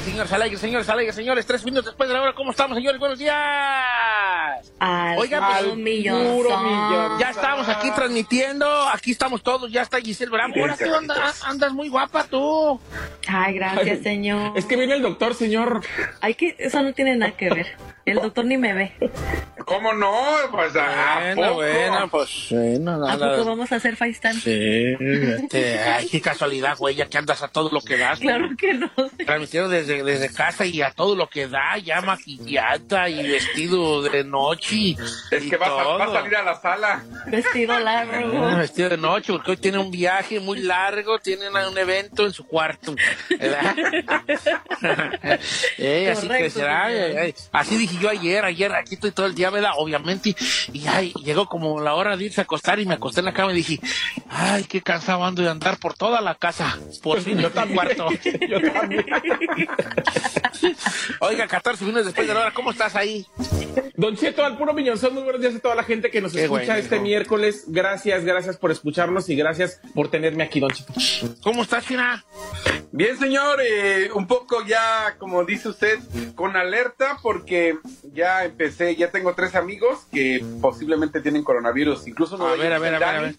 señores alegres, señores alegres, señores. Tres minutos después de la hora, ¿cómo estamos, señores? Buenos días. Al Oiga, puro pues, millón. puro millón. Ya estamos aquí transmitiendo, aquí estamos todos, ya está Giselle Bravo. Ahora sí andas, andas muy guapa tú. Ay, gracias, señor. Es que viene el doctor, señor. Ay, que eso no tiene nada que ver. El doctor ni me ve. ¿Cómo no? Pues, ¿a Bueno, poco? bueno, pues, bueno, ¿A nada. poco vamos a hacer FaceTime? Sí, este, ay, qué casualidad, güey, ya que andas a todo lo que das. Claro que no. Transmitiendo desde, desde casa y a todo lo que da, ya maquillada y vestido de noche. y- Es que va a, va a todo. salir a la sala. Vestido largo. vestido de noche, porque hoy tiene un viaje muy largo, tiene un evento en su cuarto. ¿verdad? Eh, así que será. eh, eh, así dije yo ayer, ayer, aquí estoy todo el día, ¿verdad? Obviamente. Y ay, llegó como la hora de irse a acostar y me acosté en la cama y dije, ay, qué cansado ando de andar por toda la casa. Por fin yo también. cuarto. Yo también. Oiga, 14 minutos después de la hora, ¿cómo estás ahí? Don Cheto, al puro son muy buenos días a toda la gente que nos Qué escucha bueno. este miércoles. Gracias, gracias por escucharnos y gracias por tenerme aquí, Don Cheto. ¿Cómo estás, China? Bien, señor, eh, un poco ya, como dice usted, con alerta porque ya empecé, ya tengo tres amigos que posiblemente tienen coronavirus. Incluso uno A ver, a ver, a ver, a Dani,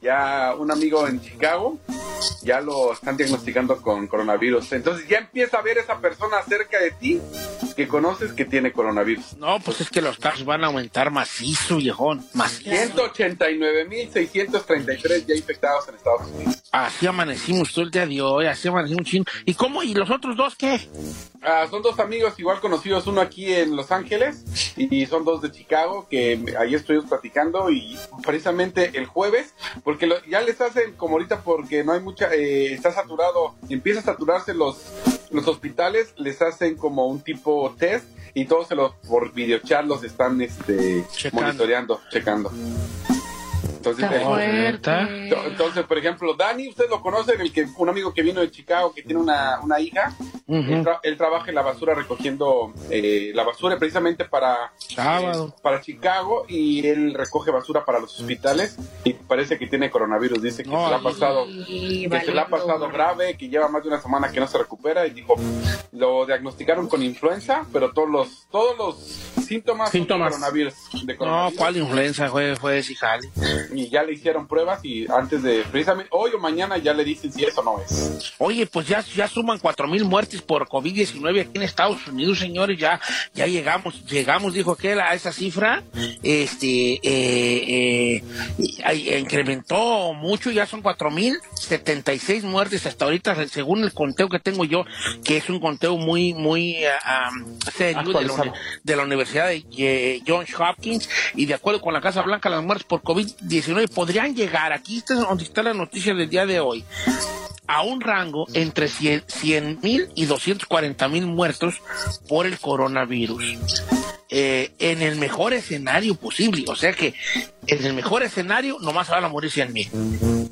Ya un amigo en Chicago, ya lo están diagnosticando con coronavirus. Entonces ya empieza a ver esa persona cerca de ti que conoces que tiene coronavirus. No, pues es que los casos van a aumentar macizo, viejón. Macizo. 189.633 ya infectados en Estados Unidos. Así amanecimos todo el día de hoy, así amanecimos chino. ¿Y cómo? ¿Y los otros dos qué? Ah, son dos amigos igual conocidos, uno aquí en Los Ángeles y, y son dos de Chicago que ahí estuvimos platicando y precisamente el jueves, porque lo- ya les hacen como ahorita porque no hay mucha, eh, está saturado, empieza a saturarse los, los hospitales, les hacen como un tipo test y todos se los por videochat los están este, Checando. monitoreando, checando. Entonces, por ejemplo, Dani, ustedes lo conocen, el que un amigo que vino de Chicago que tiene una, una hija. él, tra- él trabaja en la basura recogiendo eh, la basura precisamente para eh, para Chicago y él recoge basura para los hospitales y parece que tiene coronavirus. Dice que No, se le ha pasado Y que se le ha pasado grave, que lleva más de una semana que no se recupera y dijo, lo diagnosticaron con influenza, pero todos los todos los síntomas, son de Síntomas. coronavirus. de No, coronavirus. ¿cuál influenza fue, fue ese jale? Y ya le hicieron pruebas y antes de, precisamente hoy o mañana ya le dicen si eso no es. Oye, pues ya, ya suman cuatro mil muertes por COVID-19 aquí en Estados Unidos, señores. Ya, ya llegamos, llegamos, dijo aquel, a esa cifra. Este, eh, eh, incrementó mucho, ya son cuatro mil setenta y seis muertes hasta ahorita, según el conteo que tengo yo, que es un conteo muy, muy ah, serio de la, de la Universidad de eh, Johns Hopkins. Y de acuerdo con la Casa Blanca, las muertes por COVID-19 podrían llegar, aquí está donde está la noticia del día de hoy, a un rango entre 100 mil y 240 mil muertos por el coronavirus. Eh, en el mejor escenario posible. O sea que en el mejor escenario nomás van a morir 100 mil.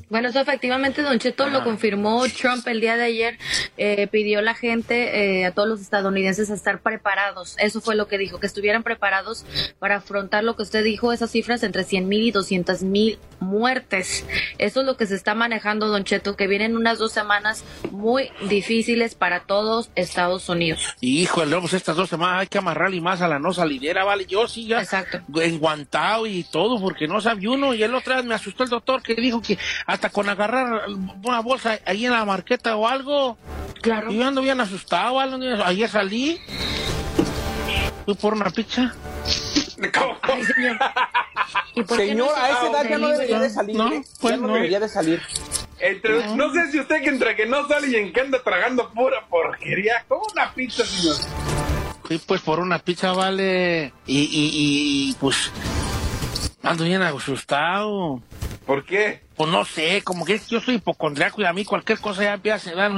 Bueno, eso efectivamente, Don Cheto lo confirmó Trump el día de ayer. Eh, pidió a la gente, eh, a todos los estadounidenses, a estar preparados. Eso fue lo que dijo, que estuvieran preparados para afrontar lo que usted dijo, esas cifras entre 100 mil y 200 mil muertes. Eso es lo que se está manejando, Don Cheto, que vienen unas dos semanas muy difíciles para todos Estados Unidos. Y híjole, pues estas dos semanas hay que amarrarle más a la no salidera, ¿vale? Yo sí ya Exacto. enguantado y todo, porque no sabía uno. Y el otro día me asustó el doctor que dijo que hasta con agarrar una bolsa ahí en la marqueta o algo, Claro. y yo ando bien asustado. Ayer salí, fui por una pizza. Ay, señor. ¿Y por qué no a esa edad ya no debería de salir. No, ya no, no. debería de salir. Entre, no sé si usted que entre que no sale y en que anda tragando pura porquería, como una pizza, señor. Fui pues por una pizza, vale. Y, y, y pues ando bien asustado. ¿Por qué? Pues no sé, como que yo soy hipocondriaco y a mí cualquier cosa ya empieza a dar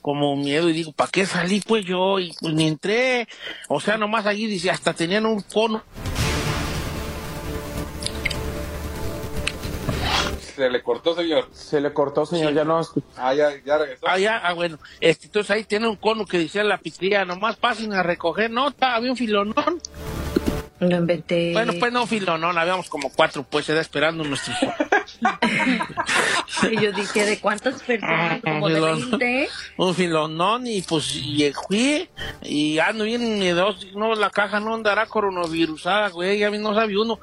como miedo y digo, ¿para qué salí pues yo? Y pues ni entré. O sea, nomás allí dice, hasta tenían un cono. Se le cortó, señor. Se le cortó, señor, ya no. Ah, ya, ya regresó. Ah, ya, ah, bueno. Este, entonces ahí tiene un cono que decía la pizzería, nomás pasen a recoger. No, está, había un filonón. No inventé. Bueno, pues no, filonón, habíamos como cuatro, pues, era esperando nuestros... Y yo dije, ¿de cuántas personas? Ah, Como de filón. 20. un filonón y pues y fui y ando bien miedoso, no, la caja no andará coronavirusada, güey, ya no sabe uno.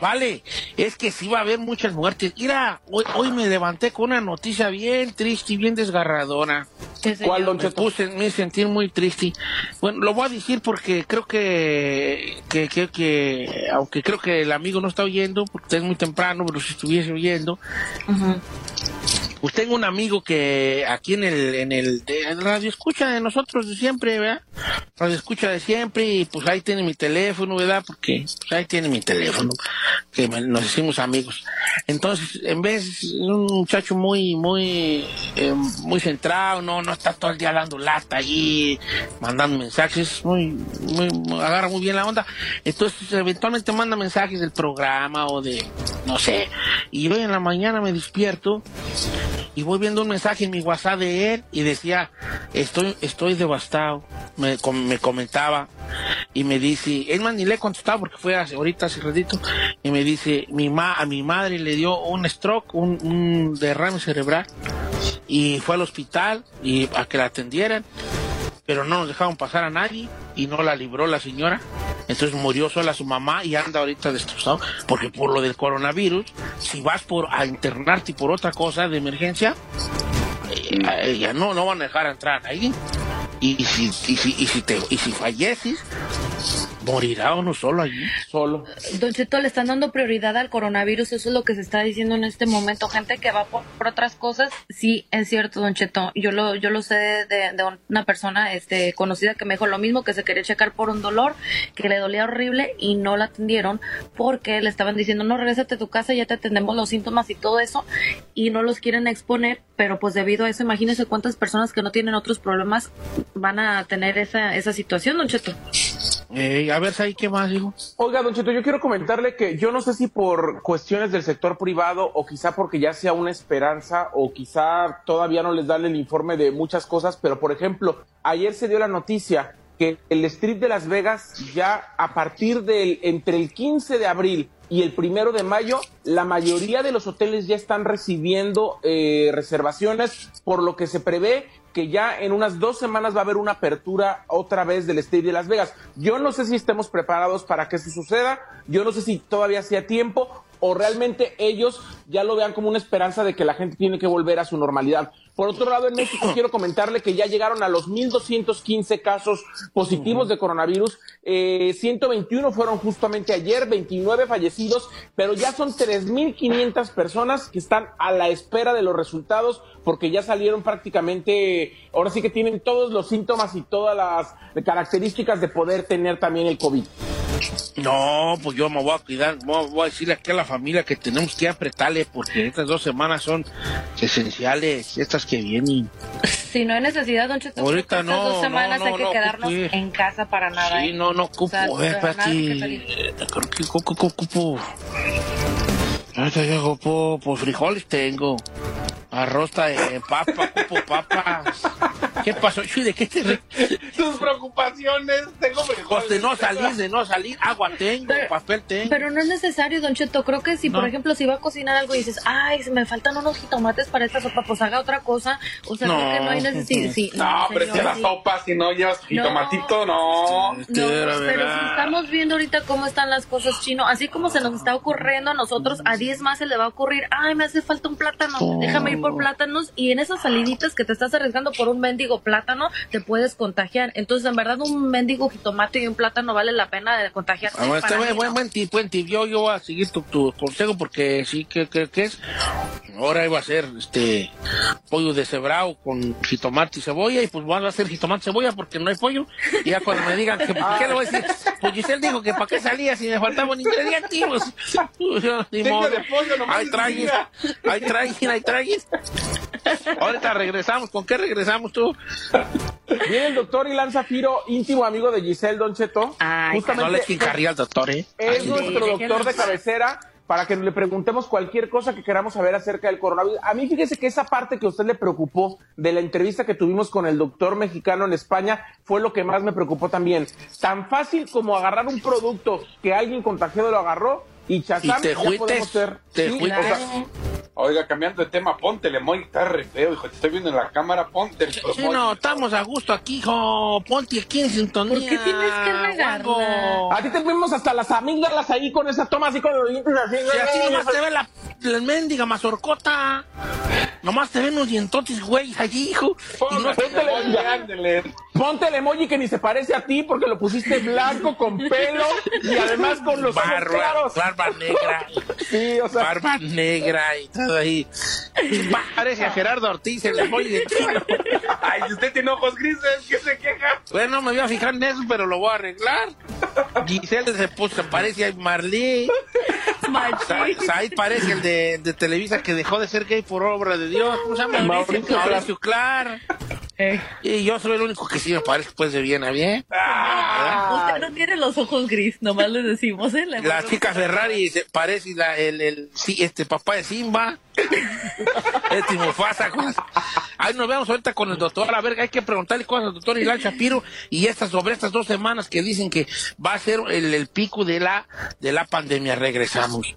Vale, es que sí va a haber muchas muertes. Mira, hoy, hoy me levanté con una noticia bien triste y bien desgarradora. ¿Cuál, don Me puse, me sentí muy triste. Bueno, lo voy a decir porque creo que, que, que, que- aunque creo que el amigo no está oyendo, porque es muy temprano, pero si estuviese oyendo, Ujú. Pues tengo un amigo que aquí en el, en el, radio escucha de nosotros de siempre, ¿verdad? Radio escucha de siempre y pues ahí tiene mi teléfono, ¿verdad? Porque pues ahí tiene mi teléfono, que nos hicimos amigos. Entonces, en vez, un muchacho muy, muy, eh, muy centrado, no, no está todo el día dando lata allí, mandando mensajes, muy, muy- agarra muy bien la onda. Entonces, eventualmente manda mensajes del programa o de, no sé. Y hoy en la mañana me despierto y voy viendo un mensaje en mi WhatsApp de él y decía, estoy, estoy devastado. Me, com- me comentaba y me dice, él más ni le he porque fue hace, ahorita hace ratito, y me dice, mi ma, a mi madre le dio un stroke, un, un derrame cerebral y fue al hospital y a que la atendieran, pero no nos dejaron pasar a nadie y no la libró la señora. Entonces murió sola su mamá y anda ahorita destrozado porque por lo del coronavirus, si vas por a internarte por otra cosa de emergencia, eh, ya no, no van a dejar entrar ahí. Y si, y, si, y, si te, y si falleces, morirá uno solo allí. Solo. Don Cheto, le están dando prioridad al coronavirus, eso es lo que se está diciendo en este momento. Gente que va por, otras cosas, sí, es cierto, Don Cheto. Yo lo, yo lo sé de, una persona este, conocida que me dijo lo mismo, que se quería checar por un dolor, que le dolía horrible y no la atendieron porque le estaban diciendo, no, regrésate a tu casa, ya te atendemos los síntomas y todo eso, y no los quieren exponer, pero pues debido a eso, imagínense cuántas personas que no tienen otros problemas van a tener esa, esa situación, Don Cheto. A ver, ¿ahí qué más digo? Oiga, Don Cheto, yo quiero comentarle que yo no sé si por cuestiones del sector privado o quizá porque ya sea una esperanza o quizá todavía no les dan el informe de muchas cosas, pero por ejemplo, ayer se dio la noticia que el Strip de Las Vegas ya a partir del entre el 15 de abril y el primero de mayo, la mayoría de los hoteles ya están recibiendo eh, reservaciones, por lo que se prevé que ya en unas dos semanas va a haber una apertura otra vez del State de Las Vegas. Yo no sé si estemos preparados para que eso suceda, yo no sé si todavía sea tiempo o realmente ellos ya lo vean como una esperanza de que la gente tiene que volver a su normalidad. Por otro lado, en México quiero comentarle que ya llegaron a los 1.215 casos positivos de coronavirus. Eh, 121 fueron justamente ayer, 29 fallecidos, pero ya son 3.500 personas que están a la espera de los resultados porque ya salieron prácticamente, ahora sí que tienen todos los síntomas y todas las características de poder tener también el COVID. No, pues yo me voy a cuidar, voy a, voy a decirle aquí a la familia que tenemos que apretarle porque estas dos semanas son esenciales, estas que vienen. Si no hay necesidad, Don Cheto, Ahorita estas no, dos semanas no, hay que no, quedarnos sí. en casa para nada. Sí, ¿eh? no, no ocupo, O sea, eh, espérate, eh, creo que ocupo, ocupo, ahorita yo ocupo, pues frijoles tengo, arroz de papa, ocupo papas. ¿Qué pasó? Chuy, ¿de qué te re- Sus preocupaciones, tengo Pues de no salir, de no salir, agua tengo, Pero- papel tengo. Pero no es necesario, Don Cheto. Creo que si, por No. ejemplo, si va a cocinar algo y dices, ay, se me faltan unos jitomates para esta sopa, pues haga otra cosa. O sea, creo No. que no hay necesidad. Sí, No, pero señor, la sí. sopa, si no llevas jitomatito, no. No, era pero si estamos viendo ahorita cómo están las cosas chino, así como se nos está ocurriendo a nosotros, a 10 más se le va a ocurrir, ay, me hace falta un plátano, déjame ir por plátanos y en esas saliditas que te estás arriesgando por un mendigo plátano, te puedes contagiar. Entonces, en verdad, un mendigo jitomate y un plátano vale la pena de contagiarse. Ah, bueno, Para este buen, buen, buen tip, buen tip. Yo, yo voy a seguir tu, tu consejo porque sí que, que, que es. Ahora iba a ser este pollo deshebrado con jitomate y cebolla y pues va a ser jitomate y cebolla porque no hay pollo. Y ya cuando me digan que ¿qué le voy a decir? Pues Giselle dijo que para qué salía si me faltaban ingredientes. Pues, yo, ni modo. de pollo nomás Ahí ahí ahí. Ahorita regresamos. ¿Con qué regresamos tú? Viene el doctor Ilan Zafiro, íntimo amigo de Giselle Don Cheto. Ay, No le carrilla al doctor, ¿eh? Es nuestro doctor de cabecera para que le preguntemos cualquier cosa que queramos saber acerca del coronavirus. A mí fíjese que esa parte que a usted le preocupó de la entrevista que tuvimos con el doctor mexicano en España fue lo que más me preocupó también. Tan fácil como agarrar un producto que alguien contagiado lo agarró y chazam, te ya podemos ser. te Sí, fuiste. o sea, Oiga, cambiando de tema, ponte el emoji, está re feo, hijo. Te estoy viendo en la cámara, ponte Sí, no, estamos a gusto aquí, hijo. Ponte aquí en sintonía. ¿Por qué tienes que regarla? A ti te vimos hasta las amígdalas ahí con esa toma así con los dientes así. Si así nomás te ve la, la mendiga mazorcota. Nomás te ven unos dientotes, güey, allí, hijo. Y no ándele. Ponte el emoji que ni se parece a ti porque lo pusiste blanco con pelo y además con los ojos barba, claros. barba negra. Sí, o sea, barba negra y todo ahí. Parece a Gerardo Ortiz el emoji de chino. Ay, si usted tiene ojos grises, ¿qué se queja? Bueno, me voy a fijar en eso, pero lo voy a arreglar. Giselle se puso, se parece a Marley. Sa- Said parece el de, de Televisa que dejó de ser gay por obra de Dios. ¿Cómo se llama? Mauricio Mauricio Clar. Y yo soy el único que sí me parece pues de bien a bien. Usted no tiene los ojos gris, nomás le decimos, ¿eh? La chica Ferrari se parece la, el, el, sí, este papá de Simba. este Mufasa. Ahí nos vemos ahorita con el doctor. A ver, hay que preguntarle cosas al doctor Ilan Shapiro y estas sobre estas dos semanas que dicen que va a ser el, el pico de la, de la pandemia. Regresamos.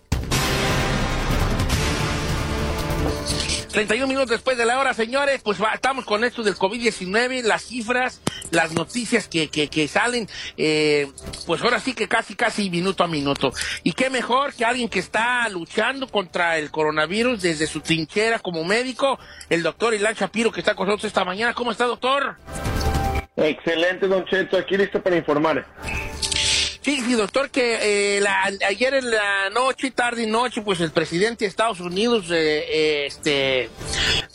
31 minutos después de la hora, señores, pues estamos con esto del COVID-19, las cifras, las noticias que, que, que salen, eh, pues ahora sí que casi, casi minuto a minuto. Y qué mejor que alguien que está luchando contra el coronavirus desde su trinchera como médico, el doctor Ilan Shapiro, que está con nosotros esta mañana. ¿Cómo está, doctor? Excelente, Don Cheto, aquí listo para informar. Sí, sí, doctor, que eh, la- ayer en la noche, tarde y noche, pues el presidente de Estados Unidos, eh, eh, este,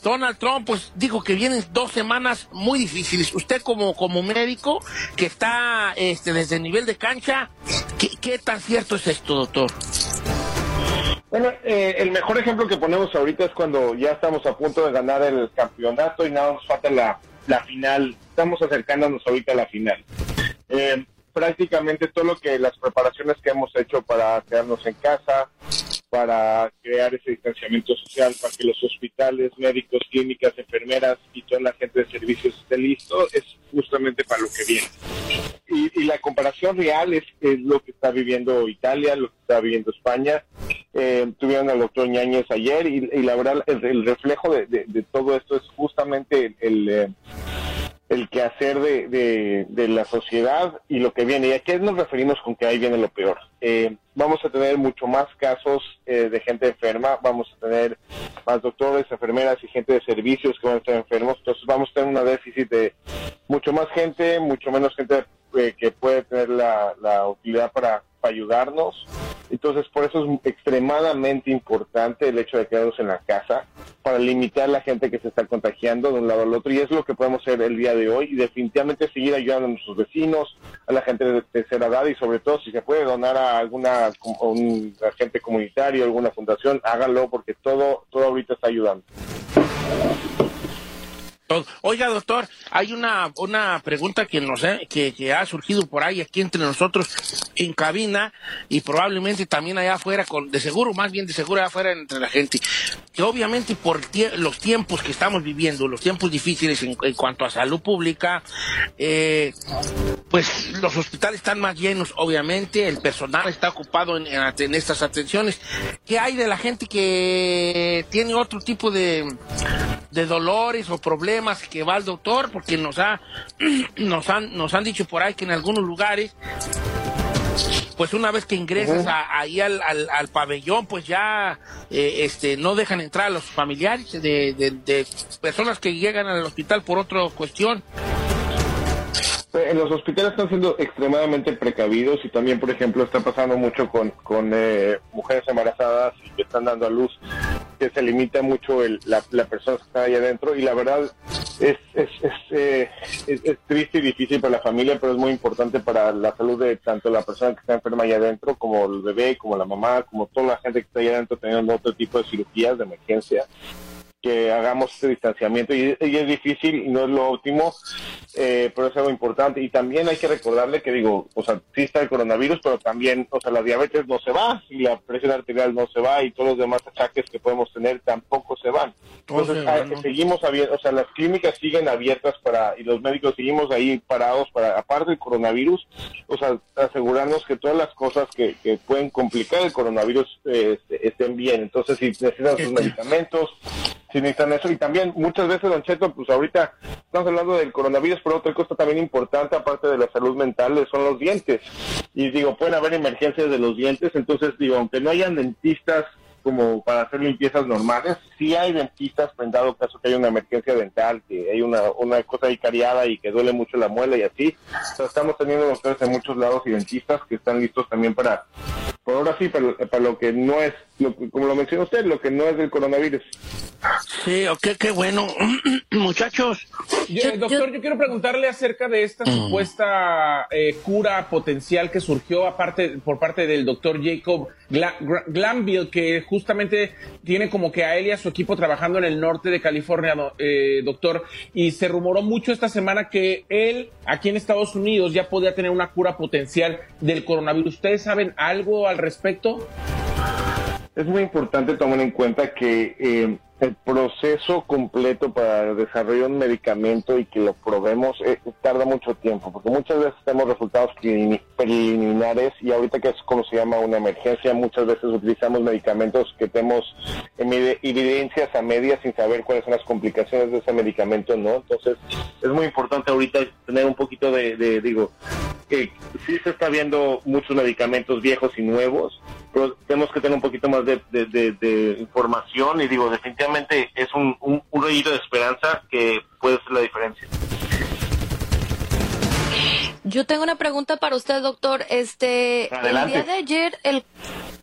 Donald Trump, pues dijo que vienen dos semanas muy difíciles. Usted como, como médico que está este, desde el nivel de cancha, ¿qué, tan cierto es esto, doctor? Bueno, eh, el mejor ejemplo que ponemos ahorita es cuando ya estamos a punto de ganar el campeonato y nada nos falta la, la final. Estamos acercándonos ahorita a la final. Eh, prácticamente todo lo que las preparaciones que hemos hecho para quedarnos en casa, para crear ese distanciamiento social, para que los hospitales, médicos, clínicas, enfermeras y toda la gente de servicios esté listo, es justamente para lo que viene. Y, y la comparación real es, es lo que está viviendo Italia, lo que está viviendo España. Eh, tuvieron al doctor Ñáñez ayer y, la verdad el, el reflejo de, de- de todo esto es justamente el, eh, el quehacer de, de, de la sociedad y lo que viene. ¿Y a qué nos referimos con que ahí viene lo peor? Eh, vamos a tener mucho más casos eh, de gente enferma, vamos a tener más doctores, enfermeras y gente de servicios que van a estar enfermos, entonces vamos a tener un déficit de mucho más gente, mucho menos gente eh, que puede tener la, la utilidad para, para ayudarnos. Entonces, por eso es extremadamente importante el hecho de quedarnos en la casa para limitar la gente que se está contagiando de un lado al otro. Y es lo que podemos hacer el día de hoy y definitivamente seguir ayudando a nuestros vecinos, a la gente de tercera edad y sobre todo si se puede donar a alguna a un agente comunitario, alguna fundación, háganlo porque todo, todo ahorita está ayudando. Oiga, doctor, hay una, una pregunta que nos eh, que, ha surgido por ahí aquí entre nosotros en cabina y probablemente también allá afuera, con, de seguro, más bien de seguro afuera entre la gente, que obviamente por los tiempos que estamos viviendo, los tiempos difíciles en, en cuanto a salud pública, eh, pues los hospitales están más llenos, obviamente, el personal está ocupado en, en en estas atenciones. ¿Qué hay de la gente que tiene otro tipo de, de dolores o problemas que va al doctor? Porque nos, ha, nos, han, nos han dicho por ahí que en algunos lugares pues una vez que ingresas a- ahí al, al, al pabellón, pues ya eh, este, no dejan entrar a los familiares de, de- de personas que llegan al hospital por otra cuestión. En los hospitales están siendo extremadamente precavidos y también, por ejemplo, está pasando mucho con, con eh, mujeres embarazadas y que están dando a luz, que se limita mucho el, la, la persona que está ahí adentro y la verdad es, es, es, eh, es- es triste y difícil para la familia, pero es muy importante para la salud de tanto la persona que está enferma ahí adentro, como el bebé, como la mamá, como toda la gente que está ahí adentro teniendo otro tipo de cirugías de emergencia que hagamos este distanciamiento y, y es difícil y no es lo óptimo, eh, pero es algo importante. Y también hay que recordarle que, digo, o sea, sí está el coronavirus, pero también, o sea, la diabetes no se va, y la presión arterial no se va, y todos los demás achaques que podemos tener tampoco se van. Entonces, seguimos abiertos, o sea, las clínicas siguen abiertas para, y los médicos seguimos ahí parados para, aparte del coronavirus, o sea, asegurarnos que todas las cosas que, que pueden complicar el coronavirus eh, estén bien. Entonces, si necesitan sus medicamentos, si necesitan eso. Y también muchas veces, Don Cheto, pues ahorita estamos hablando del coronavirus, pero otra cosa también importante, aparte de la salud mental, son los dientes. Y digo, pueden haber emergencias de los dientes, entonces digo, aunque no hayan dentistas como para hacer limpiezas normales. Si hay dentistas, en dado caso que hay una emergencia dental, que hay una, una cosa ahí cariada y que duele mucho la muela y así. estamos teniendo doctores en muchos lados y dentistas que están listos también para, por ahora sí, para, para lo que no es, como lo mencionó usted, lo que no es del coronavirus. Sí, ok, qué bueno. Muchachos. doctor, yo... quiero preguntarle acerca de esta mm. supuesta eh, cura potencial que surgió aparte por parte del doctor Jacob Glanville, que justamente tiene como que a él y a su equipo trabajando en el norte de California, eh, doctor, y se rumoró mucho esta semana que él aquí en Estados Unidos ya podía tener una cura potencial del coronavirus. ¿Ustedes saben algo al respecto? Es muy importante tomar en cuenta que eh, el proceso completo para desarrollar un medicamento y que lo probemos eh, tarda mucho tiempo, porque muchas veces tenemos resultados preliminares y ahorita que es como se llama una emergencia, muchas veces utilizamos medicamentos que tenemos evidencias a medias sin saber cuáles son las complicaciones de ese medicamento, ¿no? Entonces es muy importante ahorita tener un poquito de, digo, que sí se está viendo muchos medicamentos viejos y nuevos, pero tenemos que tener un poquito más de, de información y digo, definitivamente es un, un, un de esperanza que puede ser la diferencia. Yo tengo una pregunta para usted, doctor. Este, el día de ayer, el,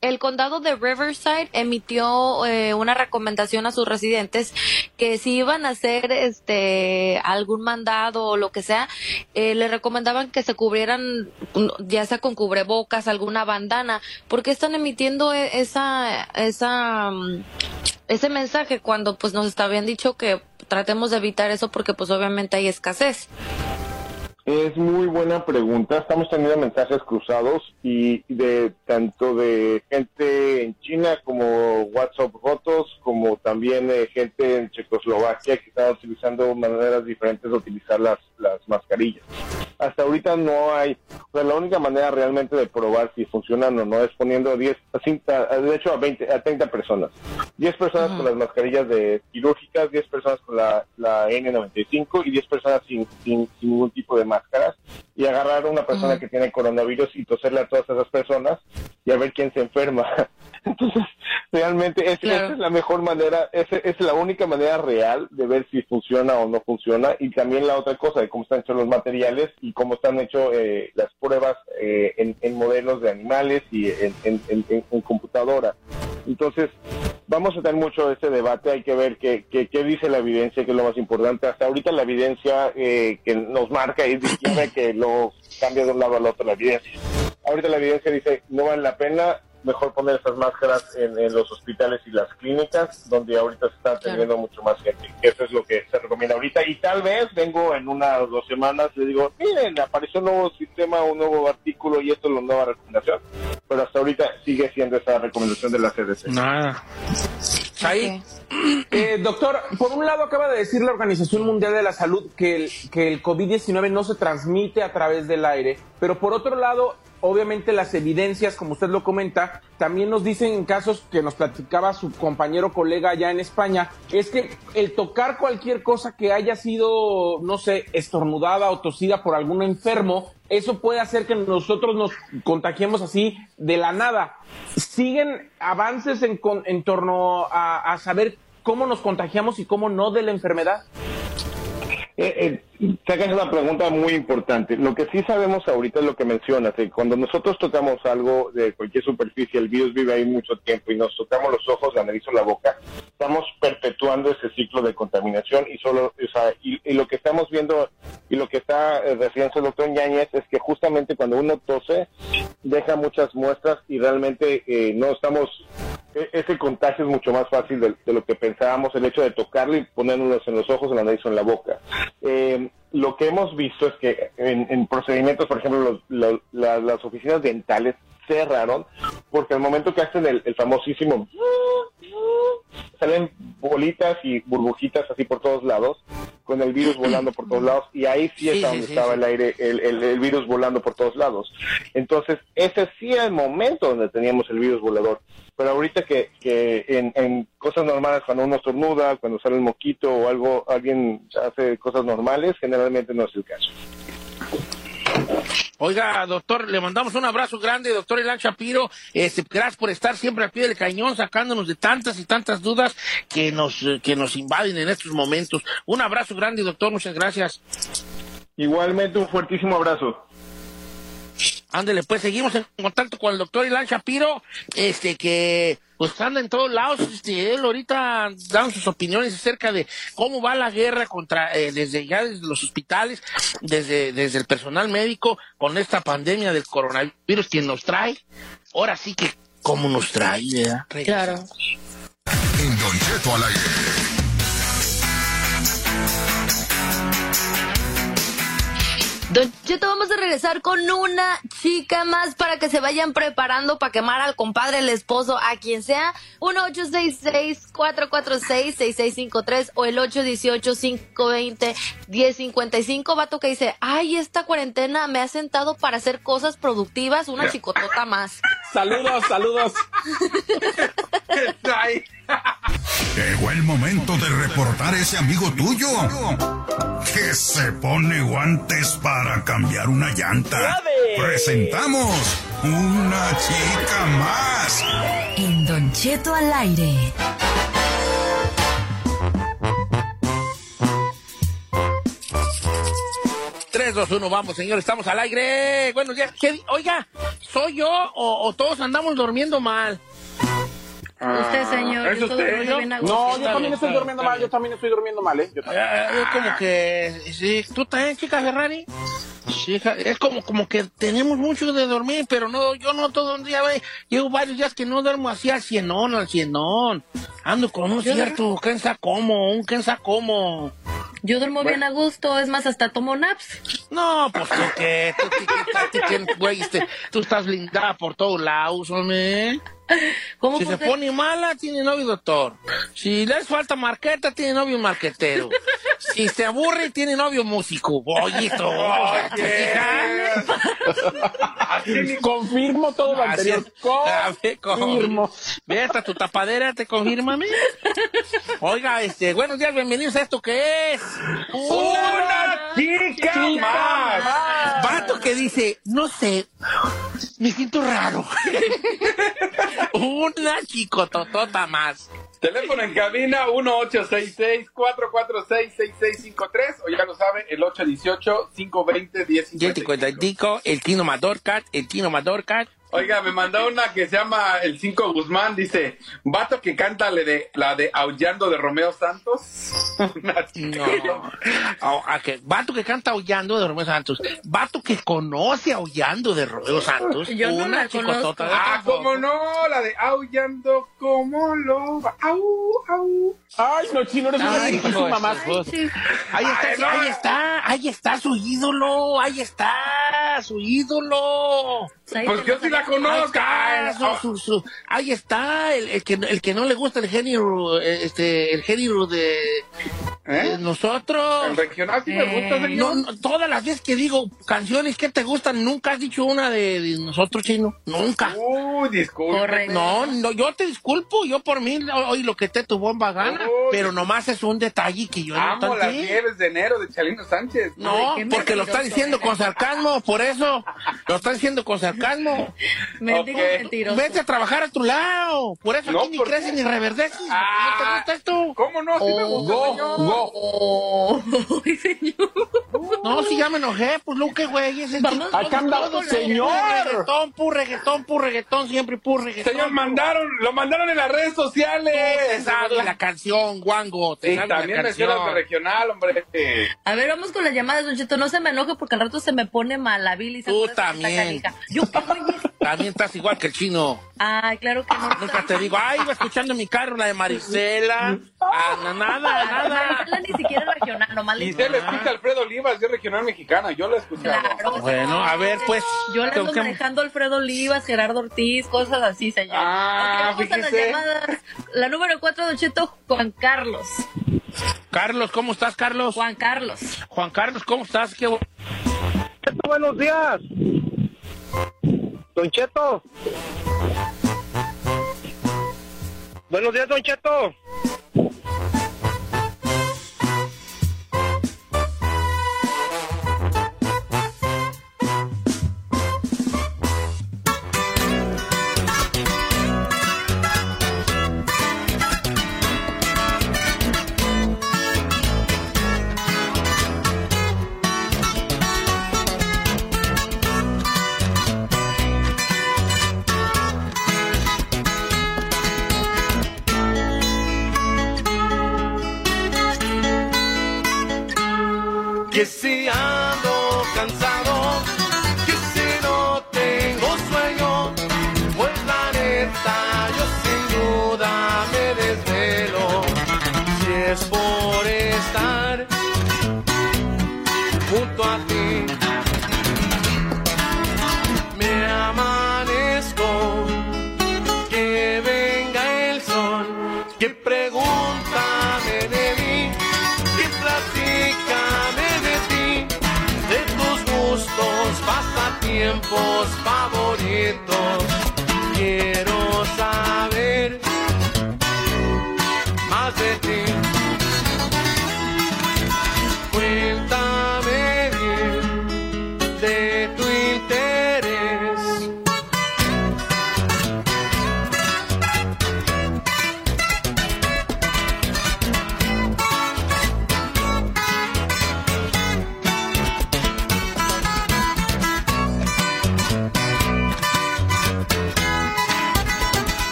el condado de Riverside emitió eh, una recomendación a sus residentes que si iban a hacer este algún mandado o lo que sea, eh, le recomendaban que se cubrieran ya sea con cubrebocas, alguna bandana, porque están emitiendo e, esa esa mm, ese mensaje cuando pues nos habían dicho que tratemos de evitar eso porque pues obviamente hay escasez. Es muy buena pregunta. Estamos teniendo mensajes cruzados y de tanto de gente en China como WhatsApp rotos, como también de gente en Checoslovaquia que está utilizando maneras diferentes de utilizar las, las mascarillas. Hasta ahorita no hay, o sea, la única manera realmente de probar si funcionan o no es poniendo 10, de hecho a 20, a 30 personas. 10 personas con las mascarillas de quirúrgicas, 10 personas con la, la N95 y 10 personas sin, sin, sin ningún tipo de máscara máscaras y agarrar a una persona que tiene coronavirus y toserle a todas esas personas y a ver quién se enferma. Entonces, realmente es, esa es la mejor manera, esa es la única manera real de ver si funciona o no funciona y también la otra cosa de cómo están hechos los materiales y cómo están hechos eh, las pruebas eh, en, modelos de animales y en, en computadora. Entonces, vamos a tener mucho de ese debate, hay que ver qué, qué, qué, dice la evidencia, que es lo más importante. Hasta ahorita la evidencia eh, que nos marca y dice que lo cambia de un lado al otro la evidencia. Ahorita la evidencia dice, no vale la pena, mejor poner esas máscaras en, los hospitales y las clínicas, donde ahorita se está atendiendo mucho más gente. Eso es lo que se recomienda ahorita. Y tal vez vengo en unas dos semanas y digo, miren, apareció un nuevo sistema, un nuevo artículo y esto es la nueva recomendación. Pero hasta ahorita sigue siendo esa recomendación de la CDC. Nada. Ahí. Eh, doctor, por un lado acaba de decir la Organización Mundial de la Salud que el, que el COVID-19 no se transmite a través del aire, pero por otro lado obviamente las evidencias, como usted lo comenta, también nos dicen en casos que nos platicaba su compañero colega allá en España, es que el tocar cualquier cosa que haya sido, no sé, estornudada o tosida por algún enfermo, eso puede hacer que nosotros nos contagiemos así de la nada. ¿Siguen avances en, en torno a, a saber cómo nos contagiamos y cómo no de la enfermedad? Eh, eh, una pregunta muy importante. Lo que sí sabemos ahorita es lo que mencionas, que cuando nosotros tocamos algo de cualquier superficie, el virus vive ahí mucho tiempo y nos tocamos los ojos, la nariz o la boca, estamos perpetuando ese ciclo de contaminación y solo, y, lo que estamos viendo y lo que está eh, refiriendo el doctor Ñañez es que justamente cuando uno tose, deja muchas muestras y realmente eh, no estamos ese contagio es mucho más fácil de, lo que pensábamos, el hecho de tocarlo y ponérnoslo en los ojos, en la nariz o en la boca. Eh, lo que hemos visto es que en, procedimientos, por ejemplo, las oficinas dentales cerraron porque al momento que hacen el, famosísimo salen bolitas y burbujitas así por todos lados con el virus volando por todos lados y ahí sí, está donde estaba el aire el, el, virus volando por todos lados. Entonces ese sí era el momento donde teníamos el virus volador. Pero ahorita que, que en, en, cosas normales, cuando uno estornuda, cuando sale el moquito o algo, alguien hace cosas normales, generalmente no es el caso. Oiga, doctor, le mandamos un abrazo grande, doctor Elan Shapiro. Este, gracias por estar siempre al pie del cañón, sacándonos de tantas y tantas dudas que nos, que nos invaden en estos momentos. Un abrazo grande, doctor, muchas gracias. Igualmente, un fuertísimo abrazo. Ándele, pues seguimos en contacto con el doctor Ilan Shapiro, este que pues anda en todos lados, este, él ahorita dan sus opiniones acerca de cómo va la guerra contra, eh, desde ya desde los hospitales, desde, desde el personal médico, con esta pandemia del coronavirus que nos trae. Ahora sí que, ¿cómo nos trae? ¿verdad? Claro. En Don Cheto al aire. Don Cheto, vamos a regresar con una chica más para que se vayan preparando para quemar al compadre, el esposo, a quien sea. 1-866-446-6653 o el 818-520-1055. Vato que dice, ay, esta cuarentena me ha sentado para hacer cosas productivas, una chicotota más. Saludos, saludos. Llegó el momento de reportar ese amigo tuyo que se pone guantes para cambiar una llanta. Presentamos una chica más. En Don Cheto al aire. Tres, dos, uno, vamos, señor, estamos al aire. Bueno, ya, oiga, ¿soy yo o todos andamos durmiendo mal? Usted, señor. ¿Es usted? No, yo también estoy durmiendo mal, yo también estoy durmiendo mal, ¿eh? Yo también. Es como que, sí, ¿tú también, chica Ferrari? Sí, es como, como que tenemos mucho de dormir, pero no, yo no todo un día, llevo varios días que no duermo así al cienón, al cienón. Ando con un cierto, ¿quién sabe cómo? Un quién sabe cómo. Yo duermo bien a gusto, es más, hasta tomo naps. No, pues tú qué, tú, güey, este, tú estás blindada por todos lados, hombre. si se pone mala, tiene novio doctor. Si le falta marqueta, tiene novio marquetero. si se aburre, tiene novio músico. Oye, Confirmo todo lo anterior. Confirmo. Ve hasta tu tapadera, te confirma mí. Oiga, este, buenos días, bienvenidos a esto que es. Una chica, más. Vato que dice, no sé, me siento raro. Una chicototota más. Teléfono en cabina 1866-446-6653 o ya lo sabe, el 818-520-1055. El Tino Madorcat, el Tino Madorcat. Oiga, me mandó una que se llama El Cinco Guzmán, dice, vato que canta la de, la de Aullando de Romeo Santos. no, vato que canta Aullando de Romeo Santos. Vato que conoce Aullando de Romeo Santos. Yo no una chicotota. Ah, cómo no, la de Aullando como loba. Au, au. Ay, no, chino, eres una mamá. Ahí está, ahí está, ahí está su ídolo, ahí está su ídolo. Pues yo sí la conozco. Ahí está, el, que, el que no le gusta el género, este, el género de, ¿Eh? nosotros. El regional sí me gusta, eh, señor. No, todas las veces que digo canciones que te gustan, nunca has dicho una de, nosotros, chino. Nunca. Uy, disculpe. No, no, yo te disculpo, yo por mí hoy lo que te tu bomba gana, pero nomás es un detalle que yo Amo no las nieves de enero de Chalino Sánchez. No, porque lo está diciendo con sarcasmo, por eso. Lo está diciendo con sarcasmo sarcasmo. Vete a trabajar a tu lado. Por eso aquí ni creces ni reverdeces. Ah, ¿No te gusta esto? ¿Cómo no? Sí me gusta, oh, señor. No. Oh, señor. No, si ya me enojé, pues lo que güey. Es Acá andamos, señor. Reggaetón, pur reggaetón, pur reggaetón, siempre pur reggaetón. Señor, mandaron, lo mandaron en las redes sociales. Te la canción, Guango. Te sí, también me de regional, hombre. A ver, vamos con las llamadas, Don Cheto. No se me enoje porque al rato se me pone mal la bilis. Tú también. Yo también estás igual que el chino. Ay, claro que no. Nunca te digo, ay, iba escuchando en mi carro la de Marisela. Ah, no, nada, nada. Marisela ni siquiera regional, nomás le Y se le escucha Alfredo Olivas, es regional mexicana, yo la he escuchado. Claro. Bueno, a ver, pues. Yo le ando que- manejando Alfredo Olivas, Gerardo Ortiz, cosas así, señor. Ah, Ok, vamos a las llamadas. La número 4, Don Cheto, Juan Carlos. Carlos, ¿cómo estás, Carlos? Juan Carlos. Juan Carlos, ¿cómo estás? Qué bu- Buenos días. Don Cheto. Buenos días, Don Cheto.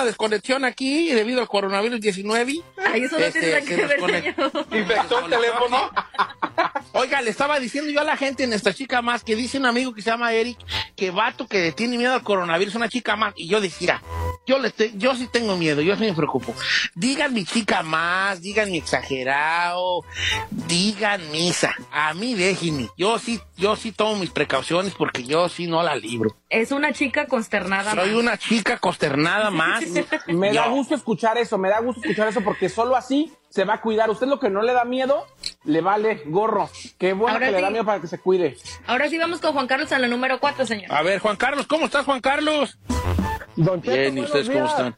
Una desconexión aquí debido al coronavirus 19. Ay, eso no Este, tiene nada que nos ver. Infectó el teléfono. Oiga, le estaba diciendo yo a la gente, nuestra chica más, que dice un amigo que se llama Eric, que vato que le tiene miedo al coronavirus, una chica más. Y yo decía, yo, le te- yo sí tengo miedo, yo sí me preocupo. Digan mi chica más, digan mi exagerado, digan misa. A mí déjenme. Yo sí, yo sí tomo mis precauciones porque yo sí no la libro. Es una chica consternada. Soy más. una chica consternada más. Me da Yo. gusto escuchar eso, me da gusto escuchar eso porque solo así se va a cuidar. Usted lo que no le da miedo, le vale gorro. Qué bueno Ahora que le da miedo para que se cuide. Ahora sí vamos con Juan Carlos a la número 4, señor. A ver, Juan Carlos, ¿cómo estás, Juan Carlos? Don Cheto, Bien, ¿y ustedes cómo están?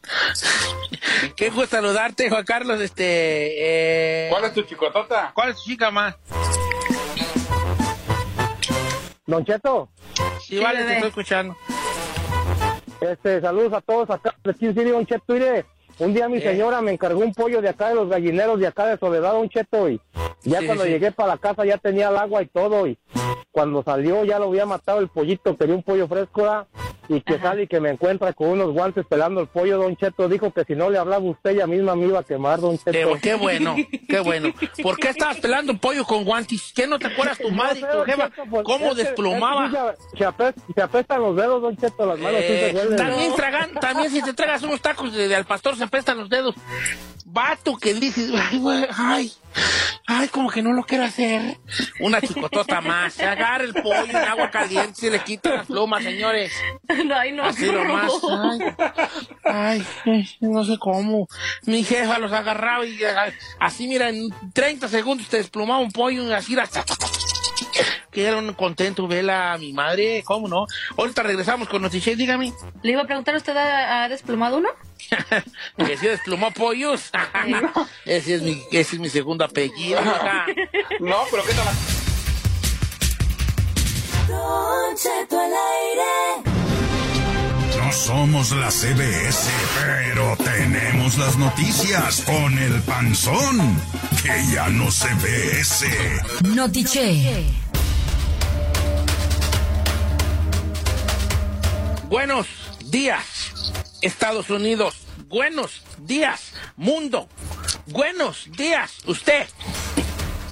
Qué gusto saludarte, Juan Carlos. Este, eh, ¿Cuál es tu chicotota? ¿Cuál es tu chica más? Don Cheto, Sí, vale, te estoy escuchando. este, saludos a todos acá de Kansas City, Don Cheto. Mire, un día mi Eh. señora me encargó un pollo de acá de los gallineros de acá de Soledad, Don Cheto, y ya Sí, cuando sí. llegué para la casa ya tenía el agua y todo, y cuando salió ya lo había matado el pollito, quería un pollo fresco. Y que sale y que me encuentra con unos guantes pelando el pollo, Don Cheto, dijo que si no le hablaba usted, ella misma me iba a quemar, Don Cheto. Qué, qué bueno, qué bueno. ¿Por qué estabas pelando un pollo con guantes? ¿Qué no te acuerdas tu madre y No sé, tu Don jefa? Cheto, pues, ¿Cómo que Se, apestan, se apestan los dedos, Don Cheto, las manos sí Eh, se huelen. también, tragan, también si te tragas unos tacos de, de al pastor se apestan los dedos. Vato que dices, ay, güey, ay, ay, como que no lo quiero hacer. Una chicotota más. Se agarra el pollo en agua caliente, se le quita las plumas, señores. No, ay, no. Así nomás. horror. Ay, ay, no sé cómo. Mi jefa los agarraba y ay, así, mira, en 30 segundos te desplumaba un pollo y así era. Que era un contento verla a mi madre, ¿cómo no? Ahorita regresamos con Noticias, dígame. Le iba a preguntar, ¿usted ha, ha desplumado uno? que si desplumó pollos. ese, es mi, ese es mi segundo apellido. No, pero ¿qué tal? Al aire. No somos la CBS, pero tenemos las noticias con el panzón, que ya no se ve ese. Notiche. Buenos días. Estados Unidos. Buenos días, mundo. Buenos días, usted.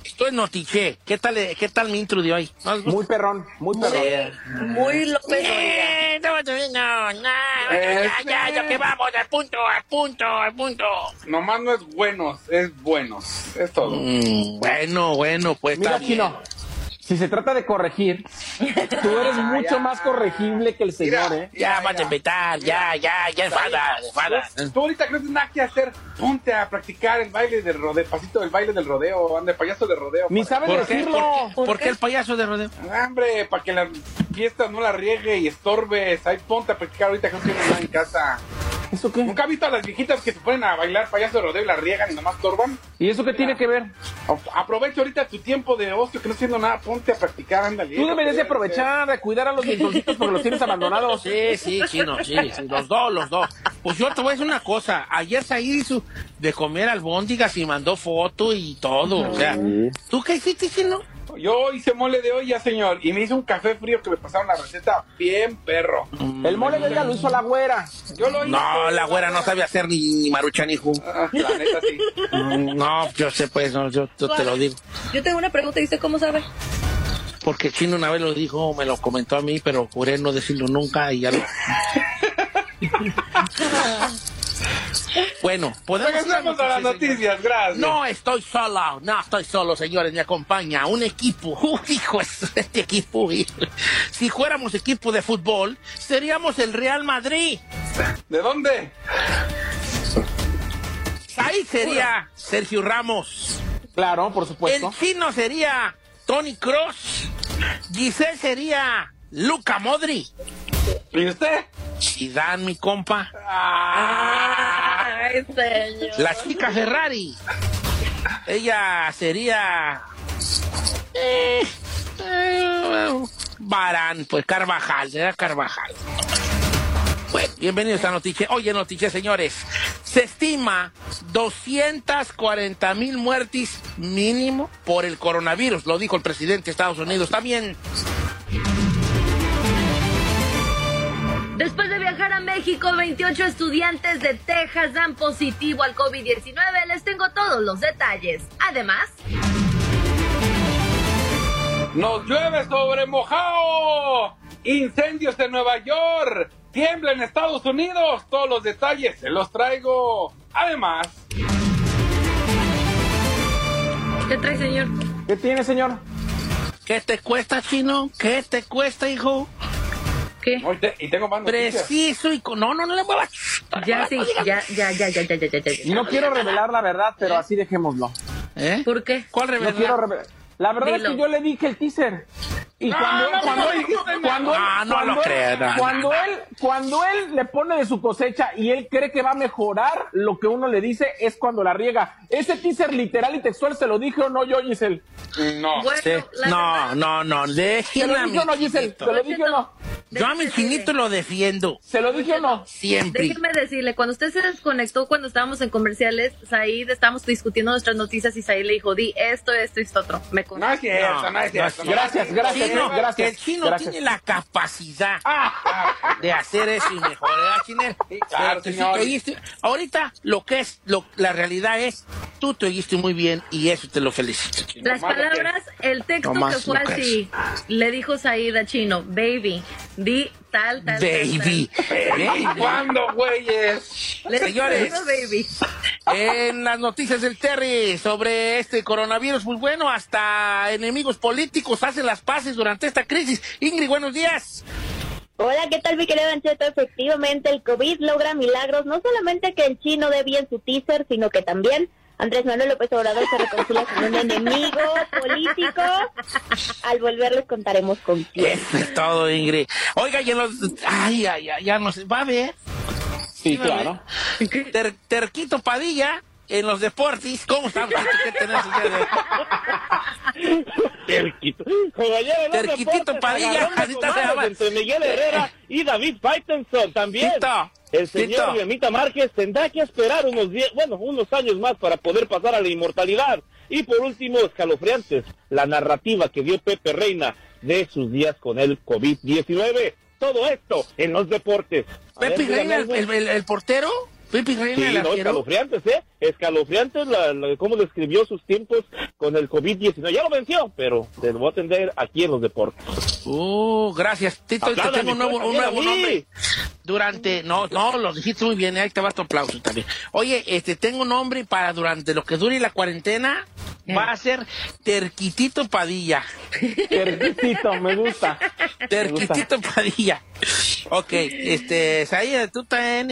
Esto es Notiche. ¿Qué tal, eh, qué tal mi intro de hoy? Muy perrón, muy perrón. Muy López. Eh, no, no, no, ya, ya, ya, que vamos, al punto, al punto, al punto. Nomás no es buenos, es buenos. Es todo. Mm, bueno, bueno, pues Mira, está bien. Chino, si se trata de corregir, tú eres mucho más corregible que el señor, Mira, ¿eh? Ya, vas a invitar, ya, ya, ya enfada, enfada. Pues, Tú ahorita que no tienes nada que hacer, ponte a practicar el baile del rodeo, pasito del baile del rodeo, anda, el payaso de rodeo. Ni sabes ¿Por qué? decirlo. ¿Por qué? ¿Por qué el payaso de rodeo? Ah, Hombre, para que la fiesta no la riegue y estorbes. Ahí ponte a practicar ahorita que no tienes nada en casa. ¿Eso qué? ¿Nunca has visto a las viejitas que se ponen a bailar payaso de rodeo y la riegan y nomás estorban? ¿Y eso qué tiene que ver? Aprovecha ahorita tu tiempo de ocio que no haciendo nada, ponte a practicar, ándale. Tú deberías de aprovechar de cuidar a los dientoncitos porque los tienes abandonados. Sí, sí, chino, sí, sí, los dos, los dos. Pues yo te voy a decir una cosa, ayer Said hizo de comer albóndigas y mandó foto y todo, o sea, ¿tú qué hiciste, chino? Yo hice mole de olla, señor, y me hice un café frío que me pasaron la receta bien perro. El mole de lo hizo la güera. Yo lo hice. No, la güera no sabe hacer ni, ni marucha ni jugo. Ah, la neta sí. Mm, No, yo sé, pues, no, yo, yo te lo digo. Yo tengo una pregunta, ¿y usted cómo sabe? Porque Chino una vez lo dijo, me lo comentó a mí, pero juré no decirlo nunca y ya lo... bueno, podemos... a las noticias, gracias. No estoy solo, no estoy solo, señores, me acompaña un equipo. Uf, hijo, este equipo. Si fuéramos equipo de fútbol, seríamos el Real Madrid. ¿De dónde? Ahí sería Sergio Ramos. Claro, por El supuesto. chino sería Tony Cross. Giselle sería Luca Modri. ¿Y usted? Zidane, mi compa. Ay, señor. La chica Ferrari. Ella sería. Eh, eh, Barán, pues Carvajal, será Carvajal. Bueno, bienvenidos a Notiche. Oye, Notiche, señores. Se estima 240 mil muertes mínimo por el coronavirus, lo dijo el presidente de Estados Unidos. También Después de viajar a México, 28 estudiantes de Texas dan positivo al COVID-19. Les tengo todos los detalles. Además, ¡Nos llueve sobre mojado! ¡Incendios en Nueva York! ¡Tiembla en Estados Unidos! Todos los detalles se los traigo. Además, ¿qué trae, señor? ¿Qué tiene, señor? ¿qué te cuesta, chino? ¿Qué te cuesta, hijo? ¿Qué? hoy te- y tengo más noticias. Preciso y con... No, no, no le muevas. Ya, sí, ya, ya, ya, ya, ya, ya, ya, ya. No quiero revelar la verdad, pero así dejémoslo. ¿Eh? ¿Por qué? ¿Cuál No revelar? quiero revelar. La verdad Dilo. es que yo le dije el teaser. Y No, cuando, no, cuando no él, cuando él- no cuando lo él- creo, no, no. cuando él, cuando él le pone de su cosecha y él cree que va a mejorar lo que uno le dice, es cuando la riega. Ese teaser literal y textual se lo dije o no yo, Giselle. No. Bueno, Sí. No, no, no, ¿Se lo dije o no, Giselle? ¿Se lo dije o no? Yo a mi chinito lo defiendo. ¿Se lo dije o no? Siempre. Déjeme decirle, cuando usted se desconectó cuando estábamos en comerciales, Said estábamos discutiendo nuestras noticias y Said le dijo, di esto, esto y esto otro. Me No cierto, no, es cierto. no. Gracias, gracias, Chino, gracias. que el chino gracias. tiene la capacidad de hacer eso y mejorar, ¿verdad, Chinel? Sí, claro, sí oíste- ahorita lo que es, lo, la realidad es, tú te oíste muy bien y eso te lo felicito, Chino. Las palabras, el texto Nomás que fue así, le dijo Said a Chino, baby, di tal, tal, tal, Baby. Baby. ¿Cuándo, güeyes? Señores. baby. En las noticias del Terry sobre este coronavirus, pues bueno, hasta enemigos políticos hacen las paces durante esta crisis. Ingrid, buenos días. Hola, ¿qué tal mi querido Ancheto? Efectivamente, el COVID logra milagros, no solamente que el chino dé bien su teaser, sino que también Andrés Manuel López Obrador se reconcilia con un enemigo político. Al volver les contaremos con quién. Eso es todo, Ingrid. Oiga, ya nos... Ay, ay, ay, ya nos... ¿Va a ver? Sí, claro. Ter- Terquito Padilla en los deportes. ¿Cómo estamos? ¿Qué tenés el día de hoy? Terquito. Los Terquitito deportes, Padilla, así comadres llamas. Entre Miguel Herrera y David Faitelson también. Tito, El señor Tito. Diemita Márquez tendrá que esperar unos diez, bueno, unos años más para poder pasar a la inmortalidad. Y por último, escalofriantes, la narrativa que dio Pepe Reina de sus días con el COVID-19. todo esto en los deportes. A Pepe Reina, el portero. Pepe Reina, Sí, no, escalofriantes, ¿eh? Escalofriantes la, la- cómo describió sus tiempos con el COVID-19. Ya lo venció, pero te lo voy a atender aquí en los deportes. Uh, gracias. Tito, te Apláudame, tengo un nuevo, pues, un nuevo nombre. Durante, no, no, lo dijiste muy bien, ahí te va tu aplauso también. Oye, este, tengo un nombre para durante lo que dure la cuarentena, va a ser Terquitito Padilla. Terquitito, me gusta. Terquitito Padilla. Ok, este, Saía, tú también,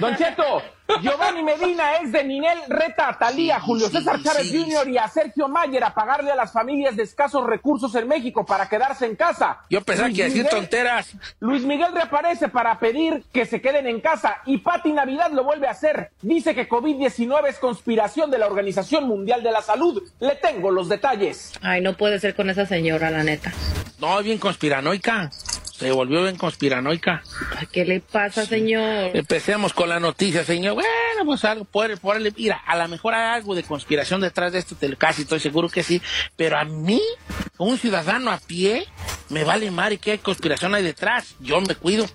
Don Cheto, Giovanni Medina es de Ninel Reta a Talía, Sí, Julio sí, César Chávez sí. Jr. y a Sergio Mayer a pagarle a las familias de escasos recursos en México para quedarse en casa. Yo pensaba Luis que decir tonteras. Luis Miguel reaparece para pedir que se queden en casa y Pati Navidad lo vuelve a hacer. Dice que COVID-19 es conspiración de la Organización Mundial de la Salud. Le tengo los detalles. Ay, no puede ser con esa señora, la neta. No, bien conspiranoica. Se volvió bien conspiranoica. ¿Qué le pasa, señor? Empecemos con la noticia, señor. Bueno, pues algo, por, por, mira, a lo mejor hay algo de conspiración detrás de esto, te- casi estoy seguro que sí, pero a mí, un ciudadano a pie, me vale madre que hay conspiración ahí detrás. Yo me cuido.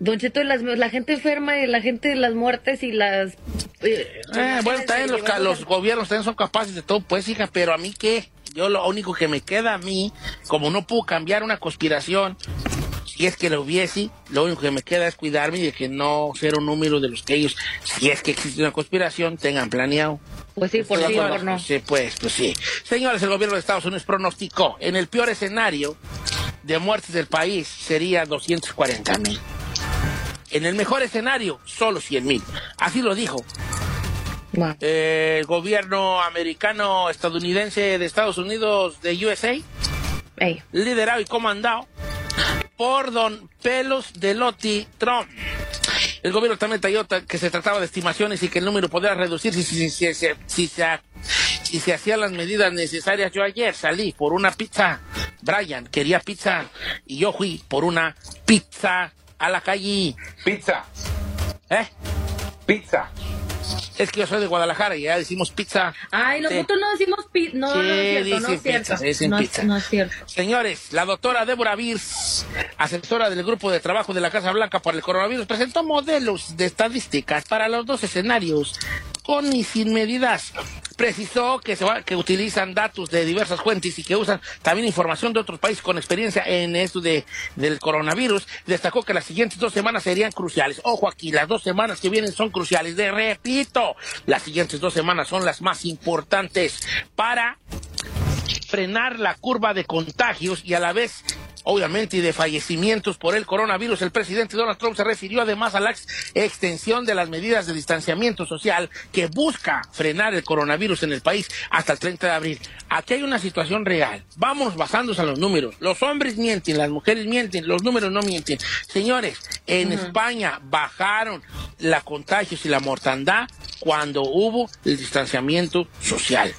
Don Cheto, las- la gente enferma y la gente, las muertes y las... eh, Eh, bueno, también los, los gobiernos también son capaces de todo, pues, hija, pero a mí qué? Yo lo único que me queda a mí, como no puedo cambiar una conspiración, si es que lo hubiese, lo único que me queda es cuidarme de que no ser un número de los que ellos, si es que existe una conspiración, tengan planeado. Pues sí, por sí por no. Sí, pues, pues sí. Señores, el gobierno de Estados Unidos pronosticó en el peor escenario de muertes del país sería 240 mil. En el mejor escenario, solo 100 mil. Así lo dijo eh, el gobierno americano estadounidense de Estados Unidos de USA, Ey, liderado y comandado por don Pelos de Lotti Trump. El gobierno también detalló ta- que se trataba de estimaciones y que el número podría reducirse si, si, si, si- si se, si se hacían las medidas necesarias. Yo ayer salí por una pizza. Brian quería pizza y yo fui por una pizza a la calle. Pizza, ¿Eh? pizza. Es que yo soy de Guadalajara y ya decimos pizza. Ay, Sí. nosotros no decimos pi... No, Sí, no es cierto, no es cierto. pizza, no, es- pizza. no es cierto. Señores, la doctora Débora Birs, asesora del grupo de trabajo de la Casa Blanca para el coronavirus, presentó modelos de estadísticas para los dos escenarios, con y sin medidas. Precisó que, se que utilizan datos de diversas fuentes y que usan también información de otros países con experiencia en esto de, del coronavirus. Destacó que las siguientes dos semanas serían cruciales. Ojo aquí, las dos semanas que vienen son cruciales. De repito, las siguientes dos semanas son las más importantes para frenar la curva de contagios y a la vez, obviamente, y de fallecimientos por el coronavirus. El presidente Donald Trump se refirió además a la ex- extensión de las medidas de distanciamiento social que busca frenar el coronavirus en el país hasta el 30 de abril. Aquí hay una situación real. Vamos basándose en los números. Los hombres mienten, las mujeres mienten, los números no mienten. Señores, en España bajaron la contagios y la mortandad cuando hubo el distanciamiento social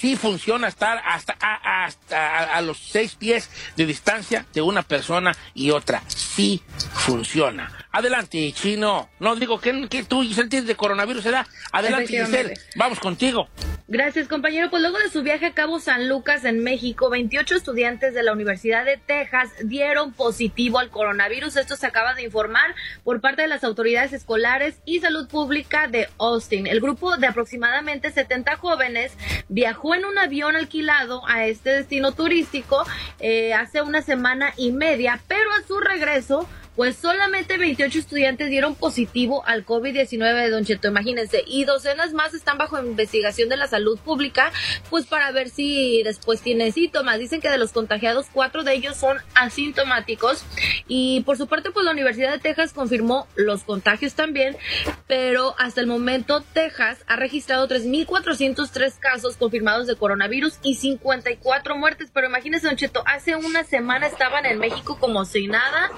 sí funciona estar hasta, a, los seis pies de distancia de una persona y otra. Sí funciona. Adelante, Chino. No digo que, que tú, Giselle, tienes de coronavirus, ¿verdad? Adelante, Efectivamente. Giselle. Vamos contigo. Gracias, compañero. Pues luego de su viaje a Cabo San Lucas en México, 28 estudiantes de la Universidad de Texas dieron positivo al coronavirus. Esto se acaba de informar por parte de las autoridades escolares y salud pública de Austin. El grupo de aproximadamente 70 jóvenes viajó en un avión alquilado a este destino turístico eh, hace una semana y media, pero a su regreso pues solamente 28 estudiantes dieron positivo al COVID-19 de Don Cheto, imagínense, y docenas más están bajo investigación de la salud pública, pues para ver si después tienen síntomas. Dicen que de los contagiados, cuatro de ellos son asintomáticos, y por su parte, pues la Universidad de Texas confirmó los contagios también, pero hasta el momento Texas ha registrado 3.403 casos confirmados de coronavirus y 54 muertes, pero imagínense, Don Cheto, hace una semana estaban en México como si nada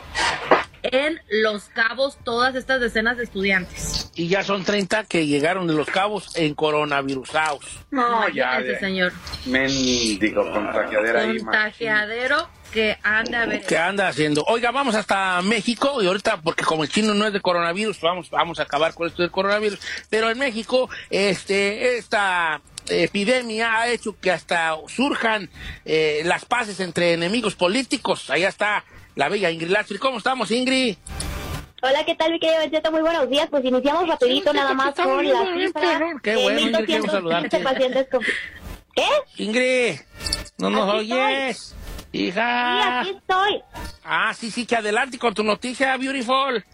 en Los Cabos todas estas decenas de estudiantes. Y ya son 30 que llegaron de los cabos en coronavirusados. No, ya. Ya. señor. Mendigo contagiadera ahí. Contagiadero que anda a ver. ¿Qué anda haciendo? Oiga, vamos hasta México y ahorita, porque como el chino no es de coronavirus, vamos, vamos a acabar con esto del coronavirus. Pero en México, este, esta epidemia ha hecho que hasta surjan eh, las paces entre enemigos políticos. Allá está la bella Ingrid Lastre. ¿Cómo estamos, Ingrid? Hola, ¿qué tal, mi querido Bencheto? Muy buenos días. Pues iniciamos rapidito nada más con la cifra. Qué bueno, Ingrid, 1.215 saludarte. pacientes con... ¿Qué? Ingrid, no nos Aquí oyes. Sí, Hija. aquí estoy. Ah, sí, sí, que adelante con tu noticia, Beautiful.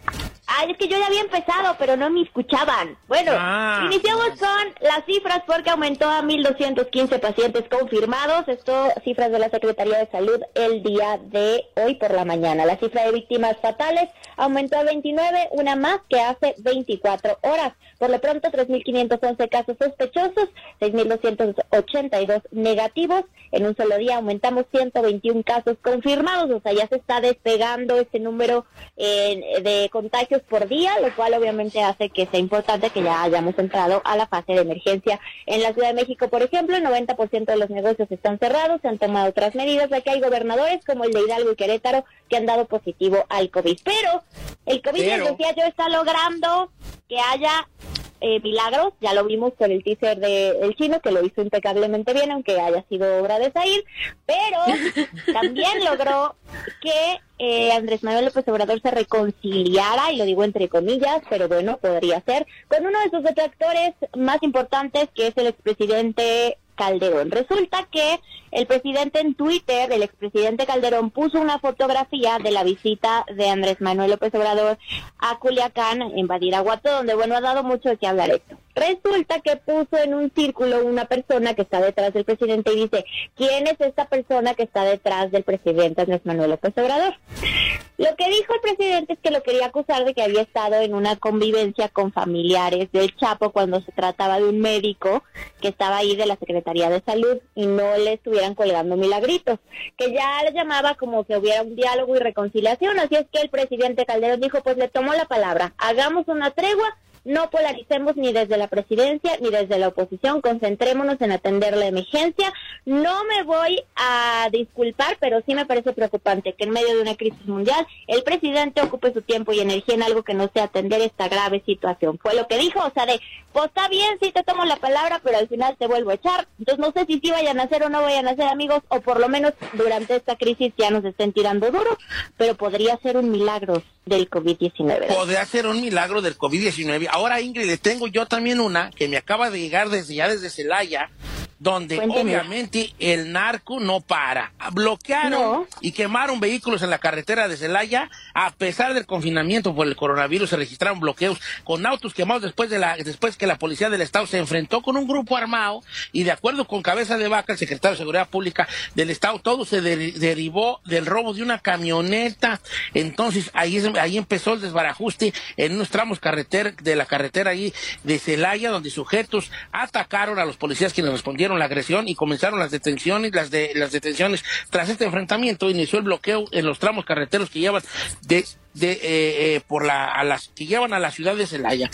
Ay, es que yo ya había empezado, pero no me escuchaban. Bueno, Ah. iniciamos con las cifras porque aumentó a 1.215 pacientes confirmados. Esto, cifras de la Secretaría de Salud el día de hoy por la mañana. La cifra de víctimas fatales aumentó a 29, una más que hace 24 horas. Por lo pronto, 3.511 casos sospechosos, 6.282 negativos. En un solo día aumentamos 121 casos confirmados, o sea, ya se está despegando este número eh, de contagios por día, lo cual obviamente hace que sea importante que ya hayamos entrado a la fase de emergencia. En la Ciudad de México, por ejemplo, el 90% de los negocios están cerrados, se han tomado otras medidas, ya que hay gobernadores como el de Hidalgo y Querétaro que han dado positivo al COVID. Pero el COVID, Pero- les decía yo, está logrando que haya eh, milagros, ya lo vimos con el teaser de El Chino, que lo hizo impecablemente bien, aunque haya sido obra de Zair, pero también logró que eh, Andrés Manuel López Obrador se reconciliara, y lo digo entre comillas, pero bueno, podría ser, con uno de sus detractores más importantes, que es el expresidente Calderón. Resulta que el presidente en Twitter, el expresidente Calderón, puso una fotografía de la visita de Andrés Manuel López Obrador a Culiacán, en Badiraguato, donde, bueno, ha dado mucho de qué hablar esto. Resulta que puso en un círculo una persona que está detrás del presidente y dice, ¿quién es esta persona que está detrás del presidente Andrés Manuel López Obrador? Lo que dijo el presidente es que lo quería acusar de que había estado en una convivencia con familiares del Chapo cuando se trataba de un médico que estaba ahí de la Secretaría de Salud y no le estuvieran colgando milagritos, que ya le llamaba como que hubiera un diálogo y reconciliación, así es que el presidente Calderón dijo, pues le tomó la palabra, hagamos una tregua, no polaricemos ni desde la presidencia ni desde la oposición, concentrémonos en atender la emergencia. No me voy a disculpar, pero sí me parece preocupante que en medio de una crisis mundial el presidente ocupe su tiempo y energía en algo que no sea atender esta grave situación. Fue lo que dijo, o sea, de, pues está bien, sí te tomo la palabra, pero al final te vuelvo a echar. Entonces no sé si sí vayan a hacer o no vayan a hacer amigos, o por lo menos durante esta crisis ya nos estén tirando duro, pero podría ser un milagro del COVID-19. Podría ser un milagro del COVID-19. Ahora, Ingrid, le tengo yo también una que me acaba de llegar desde ya desde Celaya, donde Cuénteme. obviamente el narco no para. Bloquearon No. y quemaron vehículos en la carretera de Celaya. A pesar del confinamiento por el coronavirus, se registraron bloqueos con autos quemados después, de la, después que la policía del Estado se enfrentó con un grupo armado y de acuerdo con Cabeza de Vaca, el secretario de Seguridad Pública del Estado, todo se deri- derivó del robo de una camioneta. Entonces ahí, ahí empezó el desbarajuste en unos tramos carretera, de la carretera ahí de Celaya, donde sujetos atacaron a los policías quienes respondieron la agresión y comenzaron las detenciones, las de las detenciones. Tras este enfrentamiento inició el bloqueo en los tramos carreteros que llevan de, de eh, eh, por la a las que llevan a la ciudad de Celaya.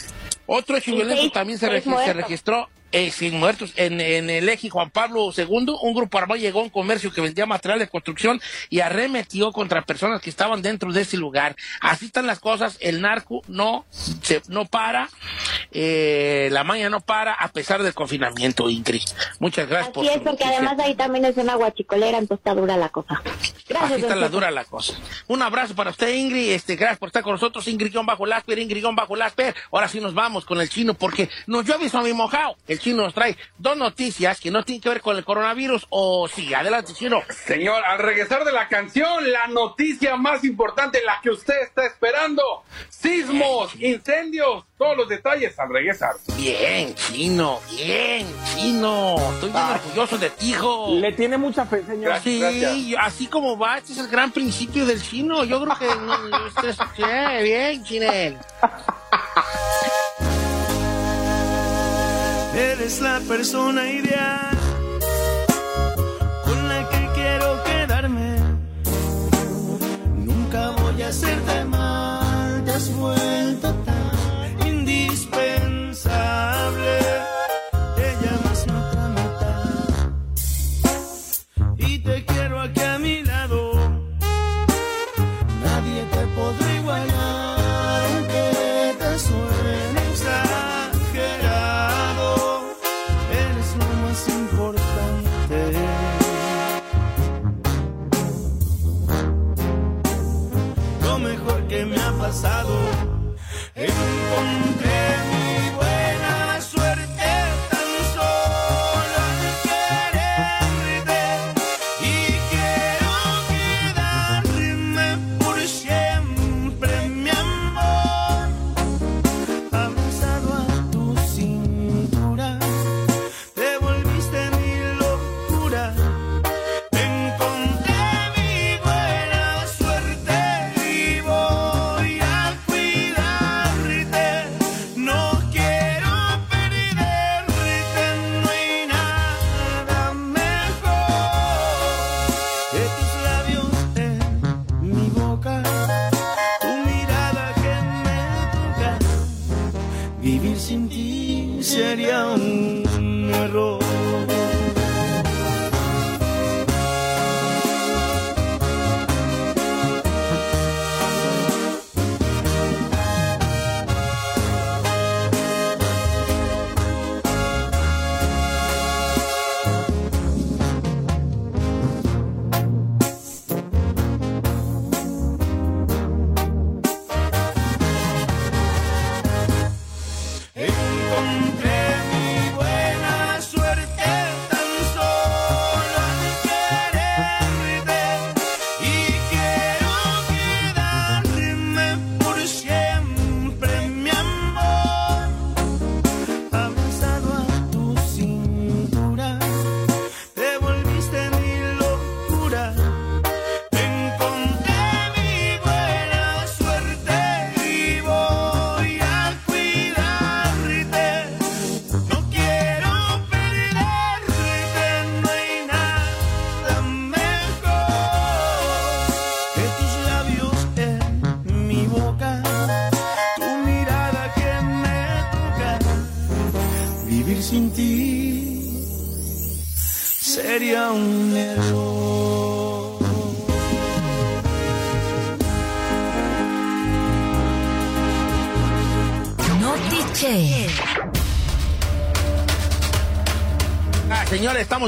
Otro hecho violento seis- también se, regi- se registró eh, sin muertos en, en el eje Juan Pablo II. Un grupo armado llegó a un comercio que vendía material de construcción y arremetió contra personas que estaban dentro de ese lugar. Así están las cosas. El narco no se, no para, eh, la maña no para a pesar del confinamiento, Ingrid. Muchas gracias por Así su es, porque noticia. además ahí también es una guachicolera, entonces está dura la cosa. Gracias. Así está la dura la cosa. Un abrazo para usted, Ingrid. Este, gracias por estar con nosotros, Ingrid-Bajo Lasper, Ingrid-Bajo Lasper. Ahora sí nos vamos con el chino porque nos llueve a mi mojado. El chino nos trae dos noticias que no tienen que ver con el coronavirus o sí. Adelante, chino. Señor, al regresar de la canción, la noticia más importante, la que usted está esperando. Sismos, incendios, todos los detalles al regresar. Bien, chino, bien, chino. Estoy bien orgulloso de ti, hijo. Le tiene mucha fe, señor. Gracias. Sí, así como va, este es el gran principio del chino. Yo creo que no, no, este bien, chinel. Eres la persona ideal con la que quiero quedarme. Nunca voy a hacerte mal, te has vuelto tan indispensable. Pasado.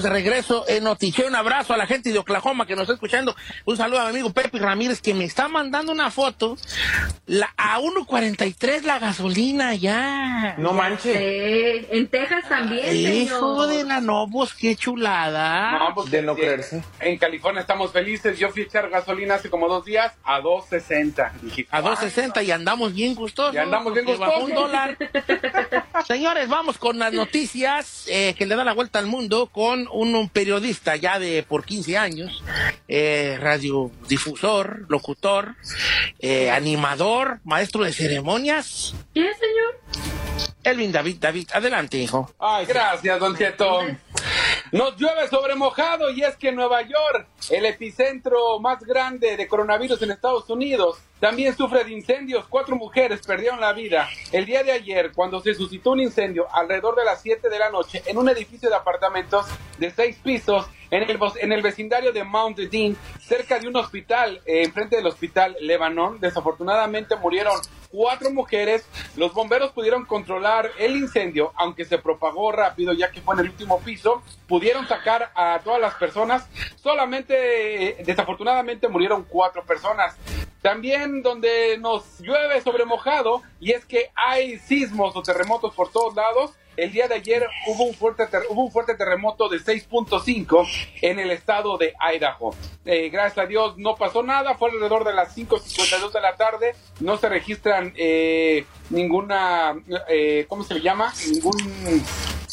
De regreso en Notiche. Un abrazo a la gente de Oklahoma que nos está escuchando. Un saludo a mi amigo Pepe Ramírez que me está mandando una foto. A 1.43 la gasolina ya. No manches. Sí, en Texas también, Hijo señor. de la Nobos, qué chulada. No, pues, De no eh, creerse. En California estamos felices. Yo fui a echar gasolina hace como dos días a 2.60. Dije, A 2.60 y andamos bien gustosos. Y andamos bien bajó un gustosos. dólar. Señores, vamos con las noticias eh, que le dan la vuelta al mundo con un, un periodista ya de por 15 años, eh, radiodifusor, locutor, eh, animador, maestro de ceremonias. ¿Quién, señor? Elvin David, David, adelante, hijo. Ay, gracias, Don Cheto. Nos llueve sobre mojado y es que Nueva York, el epicentro más grande de coronavirus en Estados Unidos, también sufre de incendios. Cuatro mujeres perdieron la vida el día de ayer cuando se suscitó un incendio alrededor de las 7 de la noche en un edificio de apartamentos de seis pisos en el, vecindario de Mount Dean, cerca de un hospital, eh, enfrente del hospital Lebanon. Desafortunadamente murieron cuatro mujeres. Los bomberos pudieron controlar el incendio, aunque se propagó rápido, ya que fue en el último piso. Pudieron sacar a todas las personas. Solamente, eh, desafortunadamente, murieron cuatro personas. También donde nos llueve sobre mojado, y es que hay sismos o terremotos por todos lados. El día de ayer hubo un fuerte, hubo un fuerte terremoto de 6.5 en el estado de Idaho. Eh, gracias a Dios no pasó nada, fue alrededor de las 5.52 de la tarde. No se registran eh, ninguna, eh, ¿cómo se le llama? Ningún,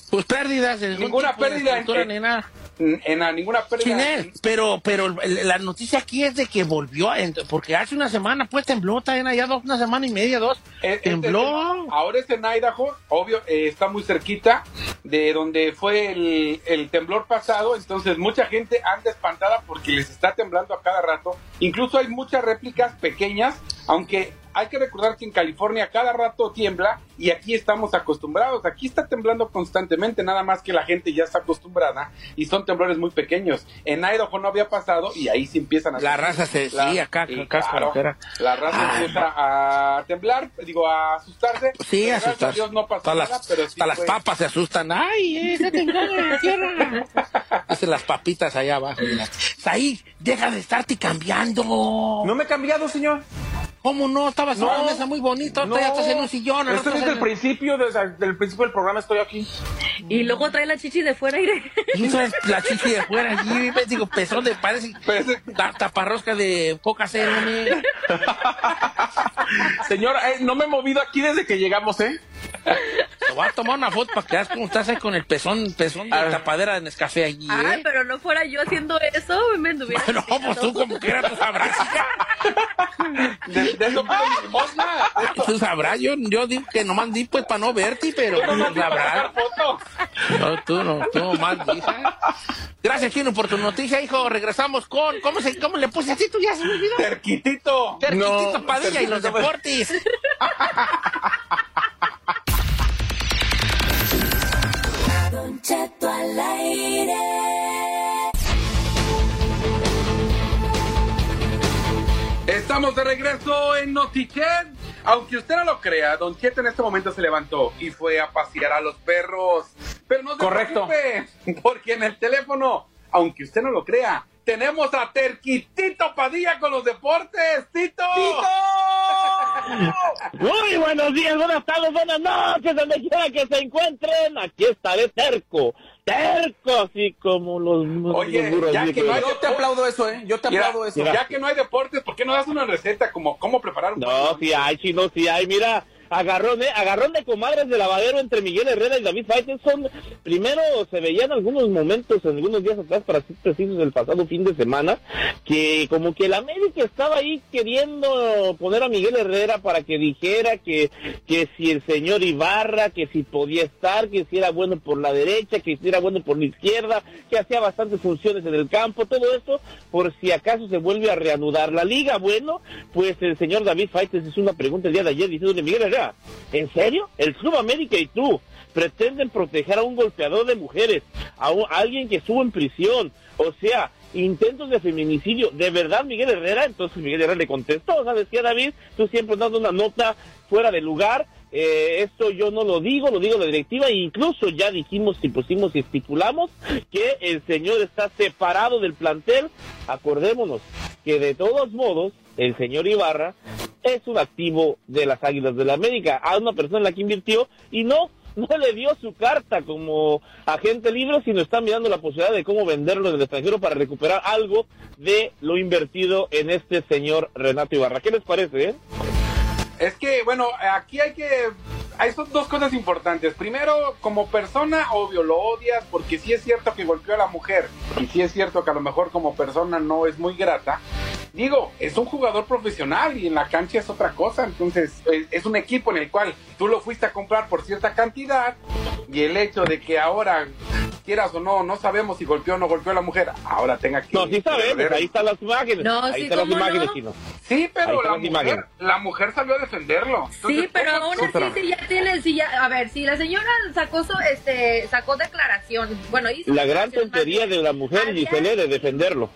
Pues pérdidas. Ninguna pérdida en- ni nada. En, ninguna pérdida. Chinel, pero, pero el- la noticia aquí es de que volvió, porque hace una semana pues tembló, también allá dos, una semana y media, dos, Eh, este tembló. es- ahora es en Idaho, obvio, eh, está muy cerquita de donde fue el, el temblor pasado, entonces mucha gente anda espantada porque les está temblando a cada rato. Incluso hay muchas réplicas pequeñas, aunque hay que recordar que en California cada rato tiembla y aquí estamos acostumbrados. Aquí está temblando constantemente, nada más que la gente ya está acostumbrada y son temblores muy pequeños. En Idaho no había pasado y ahí sí empiezan a La raza se- La- sí, acá, claro. La raza Ah, empieza a temblar, digo, a asustarse. Sí, Pero gracias a asustas. Dios no pasó Hasta nada, las, pero sí hasta las papas se asustan. ¡Ay, está temblando en la tierra! Hacen las papitas allá abajo. Saí, deja de estarte cambiando. No me he cambiado, señor. ¿Cómo no? Estabas en No. una mesa muy bonita, No, ya estás en un sillón. estás desde el en- principio, desde, desde el principio del programa estoy aquí. Y luego trae la chichi de fuera, iré. Y traes la chichi de fuera allí, digo, pezón de, parece ta- taparrosca de coca cero. Señora, eh, no me he movido aquí desde que llegamos, ¿eh? Te voy a tomar una foto para que veas cómo estás ahí con el pezón, pezón de Ah. tapadera de Nescafé allí, Ay, ¿eh? pero no fuera yo haciendo eso, me anduviera. No, pues tú como que eras, tú sabrás. De, de eso mi limosna. Tú sabrás, yo, yo digo que nomás di pues para no verte, pero tú No, no, para sabrás. fotos. No, tú no, tú nomás hija. Gracias, Chino, por tu noticia, hijo. Regresamos con, ¿cómo se, cómo le puse así? Tú ya se me olvidó. Terquitito. Terquitito No, Padilla y los Terquitito deportes. Don Cheto al aire. Estamos de regreso en Notichet. Aunque usted no lo crea, Don Cheto en este momento se levantó y fue a pasear a los perros. Pero no se Correcto. preocupe, porque en el teléfono, aunque usted no lo crea, tenemos a Terquitito Padilla con los deportes. ¡Tito! Muy buenos días, buenas tardes, buenas noches, donde quiera que se encuentren. Aquí estaré terco, terco, así como los, Oye, los ya de- que no hay- Yo te aplaudo eso, ¿eh? Yo te Mira, aplaudo eso. ya que no hay deportes, ¿por qué no das una receta como cómo preparar un No, sí hay, chino, sí hay. Mira, agarrón, ¿eh? Agarrón de comadres de lavadero entre Miguel Herrera y David Faitelson. Primero se veían algunos momentos, en algunos días atrás, para ser precisos, el pasado fin de semana, que como que el América estaba ahí queriendo poner a Miguel Herrera para que dijera que, que si el señor Ibarra, que si podía estar, que si era bueno por la derecha, que si era bueno por la izquierda, que hacía bastantes funciones en el campo, todo esto, por si acaso se vuelve a reanudar la liga. Bueno, pues el señor David Faites hizo una pregunta el día de ayer diciéndole, Miguel Herrera, ¿en serio? El Club América y tú pretenden proteger a un golpeador de mujeres, a, alguien que estuvo en prisión, o sea, intentos de feminicidio, ¿de verdad Miguel Herrera? Entonces Miguel Herrera le contestó, ¿sabes qué David? Tú siempre dando una nota fuera de lugar, eh, esto yo no lo digo, lo digo la directiva, incluso ya dijimos y pusimos y estipulamos que el señor está separado del plantel, acordémonos que de todos modos el señor Ibarra es un activo de las Águilas de la América, a una persona en la que invirtió y no no le dio su carta como agente libre, sino está mirando la posibilidad de cómo venderlo en el extranjero para recuperar algo de lo invertido en este señor Renato Ibarra. ¿Qué les parece, eh? Es que, bueno, aquí hay que... Hay son dos cosas importantes. Primero, como persona, obvio, lo odias porque sí es cierto que golpeó a la mujer y sí es cierto que a lo mejor como persona no es muy grata. Digo, es un jugador profesional y en la cancha es otra cosa. Entonces, es, es un equipo en el cual tú lo fuiste a comprar por cierta cantidad y el hecho de que ahora, quieras o no, no sabemos si golpeó o no golpeó a la mujer, ahora tenga que... No, sí sabemos, ahí están las imágenes. No, ahí sí, están las ¿cómo imágenes, no? chino. Sí, pero la las mujer, imágenes. la mujer salió a defenderlo. Sí, pero ¿cómo- aún Sí, así, si ya tiene, si ya, a ver, si la señora sacó su, este, sacó declaración, bueno, hizo La gran tontería de la mujer Giselle de defenderlo.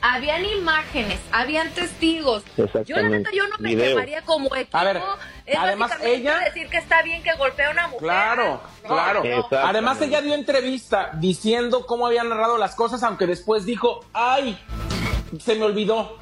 Habían imágenes, habían testigos. Yo la Exactamente. neta, yo no me Video. llamaría como equipo. A ver, Es además ella- decir que está bien que golpea a una mujer. Claro, No, claro. no. Además ella dio entrevista diciendo cómo había narrado las cosas, aunque después dijo, ay, se me olvidó.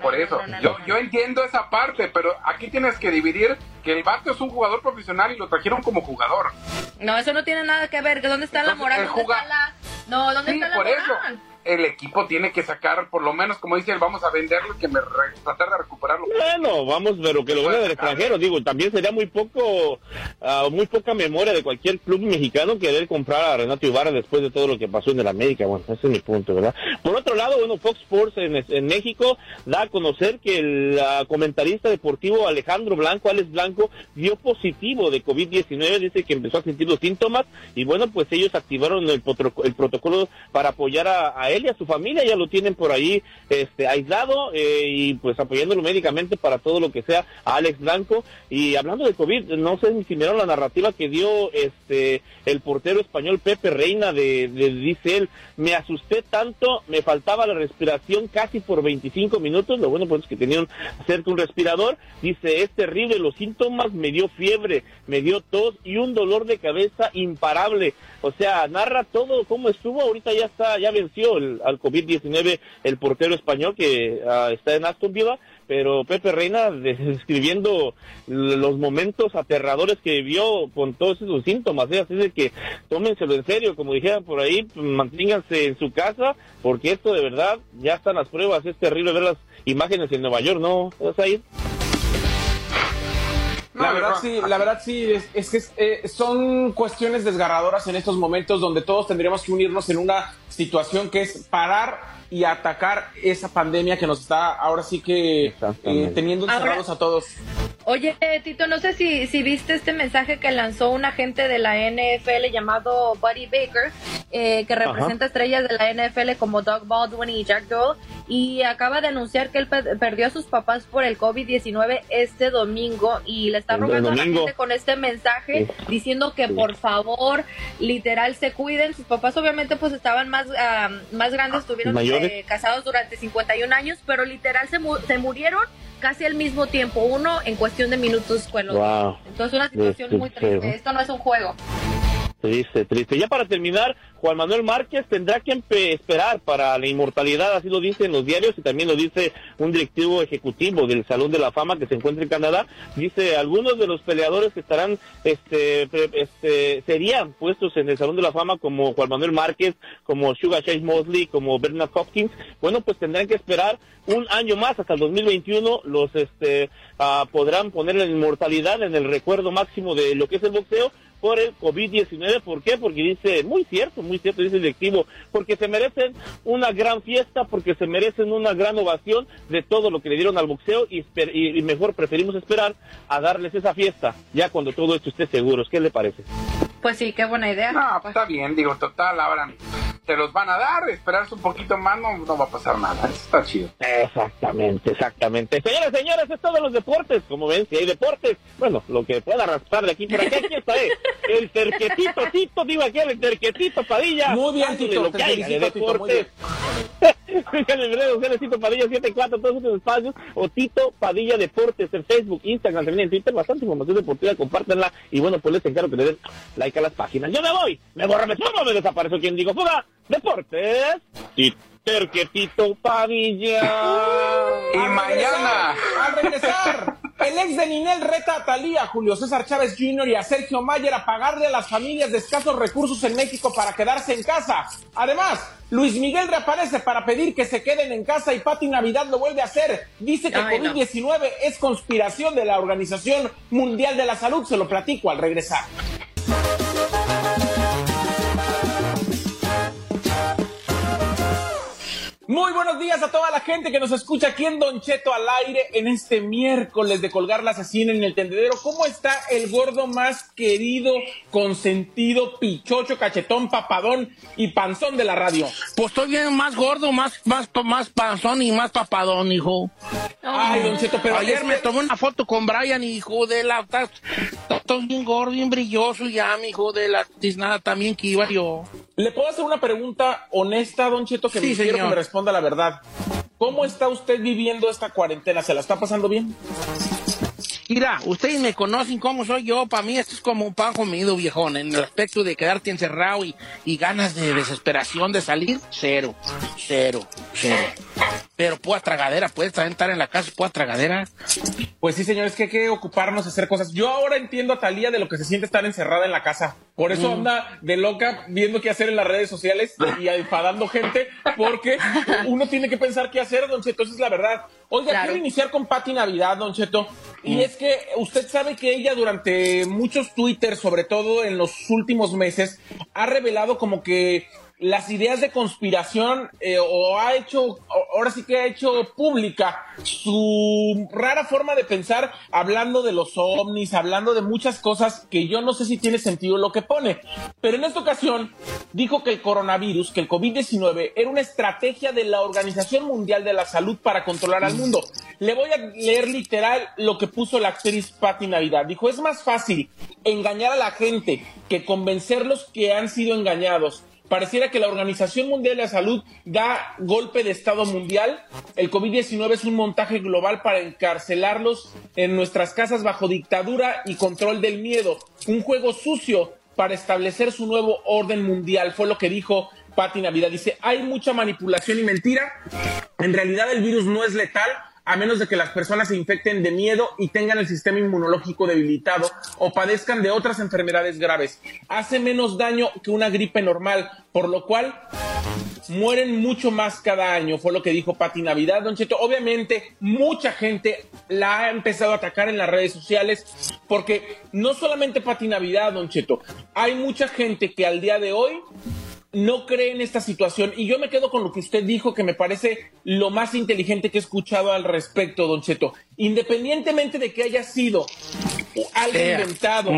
Por eso, no, no, yo, yo entiendo esa parte, pero aquí tienes que dividir que el vato es un jugador profesional y lo trajeron como jugador. No, eso no tiene nada que ver. ¿Dónde está la moral? ¿Dónde está la.? No, ¿dónde Sí, está la por moral? eso. El equipo tiene que sacar, por lo menos, como dice él, vamos a venderlo y que me re- tratar de recuperarlo. Bueno, vamos, pero que lo venda del extranjero, digo, también sería muy poco, ah, muy poca memoria de cualquier club mexicano querer comprar a Renato Ibarra después de todo lo que pasó en el América, bueno, ese es mi punto, ¿verdad? Por otro lado, bueno, Fox Sports en, en México da a conocer que el ah, comentarista deportivo Alejandro Blanco, Alex Blanco, dio positivo de COVID-19, dice que empezó a sentir los síntomas y bueno, pues ellos activaron el, el protocolo para apoyar a, a él y a su familia, ya lo tienen por ahí este, aislado eh, y pues apoyándolo médicamente para todo lo que sea a Alex Blanco. Y hablando de COVID, no sé si miraron la narrativa que dio este el portero español Pepe Reina de, de dice él, me asusté tanto, me faltaba la respiración casi por 25 minutos, lo bueno pues es que tenían cerca un respirador, dice, es terrible los síntomas, me dio fiebre, me dio tos y un dolor de cabeza imparable. O sea, narra todo cómo estuvo, ahorita ya está, ya venció el, al COVID-19 el portero español que ah, está en Aston Villa, pero Pepe Reina describiendo los momentos aterradores que vivió con todos esos síntomas, ¿eh? así de que tómenselo en serio, como dijeran por ahí, manténganse en su casa, porque esto de verdad ya están las pruebas, es terrible ver las imágenes en Nueva York, ¿no? ¿Vas a ir? La verdad sí, la verdad sí, es, es que es, eh, son cuestiones desgarradoras en estos momentos donde todos tendríamos que unirnos en una situación que es parar y atacar esa pandemia que nos está ahora sí que eh, teniendo Ahora- encerrados a todos. Oye, Tito, no sé si, si viste este mensaje que lanzó un agente de la NFL llamado Buddy Baker, eh, que representa estrellas de la NFL como Doug Baldwin y Jack Doyle, y acaba de anunciar que él pe- perdió a sus papás por el COVID-19 este domingo y le está rogando a la gente con este mensaje Sí. diciendo que Sí. por favor, literal, se cuiden. Sus papás obviamente pues estaban más, ah, más grandes, estuvieron Mayores. Eh, casados durante 51 años, pero literal se, mu- se murieron casi al mismo tiempo, uno en cuestión de minutos con el otro. Wow. Entonces una situación muy triste. Esto no es un juego. Triste, triste. Ya para terminar, Juan Manuel Márquez tendrá que esperar para la inmortalidad, así lo dicen los diarios y también lo dice un directivo ejecutivo del Salón de la Fama que se encuentra en Canadá. Dice, algunos de los peleadores que estarán, este, este, serían puestos en el Salón de la Fama como Juan Manuel Márquez, como Sugar Chase Mosley, como Bernard Hopkins. Bueno, pues tendrán que esperar un año más hasta el 2021. Los, este, ah, podrán poner la inmortalidad en el recuerdo máximo de lo que es el boxeo por el COVID-19. ¿Por qué? Porque dice, muy cierto, muy cierto, dice el directivo, porque se merecen una gran fiesta, porque se merecen una gran ovación de todo lo que le dieron al boxeo y, esper- y- y mejor preferimos esperar a darles esa fiesta ya cuando todo esto esté seguros. ¿Qué le parece? Pues sí, qué buena idea. No, pues está bien, digo, total, ahora te los van a dar, esperarse un poquito más, no, no va a pasar nada, eso está chido. Exactamente, exactamente. Señoras, señores, es todo los deportes. Como ven, si hay deportes, bueno, lo que pueda raspar de aquí por acá, aquí está, eh. El terquetito, Tito, digo aquel, el terquetito Padilla. Muy bien, Tito, lo te que de felicito, Tito, muy deportes. Síganme en redes sociales, Tito Padilla 74, todos esos espacios, o Tito Padilla Deportes en Facebook, Instagram, también en Twitter, bastante información deportiva, compártanla, y bueno, pues les encargo que le den like a las páginas. Yo me voy, me borro, me sumo, me desaparezo, quien digo, fuga, Deportes, y Terquetito Padilla. Y mañana. regresar, Al regresar, el ex de Ninel reta a Talía, Julio César Chávez Jr. y a Sergio Mayer a pagarle a las familias de escasos recursos en México para quedarse en casa. Además, Luis Miguel reaparece para pedir que se queden en casa y Pati Navidad lo vuelve a hacer. Dice que Ay, no. COVID-19 es conspiración de la Organización Mundial de la Salud. Se lo platico al regresar. Muy buenos días a toda la gente que nos escucha aquí en Don Cheto al aire en este miércoles de colgar la asesina en el tendedero. ¿Cómo está el gordo más querido, consentido, pichocho, cachetón, papadón y panzón de la radio? Pues estoy bien más gordo, más, más, más panzón y más papadón, hijo. Ay, Don Cheto, pero Ayer me tomé una foto con Brian, hijo de la... Estás estás bien gordo, bien brilloso ya, mi hijo de la tiznada también que iba yo. ¿Le puedo hacer una pregunta honesta, Don Cheto, que Sí, me señor. que me responda la verdad? ¿Cómo está usted viviendo esta cuarentena? ¿Se la está pasando bien? Mira, ustedes me conocen cómo soy yo. Para mí esto es como un pan comido, viejón. En el aspecto de quedarte encerrado y, y ganas de desesperación de salir, cero, cero, cero. Pero puedo tragadera, puedes también estar en la casa, puedo tragadera. Pues sí, señores, que hay que ocuparnos de hacer cosas. Yo ahora entiendo a Talía de lo que se siente estar encerrada en la casa. Por eso anda de loca viendo qué hacer en las redes sociales y enfadando gente, porque uno tiene que pensar qué hacer, Don Cheto. Esa es la verdad. Oiga, Claro. quiero iniciar con Pati Navidad, Don Cheto. Y es que usted sabe que ella durante muchos Twitter, sobre todo en los últimos meses, ha revelado como que las ideas de conspiración eh, o ha hecho, ahora sí que ha hecho pública su rara forma de pensar hablando de los ovnis, hablando de muchas cosas que yo no sé si tiene sentido lo que pone. Pero en esta ocasión dijo que el coronavirus, que el COVID-19 era una estrategia de la Organización Mundial de la Salud para controlar al mundo. Le voy a leer literal lo que puso la actriz Patti Navidad. Dijo, es más fácil engañar a la gente que convencerlos que han sido engañados. Pareciera que la Organización Mundial de la Salud da golpe de Estado mundial. El COVID-19 es un montaje global para encarcelarlos en nuestras casas bajo dictadura y control del miedo. Un juego sucio para establecer su nuevo orden mundial. Fue lo que dijo Patti Navidad. Dice, hay mucha manipulación y mentira. En realidad el virus no es letal. A menos de que las personas se infecten de miedo y tengan el sistema inmunológico debilitado o padezcan de otras enfermedades graves. Hace menos daño que una gripe normal, por lo cual mueren mucho más cada año, fue lo que dijo Pati Navidad, Don Cheto. Obviamente, mucha gente la ha empezado a atacar en las redes sociales, porque no solamente Pati Navidad, Don Cheto, hay mucha gente que al día de hoy no cree en esta situación. Y yo me quedo con lo que usted dijo que me parece lo más inteligente que he escuchado al respecto, Don Cheto. Independientemente de que haya sido algo inventado,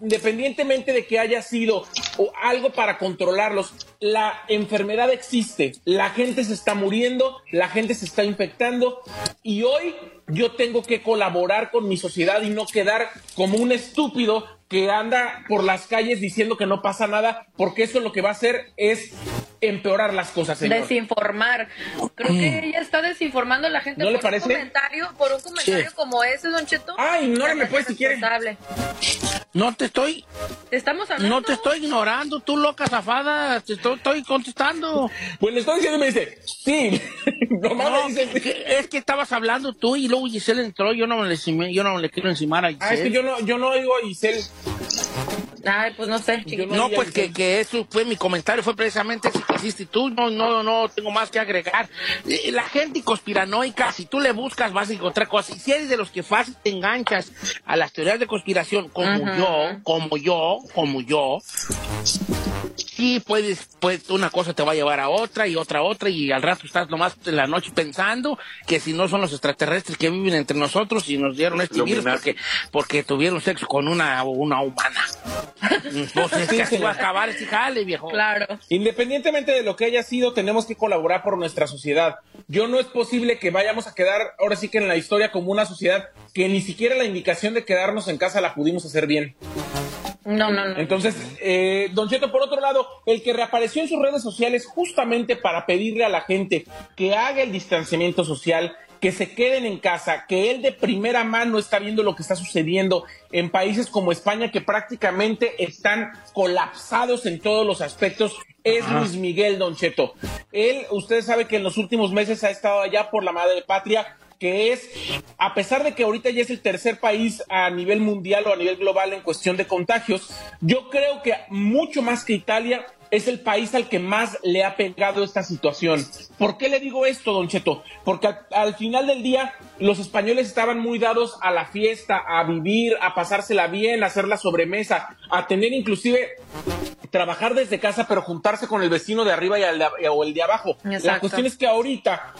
independientemente de que haya sido o algo para controlarlos, la enfermedad existe, la gente se está muriendo, la gente se está infectando y hoy yo tengo que colaborar con mi sociedad y no quedar como un estúpido que anda por las calles diciendo que no pasa nada, porque eso lo que va a hacer es empeorar las cosas, señor. Desinformar. Creo que ella está desinformando a la gente ¿No le por parece? un comentario, por un comentario Sí. como ese, Don Cheto. Ah, ignórame, pues, si quiere. No te estoy, Te estamos hablando. no te estoy ignorando, tú loca zafada, te estoy, estoy contestando. Pues le estoy diciendo y me dice, sí, No, me dice, que- es que estabas hablando tú y luego Giselle entró, yo no me le, yo no me le quiero encimar a Giselle. ah, es que yo no, yo no oigo a Giselle. Ay, pues no sé, No, a pues que, que eso fue mi comentario, fue precisamente ese que hiciste tú, no, no, no tengo más que agregar. Eh, La gente conspiranoica, si tú le buscas, vas a encontrar cosas. Y si eres de los que fácil te enganchas a las teorías de conspiración, como yo, como yo, como yo, sí puedes, pues una cosa te va a llevar a otra y otra a otra y al rato estás nomás en la noche pensando que si no son los extraterrestres que viven entre nosotros y nos dieron este virus porque, porque tuvieron sexo con una, una humana. Pues es que así va a acabar este jale, viejo. Claro. Independientemente de lo que haya sido, tenemos que colaborar por nuestra sociedad. Yo no es posible que vayamos a quedar ahora sí que en la historia como una sociedad que ni siquiera la indicación de quedarnos en casa la pudimos hacer bien. No, no, no. Entonces, eh, Don Cheto, por otro lado, el que reapareció en sus redes sociales justamente para pedirle a la gente que haga el distanciamiento social, que se queden en casa, que él de primera mano está viendo lo que está sucediendo en países como España que prácticamente están colapsados en todos los aspectos, es Luis Miguel Don Cheto. Él, usted sabe que en los últimos meses ha estado allá por la madre patria, que es, a pesar de que ahorita ya es el tercer país a nivel mundial o a nivel global en cuestión de contagios, yo creo que mucho más que Italia es el país al que más le ha pegado esta situación. ¿Por qué le digo esto, don Cheto? Porque al, al final del día los españoles estaban muy dados a la fiesta, a vivir, a pasársela bien, a hacer la sobremesa, a tener inclusive trabajar desde casa, pero juntarse con el vecino de arriba y el de, o el de abajo. La cuestión es que ahorita,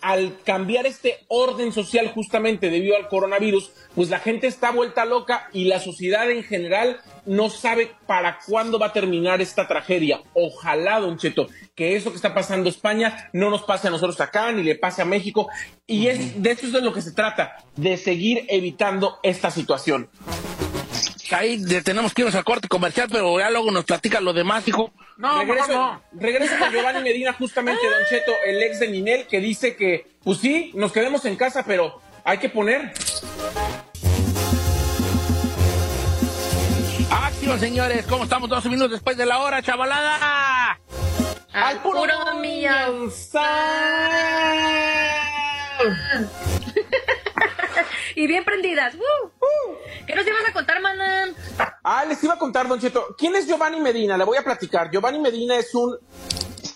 al cambiar este orden social justamente debido al coronavirus, pues la gente está vuelta loca y la sociedad en general no sabe para cuándo va a terminar esta tragedia. Ojalá, don Cheto, que eso que está pasando España no nos pase a nosotros acá, ni le pase a México. Y es, de eso es de lo que se trata, de seguir evitando esta situación. Ahí tenemos que irnos al corte comercial, pero ya luego nos platica lo demás, hijo. No, regreso, no. regreso con Giovanni Medina, justamente Don Cheto, el ex de Ninel, que dice que, pues sí, nos quedemos en casa, pero hay que poner. Acción, señores. ¿Cómo estamos? 12 minutos después de la hora, chavalada. Al puro millón. Y bien prendidas. ¡Woo! ¿Qué nos ibas a contar, maná? Ah, les iba a contar, Don Cheto. ¿Quién es Giovanni Medina? Le voy a platicar. Giovanni Medina es un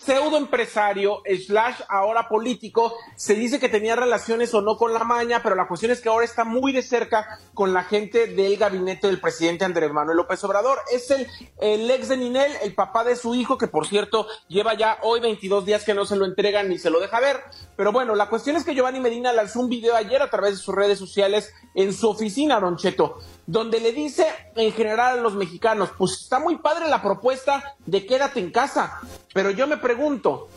pseudo empresario, slash ahora político. Se dice que tenía relaciones o no con la maña, pero la cuestión es que ahora está muy de cerca con la gente del gabinete del presidente Andrés Manuel López Obrador. Es el, el ex de Ninel, el papá de su hijo, que por cierto lleva ya hoy 22 días que no se lo entregan ni se lo deja ver. Pero bueno, la cuestión es que Giovanni Medina lanzó un video ayer a través de sus redes sociales en su oficina, Don Cheto, donde le dice en general a los mexicanos, pues está muy padre la propuesta de quédate en casa, pero yo me pregunto,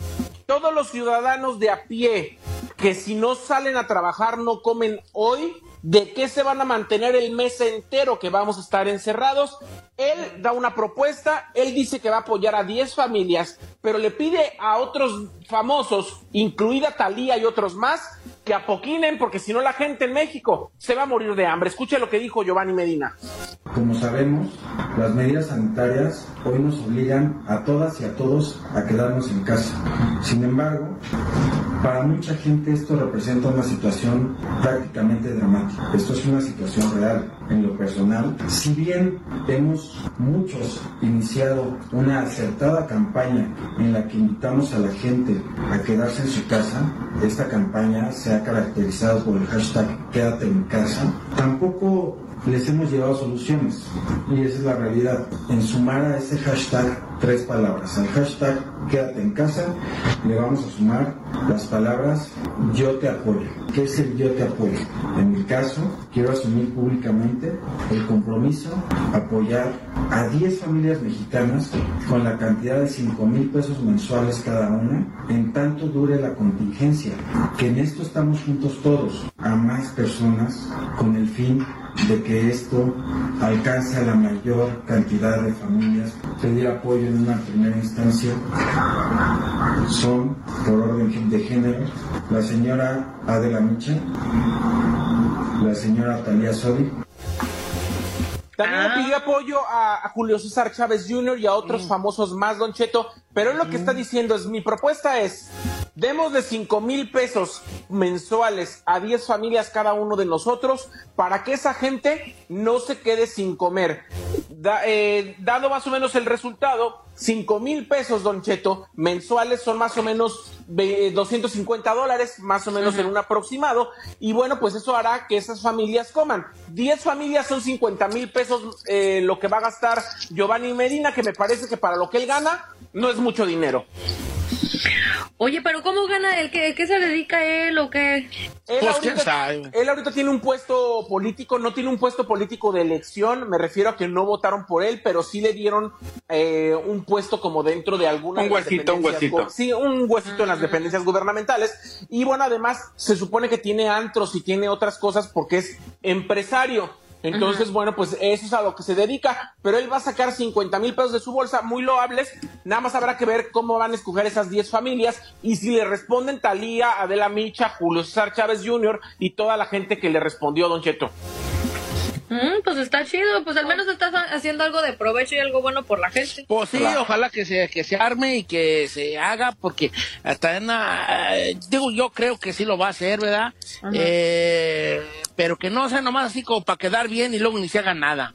todos los ciudadanos de a pie que si no salen a trabajar no comen hoy, ¿de qué se van a mantener el mes entero que vamos a estar encerrados? Él da una propuesta, él dice que va a apoyar a 10 familias, pero le pide a otros famosos, incluida Talía y otros más, que apoquinen, porque si no la gente en México se va a morir de hambre. Escuche lo que dijo Giovanni Medina. Como sabemos, las medidas sanitarias hoy nos obligan a todas y a todos a quedarnos en casa. Sin embargo, para mucha gente esto representa una situación prácticamente dramática. Esto es una situación real. En lo personal, si bien hemos muchos iniciado una acertada campaña en la que invitamos a la gente a quedarse en su casa, esta campaña se ha caracterizado por el hashtag quédate en casa, tampoco les hemos llevado soluciones. Y esa es la realidad. En sumar a ese hashtag tres palabras. Al hashtag quédate en casa le vamos a sumar las palabras yo te apoyo. ¿Qué es el yo te apoyo? En mi caso, quiero asumir públicamente el compromiso apoyar a 10 familias mexicanas con la cantidad de 5 mil pesos mensuales cada una en tanto dure la contingencia. Que en esto estamos juntos todos, a más personas con el fin de que esto alcance a la mayor cantidad de familias. Pedir apoyo en una primera instancia son, por orden de género, la señora Adela Micha, la señora Talía Sodi, También le pidió apoyo a, a Julio César Chávez Jr. y a otros famosos más, Don Cheto. Pero él lo que está diciendo es, mi propuesta es, demos de 5 mil pesos mensuales a 10 familias cada uno de nosotros para que esa gente no se quede sin comer. Da- eh, dado más o menos el resultado, 5 mil pesos, Don Cheto, mensuales son más o menos ve- 250 dólares, más o menos en un aproximado. Y bueno, pues eso hará que esas familias coman. 10 familias son 50 mil pesos eh, lo que va a gastar Giovanni Medina, que me parece que para lo que él gana no es mucho dinero. Oye, pero ¿cómo gana él? ¿Qué, qué se dedica él o qué? Él, Pues, quién ahorita, sabe. él ahorita tiene un puesto político, no tiene un puesto político de elección, me refiero a que no votaron por él, pero sí le dieron eh, un puesto como dentro de alguna Un de las huesito, un dependencias huesito. Sí, un huesito en las dependencias gubernamentales. Y bueno, además se supone que tiene antros y tiene otras cosas porque es empresario. Entonces, bueno, pues eso es a lo que se dedica, pero él va a sacar 50 mil pesos de su bolsa, muy loables, nada más habrá que ver cómo van a escoger esas 10 familias y si le responden Talía, Adela Micha, Julio César Chávez Jr. y toda la gente que le respondió, Don Cheto. Mm, pues está chido, pues al menos estás haciendo algo de provecho y algo bueno por la gente. Pues sí, ojalá que se, que se arme y que se haga, porque hasta en la- eh, digo, yo creo que sí lo va a hacer, ¿verdad? Eh, pero que no sea nomás así como para quedar bien y luego ni se haga nada.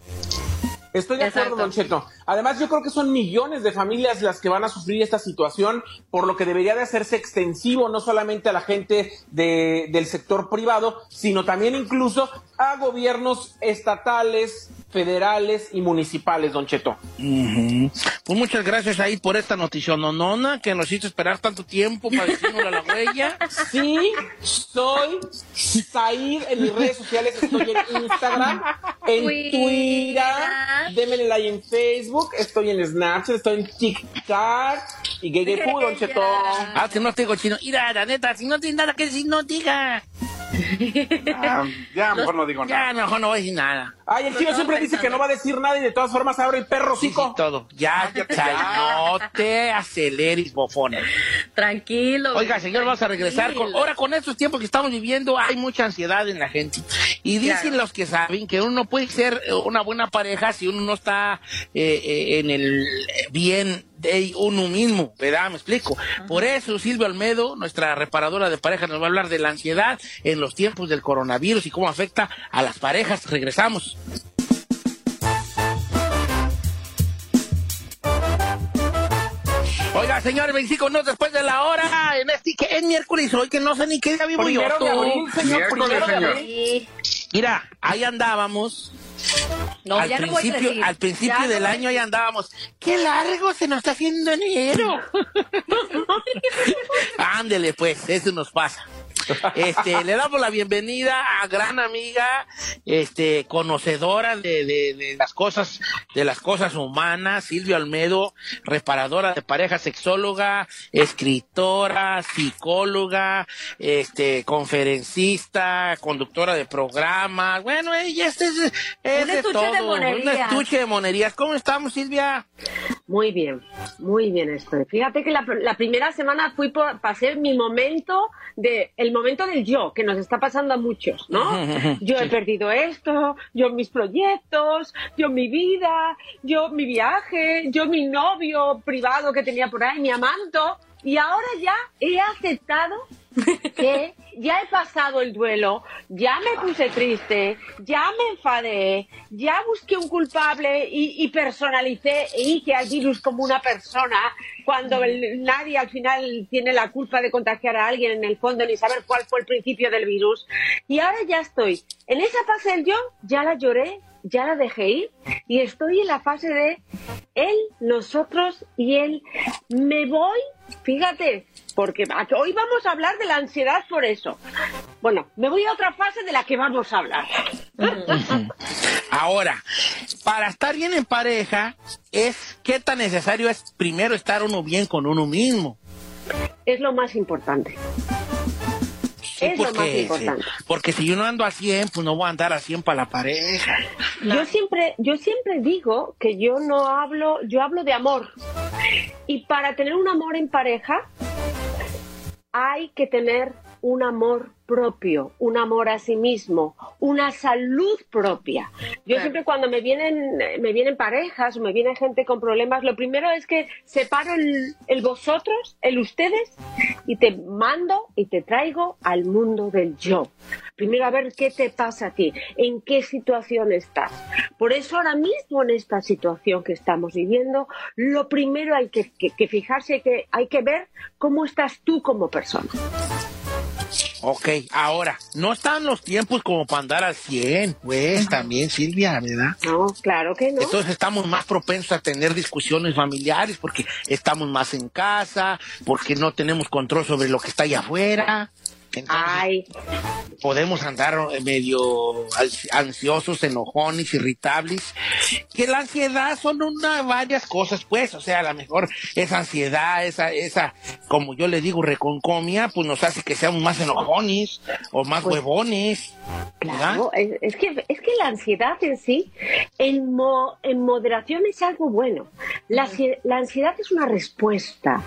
Estoy de acuerdo, Exacto. Don Cheto. Además, yo creo que son millones de familias las que van a sufrir esta situación, por lo que debería de hacerse extensivo no solamente a la gente de- del sector privado, sino también incluso a gobiernos estatales, federales y municipales, Don Cheto. Pues muchas gracias ahí por esta noticia nonona que nos hizo esperar tanto tiempo para decirnos la huella. Sí, soy Said en mis redes sociales, estoy en Instagram, en Twitter. Démenle like en Facebook, estoy en Snapchat, estoy en TikTok y Food, Don Cheto. Ah, si no te digo chino. Mira, la neta, si no tienes nada que decir, no diga. Ah, ya, mejor no digo nada. Ya, mejor no voy a decir nada. Ay, el chino siempre dice que no va a decir nada y de todas formas abre el perro Sí, sí, cico. todo. Ya, ya, ya, no te aceleres, bofón. Tranquilo. Oiga, señor, vamos a regresar. Con, ahora, con estos tiempos que estamos viviendo, hay mucha ansiedad en la gente. Y dicen Claro. los que saben que uno no puede ser una buena pareja si uno no está eh, eh, en el bien de uno mismo, ¿verdad? Me explico. Por eso, Silvia Olmedo, nuestra reparadora de parejas, nos va a hablar de la ansiedad en los tiempos del coronavirus y cómo afecta a las parejas. Regresamos. Oiga, señor, 25 minutos después de la hora, en este que es miércoles hoy, que no sé ni qué día vivo yo. Primero de tú. abril, señor, Miércoles, primero de señor. abril. Sí. Mira, ahí andábamos. No, al ya no voy a principio, decir. al principio Ya del año ya andábamos. ¡Qué largo se nos está haciendo enero! Ándele, pues, eso nos pasa. Este, le damos la bienvenida a gran amiga, este, conocedora de, de- de las cosas, de las cosas humanas, Silvia Olmedo, reparadora de pareja, sexóloga, escritora, psicóloga, este, conferencista, conductora de programas. Bueno, ella es, es, es Un de estuche todo, de un estuche de monerías. ¿Cómo estamos, Silvia? Muy bien, muy bien esto. Fíjate que la, la primera semana fui por, pasé mi momento de el momento del yo que nos está pasando a muchos, ¿no? Yo he perdido esto, yo mis proyectos, yo mi vida, yo mi viaje, yo mi novio privado que tenía por ahí, mi amanto, y ahora ya he aceptado que ya he pasado el duelo, ya me puse triste, ya me enfadé, ya busqué un culpable y, y personalicé e hice al virus como una persona, cuando el- nadie al final tiene la culpa de contagiar a alguien en el fondo ni saber cuál fue el principio del virus. Y ahora ya estoy en esa fase del yo, ya la lloré, ya la dejé ir y estoy en la fase de él, nosotros y él. Me voy, fíjate, porque hoy vamos a hablar de la ansiedad por eso. Bueno, me voy a otra fase de la que vamos a hablar. Ahora, para estar bien en pareja, es qué tan necesario es primero estar uno bien con uno mismo. Es lo más importante. Sí, es lo más importante. porque si yo no ando a 100, pues no voy a andar a 100 para la pareja. Yo siempre, yo siempre digo que yo no hablo, yo hablo de amor. Y para tener un amor en pareja, hay que tener un amor propio, un amor a sí mismo, una salud propia. Yo siempre cuando me vienen, me vienen parejas o me viene gente con problemas, lo primero es que separo el, el vosotros, el ustedes, y te mando y te traigo al mundo del yo. Primero a ver qué te pasa a ti, en qué situación estás. Por eso ahora mismo en esta situación que estamos viviendo, lo primero hay que, que- que fijarse, que, hay que ver cómo estás tú como persona. Ok, ahora, no están los tiempos como para andar al 100, pues también, Silvia, ¿verdad? No, claro que no. Entonces estamos más propensos a tener discusiones familiares porque estamos más en casa, porque no tenemos control sobre lo que está allá afuera. Ay. Podemos andar eh, medio ans- ansiosos, enojones, irritables. Que la ansiedad son una, varias cosas, pues. O sea, a lo mejor esa ansiedad, esa, esa, como yo le digo, reconcomia, pues nos hace que seamos más enojones o más huevones. Claro, es, es que, es que la ansiedad en sí, en, mo- en moderación es algo bueno. La, la ansiedad es una respuesta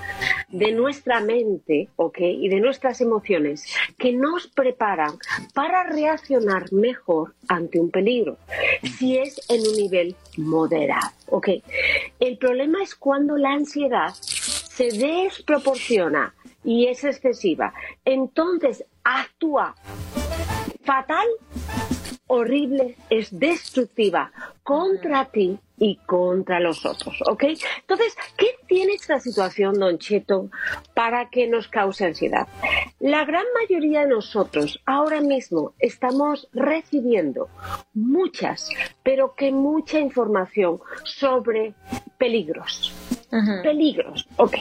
de nuestra mente, ¿ok? Y de nuestras emociones que nos preparan para reaccionar mejor ante un peligro, si es en un nivel moderado, ¿ok? El problema es cuando la ansiedad se desproporciona y es excesiva. Entonces actúa fatal, horrible, es destructiva contra ti y contra los otros, ¿ok? Entonces, ¿qué tiene esta situación, Don Cheto, para que nos cause ansiedad? La gran mayoría de nosotros ahora mismo estamos recibiendo muchas, pero que mucha información sobre peligros. Peligros, ok.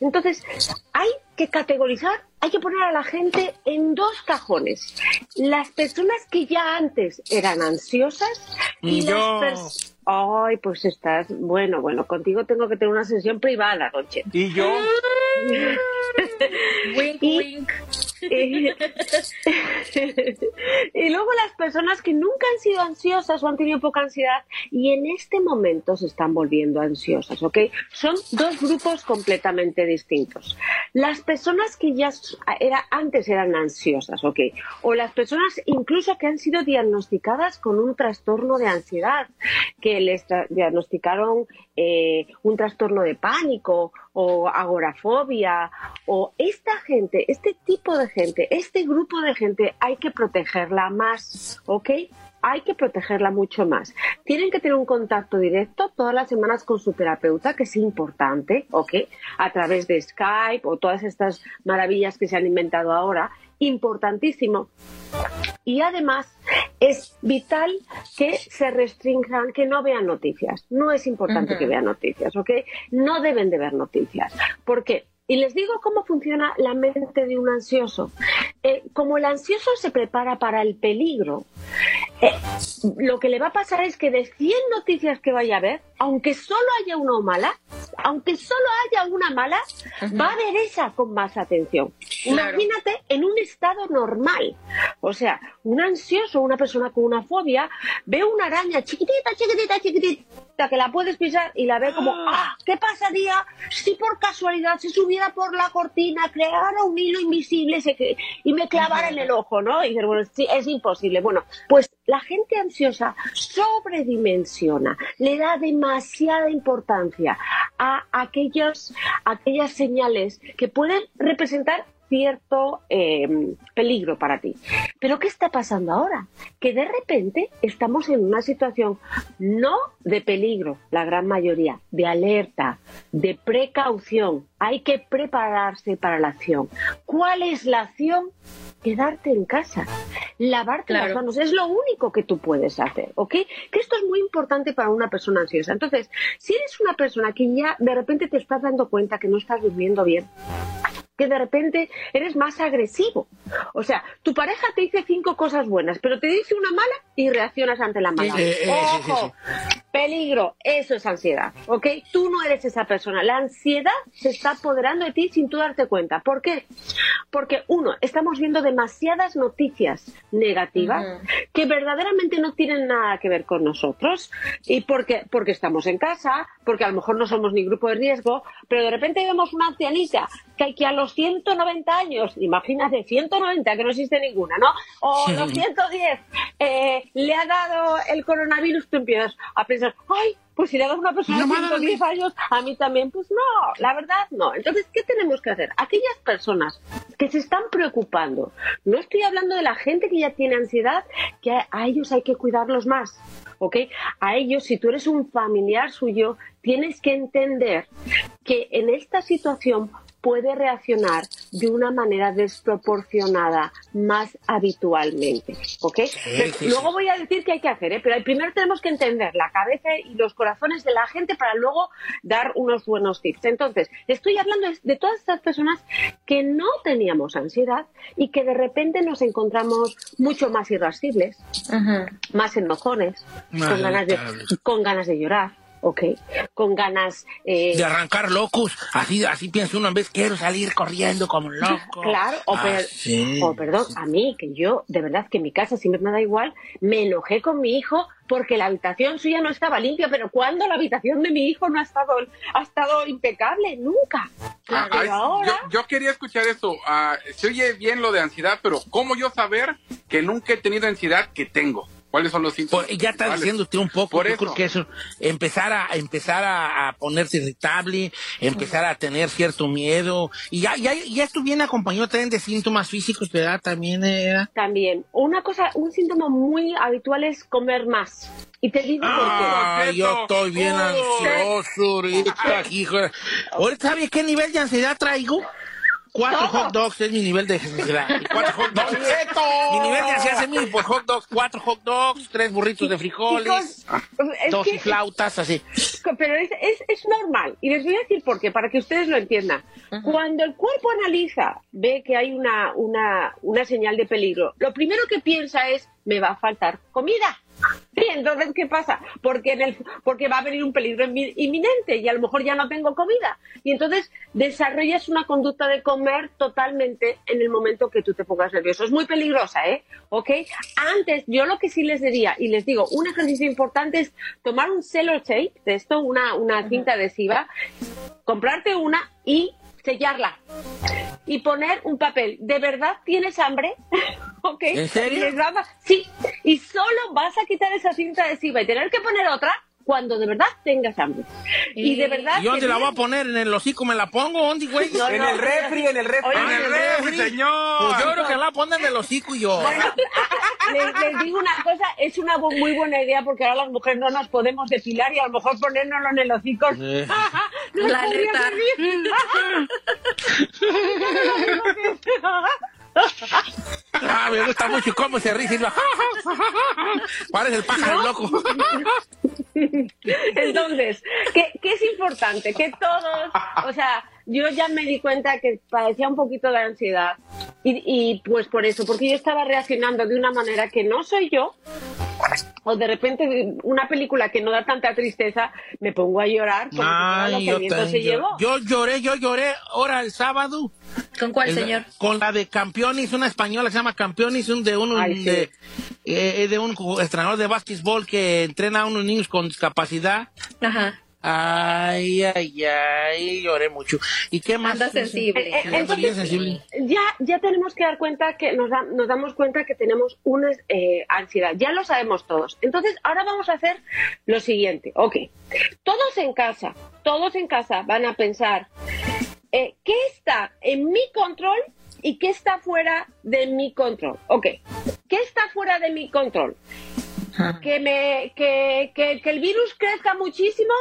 Entonces, hay que categorizar, hay que poner a la gente en dos cajones. Las personas que ya antes eran ansiosas y Yo. las personas... Ay, pues estás... Bueno, bueno, contigo tengo que tener una sesión privada, Roche. ¿Y yo? wink, wink. y luego las personas que nunca han sido ansiosas o han tenido poca ansiedad y en este momento se están volviendo ansiosas, ¿ok? Son dos grupos completamente distintos. Las personas que ya era, antes eran ansiosas, ¿ok? O las personas incluso que han sido diagnosticadas con un trastorno de ansiedad, que les diagnosticaron eh, un trastorno de pánico o agorafobia o esta gente, este tipo de gente, este grupo de gente hay que protegerla más, ¿ok? Hay que protegerla mucho más. Tienen que tener un contacto directo todas las semanas con su terapeuta, que es importante, ¿ok? A través de Skype o todas estas maravillas que se han inventado ahora. Importantísimo. Y además es vital que se restrinjan, que no vean noticias. No es importante que vean noticias, ¿ok? No deben de ver noticias. ¿Por qué? Y les digo cómo funciona la mente de un ansioso. Eh, como el ansioso se prepara para el peligro, eh, lo que le va a pasar es que de 100 noticias que vaya a ver, aunque solo haya una mala, aunque solo haya una mala, va a haber esa con más atención. Claro. Imagínate en un estado normal. O sea, un ansioso, una persona con una fobia, ve una araña chiquitita, chiquitita, chiquitita, que la puedes pisar y la ve como, ah, ¿qué pasaría si por casualidad se subiera por la cortina, creara un hilo invisible y me clavara en el ojo, ¿no? Y dices, bueno, sí, es imposible. Bueno, pues la gente ansiosa sobredimensiona, le da demasiada importancia a aquellos, aquellas señales que pueden representar cierto eh, peligro para ti. Pero ¿qué está pasando ahora? Que de repente estamos en una situación no de peligro, la gran mayoría, de alerta, de precaución. Hay que prepararse para la acción. ¿Cuál es la acción? Quedarte en casa, lavarte las manos, es lo único que tú puedes hacer, ¿ok? Que esto es muy importante para una persona ansiosa. Entonces, si eres una persona que ya de repente te estás dando cuenta que no estás durmiendo bien, que de repente eres más agresivo. O sea, tu pareja te dice cinco cosas buenas, pero te dice una mala y reaccionas ante la mala. Sí, eh, eh, sí, sí, Ojo, peligro, eso es ansiedad, ¿ok? Tú no eres esa persona. La ansiedad se está apoderando de ti sin tú darte cuenta. ¿Por qué? Porque, uno, estamos viendo demasiadas noticias negativas que verdaderamente no tienen nada que ver con nosotros y porque, porque estamos en casa, porque a lo mejor no somos ni grupo de riesgo, pero de repente vemos una ancianita que, que a los 190 años, imagínate, 190, que no existe ninguna, ¿no? O Sí. los 110, eh, le ha dado el coronavirus, tú empiezas a pensar, ay, pues si le a una persona de No me ha dado a mí. 110 años, a mí también, pues no, la verdad no. Entonces, ¿qué tenemos que hacer? Aquellas personas que se están preocupando, no estoy hablando de la gente que ya tiene ansiedad, que a, a ellos hay que cuidarlos más, ¿ok? A ellos, si tú eres un familiar suyo, tienes que entender que en esta situación puede reaccionar de una manera desproporcionada más habitualmente, ¿ok? Sí, luego sí. voy a decir qué hay que hacer, ¿eh? pero primero tenemos que entender la cabeza y los corazones de la gente para luego dar unos buenos tips. Entonces, estoy hablando de- todas estas personas que no teníamos ansiedad y que de repente nos encontramos mucho más irascibles, más enojones, Más con ganas, de, irritables. con ganas de llorar, ¿ok? Con ganas... eh, De arrancar locos, así, así piensa uno en vez, quiero salir corriendo como un loco. Claro, o, Ah, per- sí. o perdón, a mí, que yo, de verdad, que en mi casa siempre me da igual, me enojé con mi hijo porque la habitación suya no estaba limpia, pero ¿cuándo la habitación de mi hijo no ha estado, ha estado impecable? Nunca. Ah, Pero ay, ahora, yo, yo quería escuchar eso. Ah, se oye bien lo de ansiedad, pero ¿cómo yo saber que nunca he tenido ansiedad que tengo? ¿Cuáles son los síntomas? Por- ya está diciendo usted un poco, Por yo eso. creo que eso, empezar a, empezar a, a ponerse irritable, empezar a tener cierto miedo, y ya, ya, ya esto viene acompañado también de síntomas físicos, ¿verdad? También era. también, una cosa, un síntoma muy habitual es comer más. Y te digo por qué. Ah, yo estoy bien Oh. ansioso ahorita, hijo. Ahorita, ¿sabes qué nivel de ansiedad traigo? Cuatro Todo. hot dogs es mi nivel de. Cuatro hot dogs. Mi nivel de ansiedad es mil por hot dogs, cuatro hot dogs, tres burritos de frijoles, Chicos, dos que- y flautas, así. Pero es, es, es normal. Y les voy a decir por qué, para que ustedes lo entiendan. Cuando el cuerpo analiza, ve que hay una, una, una señal de peligro, lo primero que piensa es, me va a faltar comida. Sí, entonces, ¿qué pasa? Porque, en el, porque va a venir un peligro inmi- inminente y a lo mejor ya no tengo comida. Y entonces desarrollas una conducta de comer totalmente en el momento que tú te pongas nervioso. Es muy peligrosa, ¿eh? ¿Ok? Antes, yo lo que sí les diría, y les digo, un ejercicio importante es tomar un cello tape, de esto, una, una cinta adhesiva, comprarte una y sellarla. Y poner un papel. ¿De verdad tienes hambre? ¿Ok? ¿En serio? Y Sí. Y solo vas a quitar esa cinta adhesiva y tener que poner otra cuando de verdad tengas hambre. Y de verdad... ¿Y dónde la voy a poner? ¿En el hocico me la pongo? ¿Dónde, güey? No, En no, el refri, en el refri. Oye, en el refri, señor. Pues yo creo que la ponen en el hocico y yo. Bueno, les, les digo una cosa, es una muy buena idea porque ahora las mujeres no nos podemos depilar y a lo mejor ponérnoslo en el hocico. Eh. La podría neta. Ah, me gusta mucho cómo se ríe. Silva. Parece el pájaro loco. Entonces, ¿qué, qué es importante? Que todos, o sea, yo ya me di cuenta que padecía un poquito de ansiedad y, y pues por eso, porque yo estaba reaccionando de una manera que no soy yo o de repente una película que no da tanta tristeza, me pongo a llorar porque lo Ay, que yo, el viento se llevó. yo lloré, yo lloré ahora el sábado. ¿Con cuál, El- señor? Con la de Campeonis, una española que se llama Campeonis, un de un, Ay, sí. de, eh, de un entrenador de básquetbol que entrena a unos niños con discapacidad. Ajá. Ay, ay, ay, lloré mucho. ¿Y qué más? Anda sensible. Eh, eh, entonces, sensible. ya, ya tenemos que dar cuenta que nos, da- nos damos cuenta que tenemos una eh, ansiedad. Ya lo sabemos todos. Entonces, ahora vamos a hacer lo siguiente. Ok, todos en casa, todos en casa van a pensar, eh, ¿qué está en mi control y qué está fuera de mi control? Ok, ¿qué está fuera de mi control? Que, me, que, que, que el virus crezca muchísimo.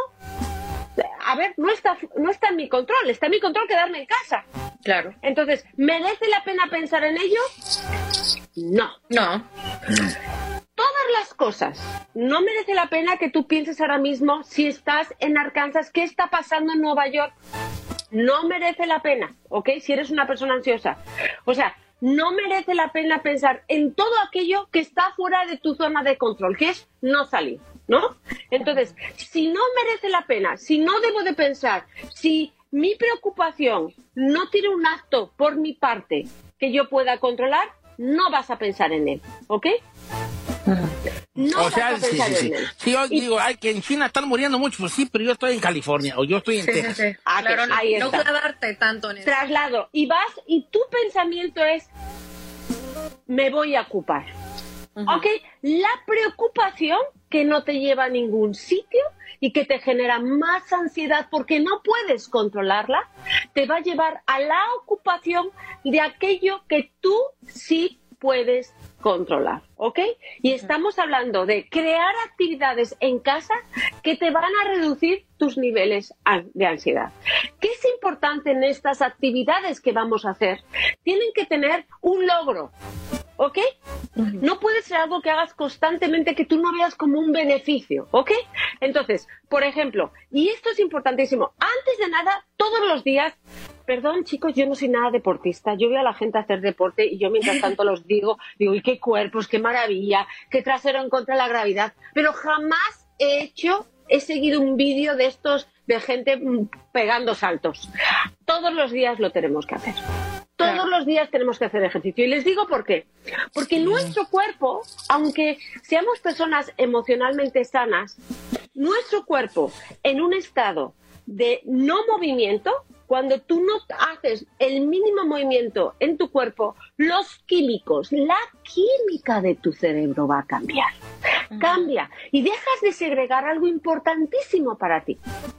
A ver, no está, no está en mi control, está en mi control quedarme en casa. Claro. Entonces, ¿merece la pena pensar en ello? No. No. Todas las cosas. No merece la pena que tú pienses ahora mismo si estás en Arkansas, qué está pasando en Nueva York. No merece la pena, ¿ok? Si eres una persona ansiosa. O sea, no merece la pena pensar en todo aquello que está fuera de tu zona de control, que es no salir, ¿no? Entonces, si no merece la pena, si no debo de pensar, si mi preocupación no tiene un acto por mi parte que yo pueda controlar, no vas a pensar en él, ¿ok? No o sea, sí, sí, sí. Si yo Y- digo, ay, que en China están muriendo mucho, pues sí, pero yo estoy en California o yo estoy en Sí, sí, Texas. sí. Ah, Claro, que ahí no está. clavarte tanto en eso. traslado y vas y tu pensamiento es me voy a ocupar. ¿Ok? La preocupación que no te lleva a ningún sitio y que te genera más ansiedad porque no puedes controlarla, te va a llevar a la ocupación de aquello que tú sí puedes controlar, ¿ok? Y estamos hablando de crear actividades en casa que te van a reducir tus niveles de ansiedad. ¿Qué es importante en estas actividades que vamos a hacer? Tienen que tener un logro, ¿ok? No puede ser algo que hagas constantemente que tú no veas como un beneficio, ¿ok? Entonces, por ejemplo, y esto es importantísimo, antes de nada, todos los días, perdón chicos, yo no soy nada deportista, yo veo a la gente hacer deporte y yo mientras tanto los digo, digo, y qué cuerpos, qué maravilla, qué trasero en contra de la gravedad, pero jamás he hecho, he seguido un vídeo de estos de gente mm, pegando saltos. Todos los días lo tenemos que hacer. Todos los días tenemos que hacer ejercicio. Y les digo por qué. Porque nuestro cuerpo, aunque seamos personas emocionalmente sanas, nuestro cuerpo en un estado de no movimiento, cuando tú no haces el mínimo movimiento en tu cuerpo, los químicos, la química de tu cerebro va a cambiar. Cambia y dejas de segregar algo importantísimo para ti,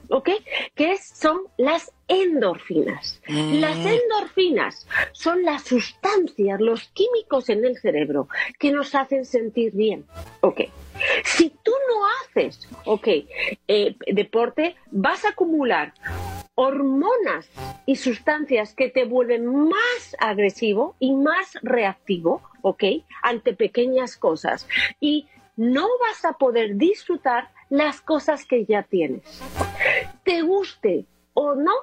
¿ok? Que es- son las endorfinas. Las endorfinas son las sustancias, los químicos en el cerebro que nos hacen sentir bien, ¿ok? Si tú no haces, ok, eh, deporte, vas a acumular hormonas y sustancias que te vuelven más agresivo y más reactivo, ¿ok? Ante pequeñas cosas. Y no vas a poder disfrutar las cosas que ya tienes. Te guste o no,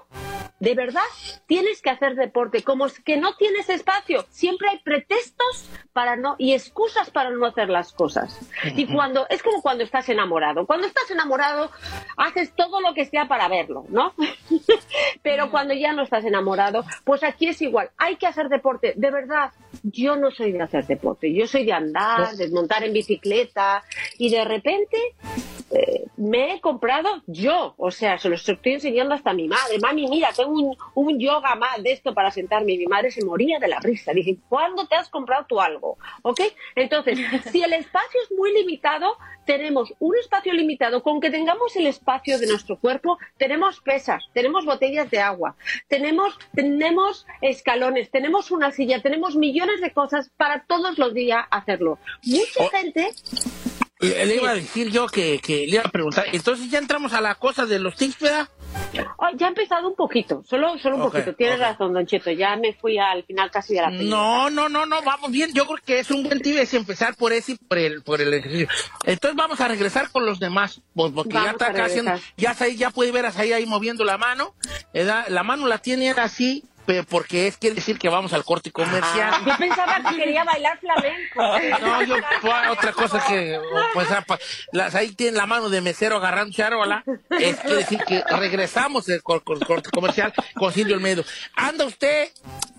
de verdad tienes que hacer deporte. Como es que no tienes espacio, siempre hay pretextos para no y excusas para no hacer las cosas. Y cuando es como cuando estás enamorado. Cuando estás enamorado haces todo lo que sea para verlo, ¿no? Pero cuando ya no estás enamorado, pues aquí es igual. Hay que hacer deporte. De verdad, yo no soy de hacer deporte. Yo soy de andar, de montar en bicicleta y de repente eh, me he comprado yo, o sea, se lo estoy enseñando hasta a mi madre. Mami, mira, tengo un, un yoga más de esto para sentarme. Y mi madre se moría de la risa. Dice, ¿cuándo te has comprado tú algo? ¿Ok? Entonces, si el espacio es muy limitado, tenemos un espacio limitado. Con que tengamos el espacio de nuestro cuerpo, tenemos pesas, tenemos botellas de agua, tenemos, tenemos escalones, tenemos una silla, tenemos millones de cosas para todos los días hacerlo. Mucha gente Le, le iba a decir yo que, que le iba a preguntar. Entonces ya entramos a la cosa de los. Oh, ya ha empezado un poquito, solo, solo un poquito. Tienes razón, Don Cheto. Ya me fui al final casi de la película. No, no, no, no, vamos bien. Yo creo que es un buen tip es empezar por ese y por el, por el ejercicio. Entonces vamos a regresar con los demás, pues, porque ya está acá haciendo, ya, ya puede ver a ahí, ahí moviendo la mano. ¿verdad? La mano la tiene así porque es quiere decir que vamos al corte comercial. Yo pensaba que quería bailar flamenco. No, yo pues, otra cosa que pues apa, las ahí tienen la mano de mesero agarrando charola, es quiere decir que regresamos del cor- cor- corte comercial con Silvio Olmedo. ¿Anda usted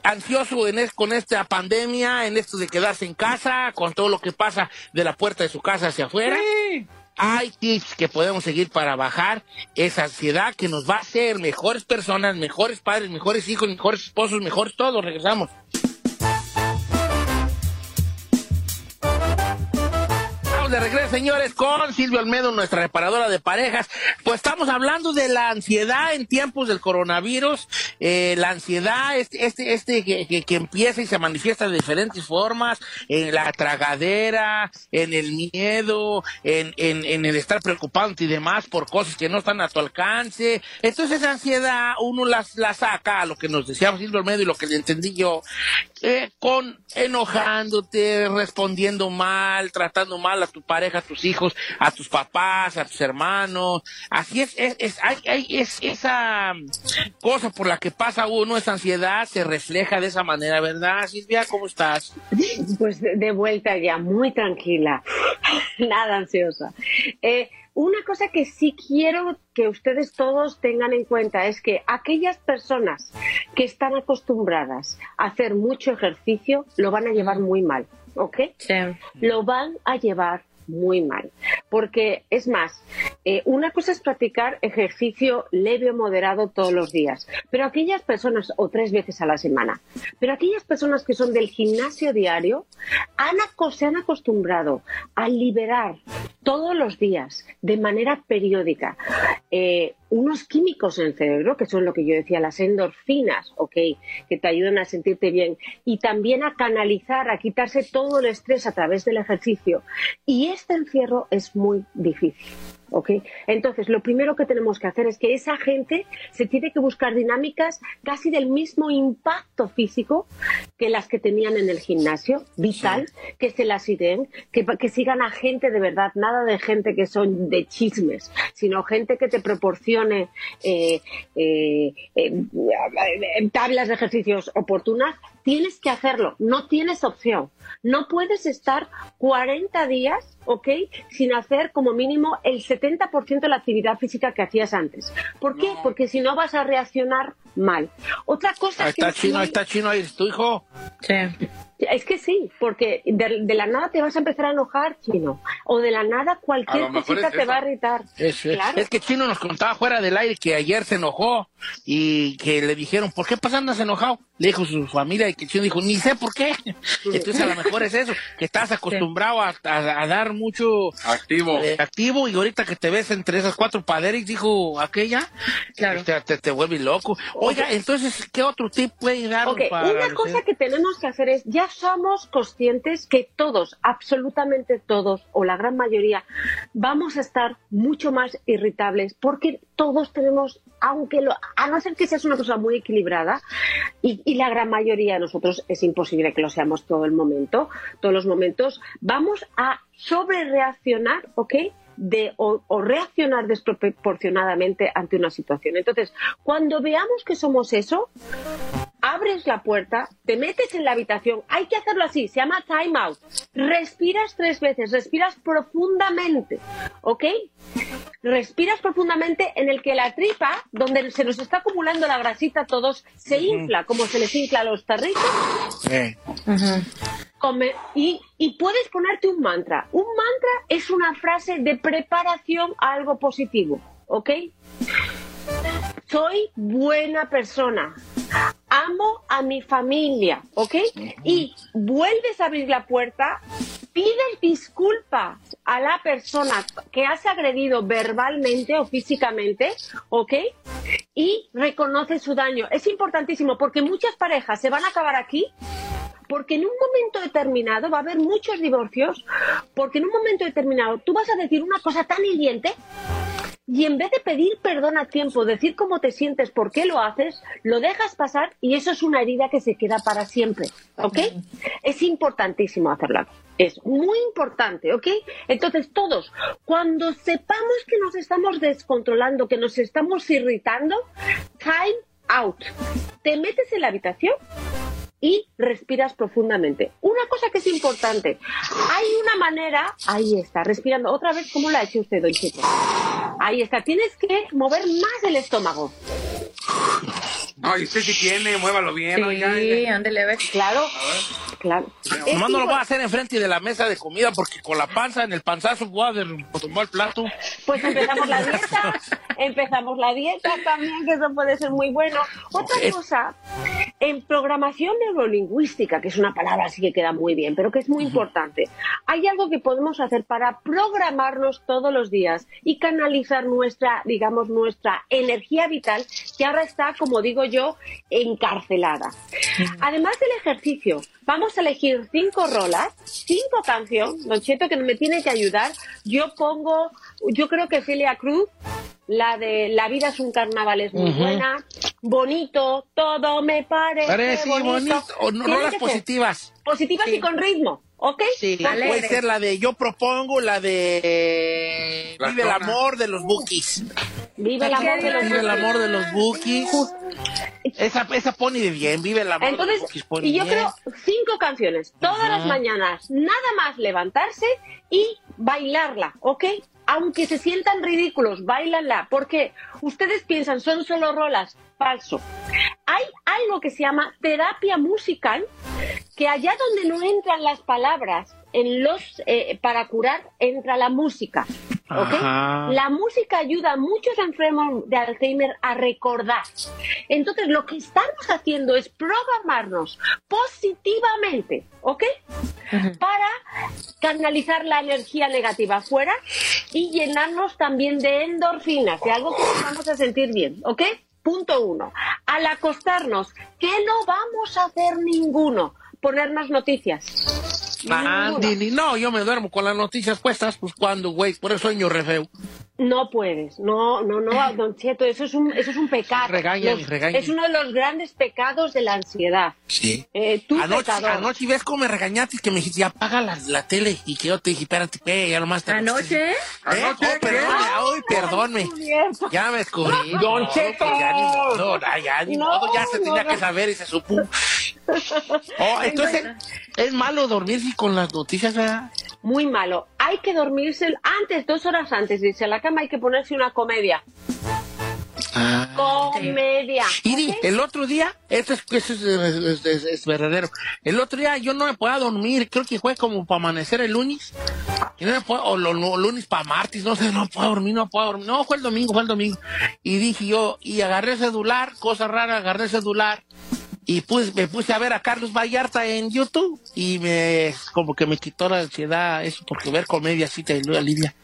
ansioso en es- con esta pandemia, en esto de quedarse en casa, con todo lo que pasa de la puerta de su casa hacia afuera? Hay tips que podemos seguir para bajar esa ansiedad que nos va a hacer mejores personas, mejores padres, mejores hijos, mejores esposos, mejores todos. Regresamos. De regreso, señores, con Silvio Almedo, nuestra reparadora de parejas. Pues estamos hablando de la ansiedad en tiempos del coronavirus. Eh, la ansiedad, este, este, este que, que- empieza y se manifiesta de diferentes formas, en la tragadera, en el miedo, en, en, el estar preocupado y demás por cosas que no están a tu alcance. Entonces esa ansiedad uno la saca lo que nos decía Silvio Almedo y lo que le entendí yo, eh, con enojándote, respondiendo mal, tratando mal a tu pareja, a tus hijos, a tus papás, a tus hermanos. Así es, es, es, hay, hay- es esa cosa por la que pasa uno, esa ansiedad, se refleja de esa manera, ¿verdad, Silvia? ¿Cómo estás? Pues de, de vuelta ya, muy tranquila, nada ansiosa. Eh, una cosa que sí quiero que ustedes todos tengan en cuenta es que aquellas personas que están acostumbradas a hacer mucho ejercicio lo van a llevar muy mal, ¿ok? Lo van a llevar muy mal. Porque, es más, eh, una cosa es practicar ejercicio leve o moderado todos los días, pero aquellas personas, o tres veces a la semana, pero aquellas personas que son del gimnasio diario, han se han acostumbrado a liberar todos los días, de manera periódica, eh, unos químicos en el cerebro, que son lo que yo decía, las endorfinas, ¿ok? Que te ayudan a sentirte bien y también a canalizar, a quitarse todo el estrés a través del ejercicio. Y este encierro es muy difícil. ¿Ok? Entonces, lo primero que tenemos que hacer es que esa gente se tiene que buscar dinámicas casi del mismo impacto físico que las que tenían en el gimnasio, vital, que se las ideen, que, que sigan a gente de verdad, nada de gente que son de chismes, sino gente que te proporcione eh, eh, eh, eh, tablas de ejercicios oportunas. Tienes que hacerlo, no tienes opción. No puedes estar 40 días, ¿ok? Sin hacer como mínimo el 70% de la actividad física que hacías antes. ¿Por qué? Porque si no vas a reaccionar mal. Otra cosa Ahí que está sí- chino, ahí está chino, ahí es tu hijo. Sí. Es que sí, porque de, de la nada te vas a empezar a enojar, chino. O de la nada cualquier cosita es te va a irritar. Es, es- Claro. es que Chino nos contaba fuera del aire que ayer se enojó y que le dijeron, ¿por qué pasas andas enojado? Le dijo su familia y que Chino dijo, ni sé por qué. Entonces a lo mejor es eso, que estás acostumbrado a, a- a dar mucho activo. activo y ahorita que te ves entre esas cuatro paderas, dijo aquella, te, te, te vuelves loco. Oiga, entonces, ¿qué otro tip puede dar Ok, para una cosa que tenemos que hacer es, ya somos conscientes que todos, absolutamente todos, o la gran mayoría, vamos a estar mucho más irritables porque todos tenemos, aunque lo, a no ser que seas una persona muy equilibrada, y, y la gran mayoría de nosotros es imposible que lo seamos todo el momento, todos los momentos, vamos a sobrereaccionar, ¿ok? De o, o reaccionar desproporcionadamente ante una situación. Entonces, cuando veamos que somos eso, abres la puerta, te metes en la habitación, hay que hacerlo así, se llama time out. Respiras tres veces, respiras profundamente, ¿ok? Respiras profundamente en el que la tripa, donde se nos está acumulando la grasita a todos, se infla, como se les infla a los perritos, Eh, come- y, y puedes ponerte un mantra. Un mantra es una frase de preparación a algo positivo, ¿ok? Soy buena persona. Amo a mi familia, ¿ok? Y vuelves a abrir la puerta, pides disculpas a la persona que has agredido verbalmente o físicamente, ¿ok? Y reconoces su daño. Es importantísimo porque muchas parejas se van a acabar aquí porque en un momento determinado va a haber muchos divorcios, porque en un momento determinado tú vas a decir una cosa tan hiriente y en vez de pedir perdón a tiempo, decir cómo te sientes, por qué lo haces, lo dejas pasar y eso es una herida que se queda para siempre, ¿ok? Es importantísimo hacerlo. Es muy importante, ¿ok? Entonces todos, cuando sepamos que nos estamos descontrolando, que nos estamos irritando, time out. Te metes en la habitación y respiras profundamente. Una cosa que es importante, hay una manera, ahí está, respirando. Otra vez, ¿cómo la ha hecho usted, Don Cheto? Ahí está, tienes que mover más el estómago. Ay, usted sí tiene, muévalo bien. oiga. Sí, ándele, a ver. Claro, claro. Es Nomás no lo voy a hacer enfrente de la mesa de comida porque con la panza en el panzazo voy a tomar el plato. Pues empezamos la dieta, empezamos la dieta también, que eso puede ser muy bueno. Otra Ok. cosa, en programación neurolingüística, que es una palabra así que queda muy bien, pero que es muy importante, hay algo que podemos hacer para programarnos todos los días y canalizar nuestra, digamos, nuestra energía vital, que ahora está, como digo yo, encarcelada. Además del ejercicio, vamos a elegir cinco rolas, cinco canciones, Don Cheto, que me tiene que ayudar. Yo pongo, yo creo que Celia Cruz, la de La vida es un carnaval es muy buena, bonito, todo me parece, Parece bonito. bonito. O no, Tiene rolas positivas. Positivas y con ritmo, ¿ok? Sí, puede ser la de Yo propongo, la de La Vive el amor de los Bookies. Vive el amor de los Vive el amor de los Bookies. Esa, esa pone de bien, vive el amor de los Entonces, Bookies. y yo bien. creo cinco canciones, todas Ajá. las mañanas, nada más levantarse y bailarla, ¿ok? Aunque se sientan ridículos, bailanla, porque ustedes piensan, son solo rolas, falso. Hay algo que se llama terapia musical, que allá donde no entran las palabras, en los eh, para curar entra la música. ¿ok? Ajá. La música ayuda a muchos enfermos de Alzheimer a recordar. Entonces, lo que estamos haciendo es programarnos positivamente, ¿ok? Para canalizar la energía negativa afuera y llenarnos también de endorfinas, de algo que nos vamos a sentir bien, ¿ok? Punto uno. Al acostarnos, ¿qué no vamos a hacer ninguno? Ponernos noticias. Ah. Dili, no, yo me duermo con las noticias puestas, pues cuando, güey, por eso sueño re feo. No puedes, no, no, no, Don Cheto, eso es un, eso es un pecado. Regáñame, Los- regáñame. Es uno de los grandes pecados de la ansiedad. Sí. Eh, tú, Anoche, pecador. anoche, ¿ves cómo me regañaste? Que me dijiste, ya apaga la, la tele. Y que yo te dije, espérate, pe, ya nomás te... ¿Anoche? ¿Eh? Anoche, Oh, perdón, ay, perdónme. Ya me descubrí. Don No, Cheto. pues ya ni modo, ya, ya, ni No, modo, ya se no, tenía no. que saber y se supo. Oh, entonces, es malo con las noticias, ¿verdad? Muy malo. Hay que dormirse antes, dos horas antes irse a la cama, hay que ponerse una comedia. Comedia. Y di, ¿ok? el otro día, esto es, esto es, es- es- es verdadero. El otro día yo no me podía dormir, creo que fue como para amanecer el lunes. Y no me puedo- o lo, lo- lunes para martes, no sé, no puedo dormir, no puedo dormir. No, fue el domingo, fue el domingo. Y dije yo, y agarré el celular, cosa rara, agarré el celular. Y pues me puse a ver a Carlos Vallarta en YouTube y me como que me quitó la ansiedad eso porque ver comedia sí te alivia.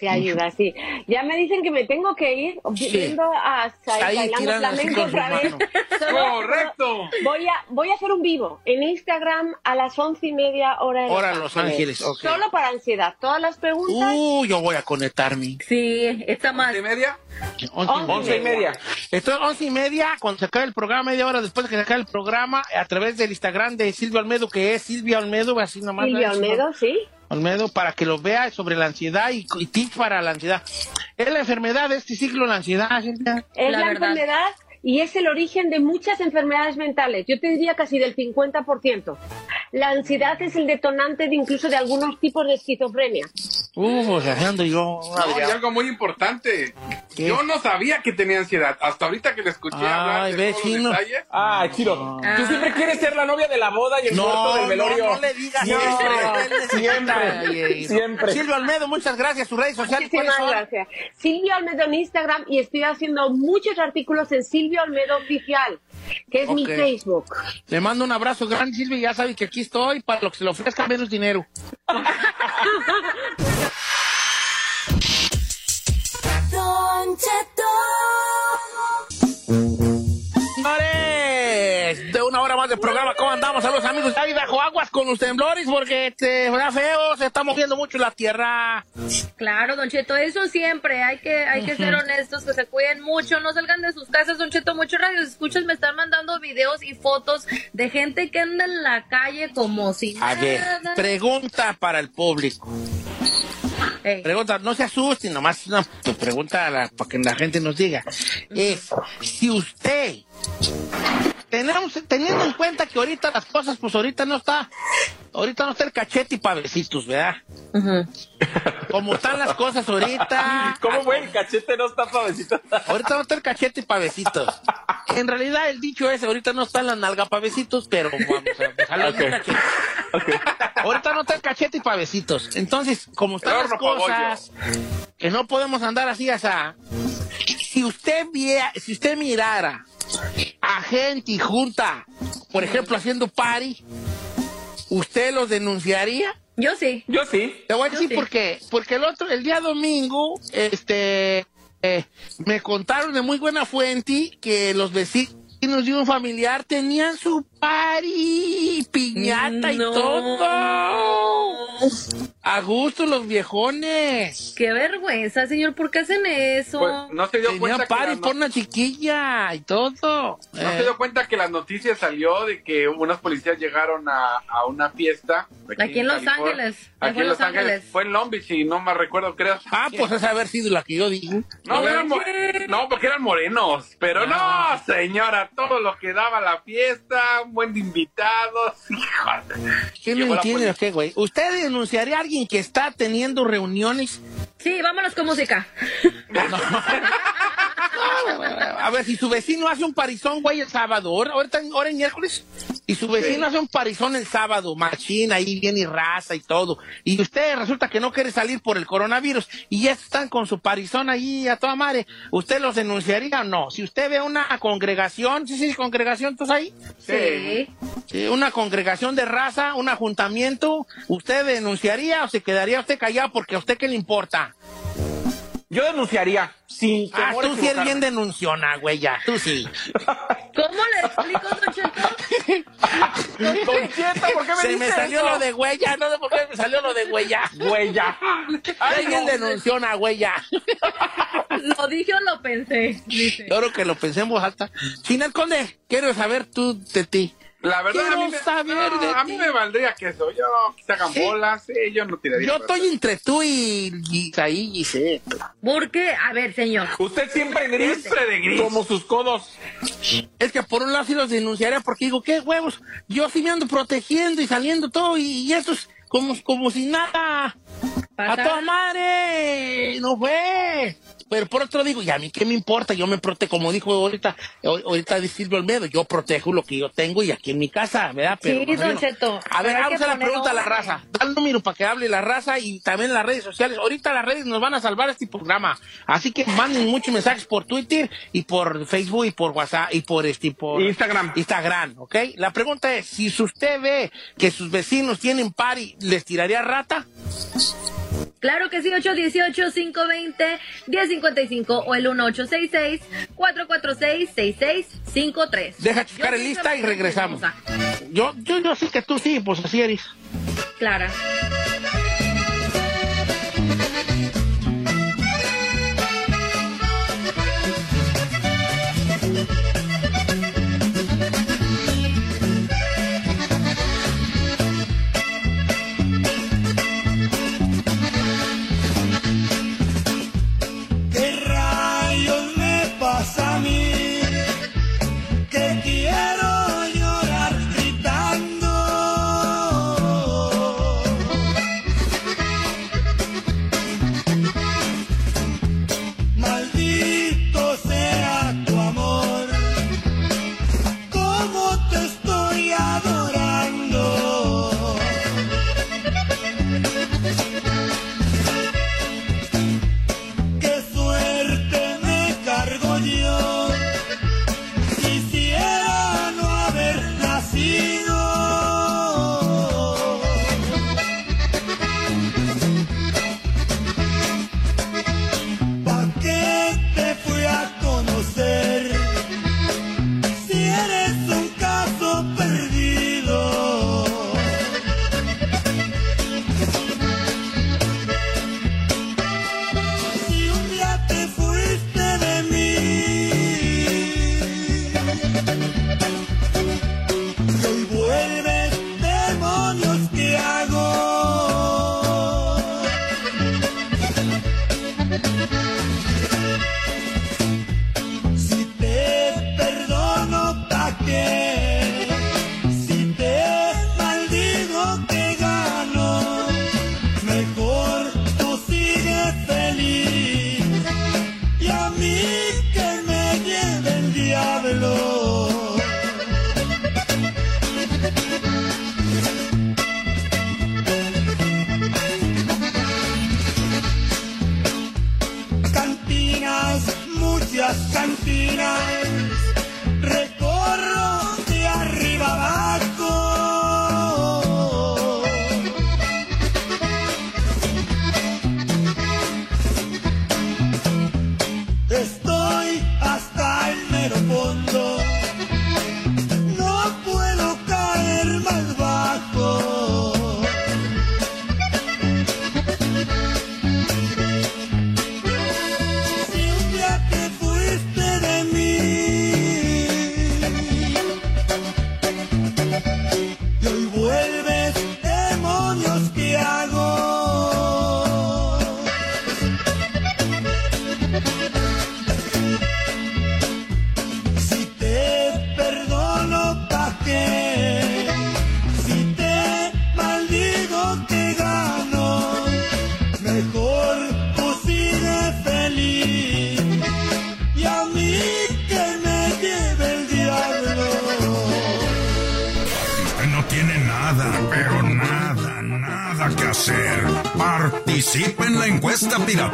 Te ayuda, sí. Ya me dicen que me tengo que ir viendo a Sai Ahí bailando tirando así flamenco otra vez. Correcto. Voy a, voy a hacer un vivo en Instagram a las once y media hora de Hora Los Ángeles, ok. Solo para ansiedad. Todas las preguntas. Uh, yo voy a conectarme. Sí, está más. ¿De media? Once y Once Once y media. Entonces, once y media, cuando se acabe el programa, media hora después de que se acabe el programa, a través del Instagram de Silvia Olmedo, que es Silvia Olmedo, así nomás. Silvia ¿verdad? Olmedo, sí. Olmedo, para que lo vea sobre la ansiedad y, y tips para la ansiedad. Es la enfermedad de este siglo, la ansiedad, Silvia. Es La la, enfermedad y es el origen de muchas enfermedades mentales. Yo te diría casi del 50%. La ansiedad es el detonante de incluso de algunos tipos de esquizofrenia. Uh, ando yo. No, y algo muy importante. ¿Qué? Yo no sabía que tenía ansiedad. Hasta ahorita que le escuché Ay, hablar de ve, todos los chino. detalles. Ah, Chiro. Tú siempre quieres ser la novia de la boda y el muerto No, del no, velorio. no le digas Siempre, siempre, siempre. Silvia Olmedo, muchas gracias. Sus redes sociales, ¿cuáles Muchísimas son? gracias. Silvia Olmedo en Instagram y estoy haciendo muchos artículos en Silvia Olmedo Oficial, que es mi Ok. Facebook. Le mando un abrazo grande, Silvia. y Ya sabe que aquí estoy para lo que se le ofrezca menos dinero. Don Cheto. Señores, de una hora más de programa, ¿cómo andamos? Saludos amigos, ahí bajo aguas con los temblores porque este, está feo, se está moviendo mucho la tierra. Claro, Don Cheto, eso siempre, hay que, hay que ser honestos, que se cuiden mucho, no salgan de sus casas, Don Cheto, muchos radios escuchas me están mandando videos y fotos de gente que anda en la calle como si A ver, nada. pregunta para el público. Ey. Pregunta, no se asusten, nomás una pregunta a la- para que la gente nos diga. Es, si usted tenemos, teniendo en cuenta que ahorita las cosas, pues ahorita no está, ahorita no está el cachete y pavecitos, ¿verdad? Como están las cosas ahorita. ¿Cómo fue? El cachete no está pavecito. Ahorita no está el cachete y pavecitos. En realidad el dicho es, ahorita no está en la nalga pavecitos, pero vamos a dejarlo en el Ok. cachete. Ahorita no está el cachete y pavecitos. Entonces, como están las bollo. Cosas, que no podemos andar así, sea, si usted viera, si usted mirara a gente junta, por ejemplo, haciendo party, ¿usted los denunciaría? Yo sí. Yo sí. Te voy a Yo decir sí. por qué. Porque el otro, el día domingo, este, eh, me contaron de muy buena fuente que los vecinos de un familiar tenían su party, piñata y todo. A gusto los viejones. Qué vergüenza, señor, ¿por qué hacen eso? Pues no se dio Tenían cuenta que party no- por una chiquilla y todo. No Eh, se dio cuenta que la noticia salió de que unos policías llegaron a, a una fiesta. Aquí en Los California. Ángeles. Aquí en Los Ángeles. Fue en Long Beach y no me recuerdo, creo. ah, pues esa haber sido la que yo digo. No, eran no, porque eran morenos. Pero Ah. no, señora, todo lo que daba la fiesta, un buen de invitados. Híjole. ¿Quién Llegó no la entiende policía. o qué, güey? ¿Usted denunciaría a alguien que está teniendo reuniones Sí, vámonos con música. A ver, si su vecino hace un parizón, güey, el sábado, ahora, ahorita, ahora en miércoles, y su vecino hace un parizón el sábado, machina, ahí viene y raza y todo, y usted resulta que no quiere salir por el coronavirus, y ya están con su parizón ahí a toda madre, ¿usted los denunciaría o no? Si usted ve una congregación, ¿sí, sí, congregación, tú ahí? Sí. Sí, una congregación de raza, un ajuntamiento, ¿usted denunciaría o se quedaría usted callado porque a usted qué le importa? Yo denunciaría. Sin Ah, tú sí eres bien denunciona, güey, ya, tú sí. ¿Cómo le explico, Don Cheto? Don Cheto, ¿por qué me Se dice me salió eso? lo de huella, no sé por qué me salió lo de huella. Huella. Ay, Alguien no. denunciona huella. ¿Lo dije o lo pensé? Dice. Yo creo que lo pensé en voz alta. Chinel Conde, quiero saber tú de ti. La verdad, Quiero a mí, me, saber no, de a ti. mí me valdría que eso. Yo, que se hagan Sí. bolas, sí, yo no tiraría. Yo estoy entre tú y, y ahí, Giselle. ¿Por qué? A ver, señor. Usted siempre gris. Siempre de gris. Como sus codos. Es que por un lado sí los denunciaría porque digo, ¿qué huevos? Yo sí me ando protegiendo y saliendo todo y, y esto es como, como si nada. Pasa. A toda madre. No fue. Pero por otro digo, y a mí qué me importa, yo me protejo, como dijo ahorita, ahor- ahorita de Silvio Olmedo, yo protejo lo que yo tengo y aquí en mi casa, ¿verdad? Sí, pues, Don. Cheto, A ver, pero vamos a la pregunta a la raza. Da el número para que hable la raza y también las redes sociales. Ahorita las redes nos van a salvar este programa. Así que manden muchos mensajes por Twitter y por Facebook y por WhatsApp y por este, por Instagram. Instagram, ¿ok? La pregunta es, si usted ve que sus vecinos tienen party, ¿les tiraría rata? Claro que sí, 818-520-1055 o el 1866-446-6653. Deja checar el lista y regresamos. Yo, yo, yo sí que tú sí, pues así eres. Clara.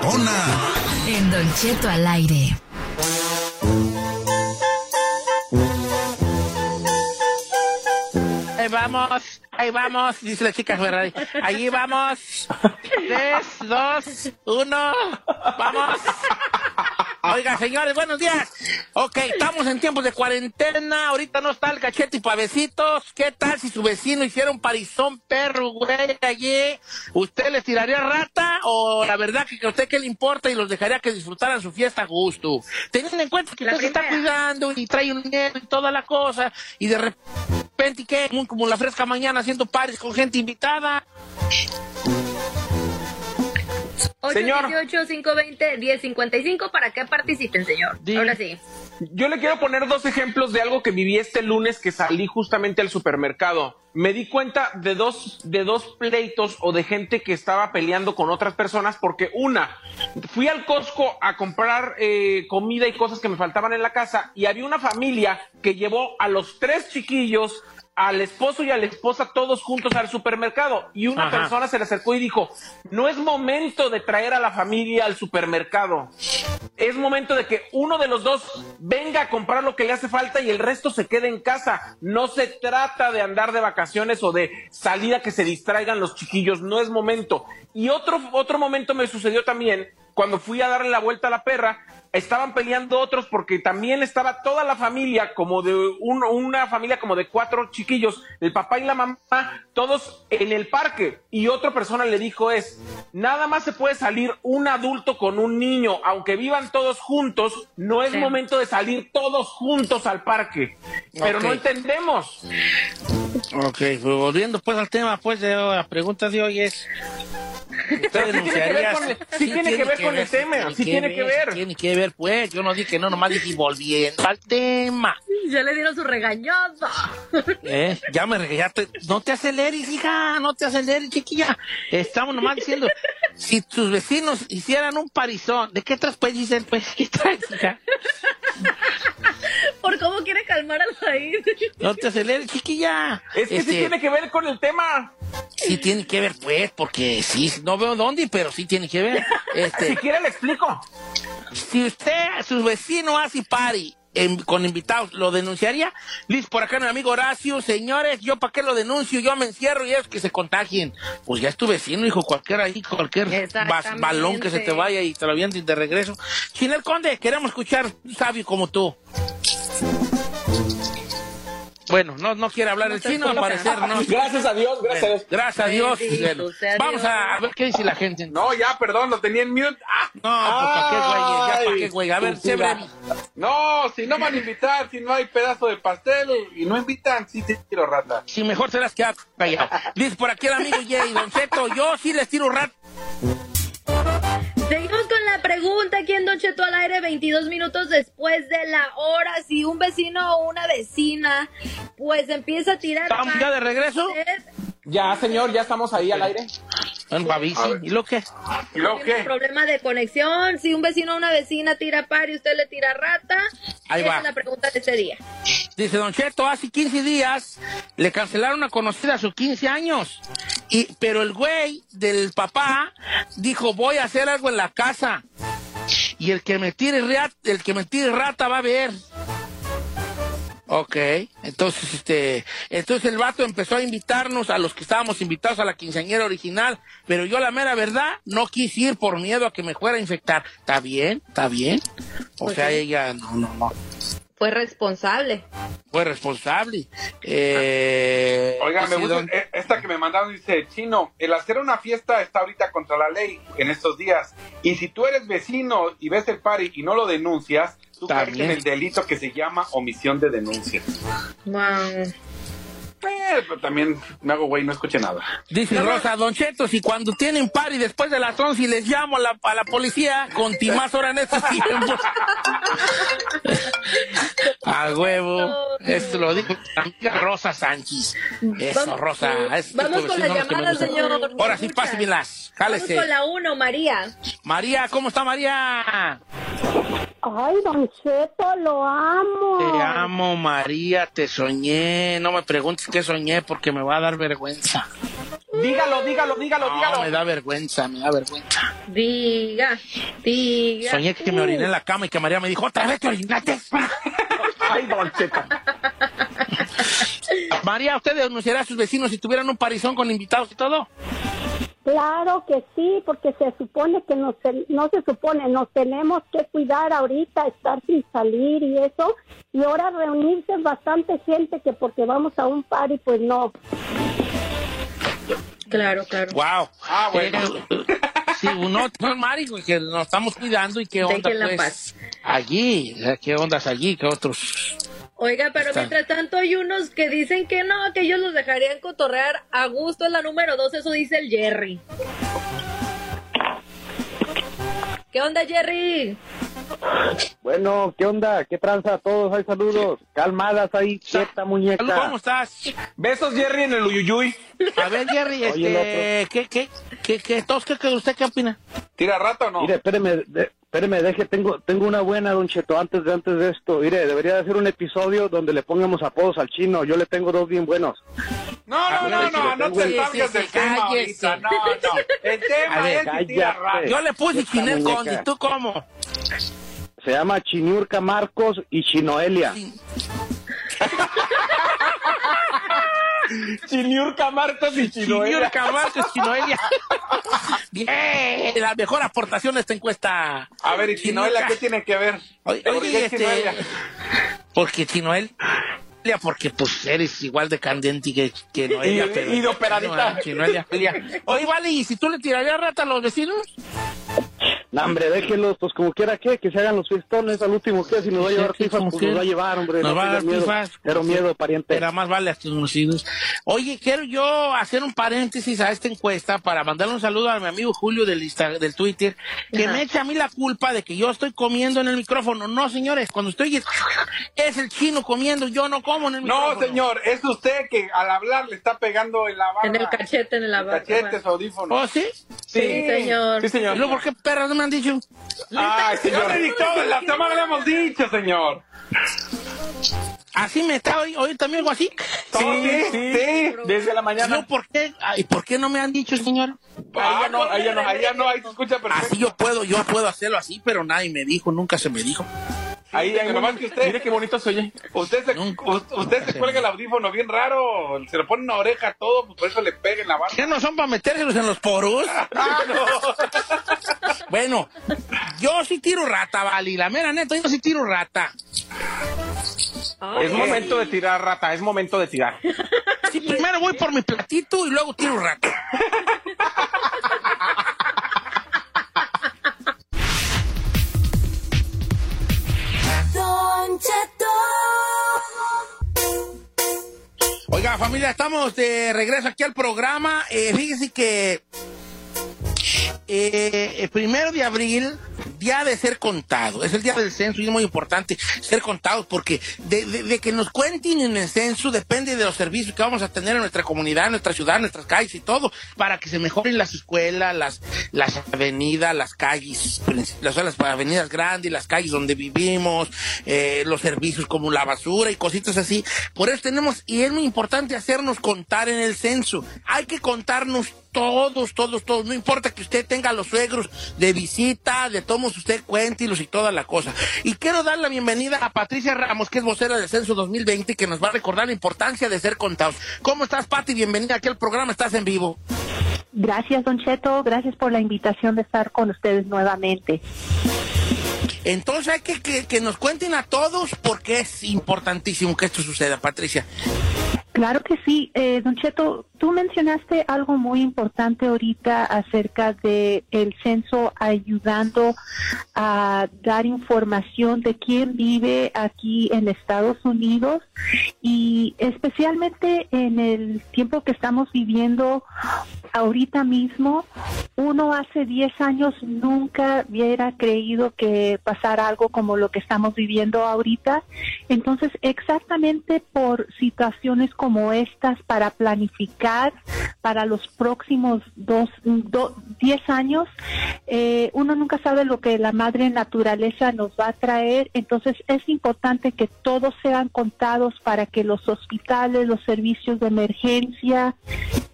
En Don Cheto al aire. Ahí vamos, ahí vamos, dice la chica Ferrari. Allí vamos. Tres, dos, uno, vamos. Oiga, señores, buenos días. Ok, estamos en tiempos de cuarentena. Ahorita no está el cachete y pavecitos. ¿Qué tal si su vecino hiciera un parizón perro, güey, allí? ¿Usted les tiraría rata o la verdad que a usted qué le importa y los dejaría que disfrutaran su fiesta a gusto? Teniendo en cuenta que La usted se está cuidando y trae un dinero y toda la cosa y de repente, ¿qué? Como- Como la fresca mañana haciendo pares con gente invitada. Señor. 818-520-1055 para que participen, señor. Ahora sí. Yo le quiero poner dos ejemplos de algo que viví este lunes que salí justamente al supermercado. Me di cuenta de dos, de dos pleitos o de gente que estaba peleando con otras personas porque una, fui al Costco a comprar eh, comida y cosas que me faltaban en la casa y había una familia que llevó a los tres chiquillos al esposo y a la esposa todos juntos al supermercado y una Ajá. persona se le acercó y dijo, no es momento de traer a la familia al supermercado es momento de que uno de los dos venga a comprar lo que le hace falta y el resto se quede en casa. No se trata de andar de vacaciones o de salir a que se distraigan los chiquillos, no es momento. Y otro, otro momento me sucedió también cuando fui a darle la vuelta a la perra. Estaban peleando otros porque también estaba toda la familia, como de un- una familia como de cuatro chiquillos, el papá y la mamá, todos en el parque. Y otra persona le dijo es, nada más se puede salir un adulto con un niño, aunque vivan todos juntos, no es Sí. momento de salir todos juntos al parque. Pero no entendemos. Ok, pues volviendo pues al tema, pues de la pregunta de hoy es... ¿Usted Pero sí tiene que ver denunciaría- con el- sí tiene que ver con el tema, sí tiene que ver. Tiene que ver, pues. Yo no dije que no, nomás dije volviendo al tema. Ya le dieron su regañada. ¿Eh? Ya me regañaste. No te aceleres, hija, no te aceleres, chiquilla. Estamos nomás diciendo, si tus vecinos hicieran un parizón, ¿de qué traes, pues, dicen, pues, qué traes, hija? ¿Por cómo quiere calmar al país? No te aceleres, chiquilla. Es que sí Este, tiene que ver con el tema. sí tiene que ver, pues, porque sí, no veo dónde, pero sí tiene que ver. Este, Si quiere le explico. Usted, su vecino hace party en- con invitados, ¿lo denunciaría? Dice por acá mi amigo Horacio, señores, ¿yo para qué lo denuncio? Yo me encierro y es que se contagien. Pues ya es tu vecino, hijo, cualquier ahí, cualquier balón que se te vaya y te lo avienten de regreso. Chinel Conde, queremos escuchar un sabio como tú. Bueno, no, no quiere hablar No el se chino, al parecer, ¿no? Gracias a Dios, gracias a Dios. Gracias a Dios. Vamos a ver qué dice la gente. No, No, ya, perdón, lo tenía en mute. Ah, pues para qué, güey, ya para Ay, qué, güey. A ver, estúpida. breve. no, si no van a invitar, si no hay pedazo de pastel y no invitan, sí te tiro rata. Si mejor serás que callado. Dice por aquí el amigo Jay, Don Cheto, yo sí les tiro rat. Seguimos con la pregunta aquí en Don Cheto al aire, 22 minutos después de la hora. Si un vecino o una vecina, pues empieza a tirar. ¿Estamos ya de regreso? Ya, señor, ya estamos ahí al aire. En Babici. ¿Y lo que? ¿Y Tiene qué? problema de conexión. Si un vecino o una vecina tira par y usted le tira rata. Ahí esa va. es la pregunta de este día. Dice Don Cheto, hace 15 días le cancelaron a conocida a sus 15 años. Y, pero el güey del papá dijo, voy a hacer algo en la casa. y el que me tire rat- el que me tire rata va a ver. Ok, entonces este, entonces el vato empezó a invitarnos a los que estábamos invitados a la quinceañera original, pero yo la mera verdad no quise ir por miedo a que me fuera a infectar. ¿Está bien? ¿Está bien? O Pues sea, ella no, no, no, Fue responsable. fue responsable. Eh, Oiga, me gusta eh, esta que me mandaron, dice, Chino, el hacer una fiesta está ahorita contra la ley en estos días. Y si tú eres vecino y ves el party y no lo denuncias, tú caes También. en el delito que se llama omisión de denuncia. Wow. Eh, pero también me hago güey, no escuché nada. Dice Rosa, Don Cheto, si cuando tienen party después de las 11 y les llamo a la, a la policía, con más ahora en estos tiempos. a huevo. Esto lo dijo la amiga Rosa Sánchez. Eso, Rosa. es- vamos con llamadas, gustan. señor. Ahora sí, Escucha. pásenmelas. Vamos Jálese. con la uno, María. María, ¿cómo está María? Ay, Don Cheto, lo amo. Te amo, María, te soñé. No me preguntes qué soñé porque me va a dar vergüenza. Dígalo, dígalo, dígalo, No, dígalo. me da vergüenza, me da vergüenza. Diga, diga. Soñé que me oriné en la cama y que María me dijo, ¿otra vez te orinaste? Ay, Don Cheto. María, ¿usted denunciará a sus vecinos si tuvieran un parizón con invitados y todo? Claro que sí, porque se supone que nos, no se supone, nos tenemos que cuidar ahorita, estar sin salir y eso. Y ahora reunirse bastante gente que porque vamos a un party, pues no. Claro, claro. Wow. Ah, bueno. Eh, sí, uno, no, Mari, güey, que nos estamos cuidando y qué onda, Déjenla pues, paz. allí, eh, qué ondas allí, que otros. Oiga, pero Está. mientras tanto hay unos que dicen que no, que ellos los dejarían cotorrear a gusto es la número dos, eso dice el Jerry. ¿Qué onda, Jerry? Bueno, ¿qué onda? ¿Qué tranza a todos? Hay saludos. Calmadas ahí, quieta muñeca. ¿Cómo estás? Besos, Jerry, en el Uyuyuy. A ver, Jerry, Oye, este, ¿qué, qué, qué, qué, tos, qué, qué, usted qué opina? ¿Tira rata o no? Mire, espéreme, de- espéreme, deje, tengo, tengo una buena, Don Cheto, antes de, antes de esto. Mire, debería de hacer un episodio donde le pongamos apodos al chino. Yo le tengo dos bien buenos. No, no, no, no, no te Sí, sí, salgas sí, del tema ahorita. No, no. El tema es que tira. Yo le puse Chinel. Conde, ¿tú cómo? Se llama Chiniurca Marcos y Chinoelia. Chiniurca Marcos y Chinoela. Chiniurca Marcos, Chinoelia. Bien, la mejor aportación de esta encuesta. A ver, ¿y Chinoela Chinoca. qué tiene que ver? Oye, ¿Por oye, qué este, Chinoela? porque Chinoel, porque pues eres igual de candente que, que Noelia. Y- pero- y de operadita. No, Chinoelia, Noelia. Oye, vale, ¿y si tú le tirarías rata a los vecinos? No, hombre, déjenlos, pues como quiera que, que se hagan los festones al último que si nos va a llevar sí, como pues nos va a llevar, hombre. Nos no va a dar tengan miedo. pifas. Pero miedo, pariente. Era más vale a tus conocidos. Oye, quiero yo hacer un paréntesis a esta encuesta para mandarle un saludo a mi amigo Julio del, Insta- del Twitter, que Ajá. me echa a mí la culpa de que yo estoy comiendo en el micrófono. No, señores, cuando estoy es el chino comiendo, yo no como en el micrófono. No, señor, es usted que al hablar le está pegando en la barba. En el cachete, en la El barba. cachete, su audífono. ¿Oh, sí? Sí, señor. Sí, ¿Y señor. luego por qué perras no me han dicho? Ay, Yo señor. la semana le hemos dicho, señor. ¿Así me está hoy, hoy también algo así? Sí, sí, desde la mañana. No, ¿por qué? Ay, ¿por qué no me han dicho, señor? Ahí ya no, ahí ya no, ahí ya no, ahí se escucha perfecto. Así yo puedo, yo puedo hacerlo así, pero nadie me dijo, nunca se me dijo. Ahí, Sí, ahí, nomás que usted- Mire qué bonito se oye. Usted se, Nunca. usted se cuelga el audífono bien raro, se le pone una oreja todo, pues por eso le pega en la barba. ¿Qué no son para metérselos en los poros? Bueno, yo sí tiro rata, Vali. La mera neta, yo sí tiro rata. Es momento de tirar rata, es momento de tirar. Sí, primero voy por mi platito y luego tiro rata. Don Cheto. Oiga, familia, estamos de regreso aquí al programa. Eh, fíjese que eh, el primero de abril, de ser contado. Es el día del censo y es muy importante ser contados porque de, que nos cuenten en el censo depende de los servicios que vamos a tener en nuestra comunidad, en nuestra ciudad, en nuestras calles y todo, para que se mejoren las escuelas, las, las avenidas, las calles, las, avenidas grandes, las calles donde vivimos, eh, los servicios como la basura y cositas así. Por eso tenemos, y es muy importante hacernos contar en el censo. Hay que contarnos todos, todos, todos. No importa que usted tenga los suegros de visita, de todos usted cuéntilos y toda la cosa. Y quiero dar la bienvenida a Patricia Ramos, que es vocera del Censo 2020, que nos va a recordar la importancia de ser contados. ¿Cómo estás, Pati? Bienvenida aquí al programa. Estás en vivo. Gracias, Don Cheto. Gracias por la invitación de estar con ustedes nuevamente. Entonces hay que, que, que nos cuenten a todos por qué es importantísimo que esto suceda, Patricia. Claro que sí. Eh, don Cheto, tú mencionaste algo muy importante ahorita acerca de el censo ayudando a dar información de quién vive aquí en Estados Unidos y especialmente en el tiempo que estamos viviendo ahorita mismo, uno hace 10 años nunca hubiera creído que pasara algo como lo que estamos viviendo ahorita. Entonces, exactamente por situaciones como estas para planificar para los próximos dos, do- 10 años, eh, uno nunca sabe lo que la madre naturaleza nos va a traer. Entonces, es importante que todos sean contados para que los hospitales, los servicios de emergencia,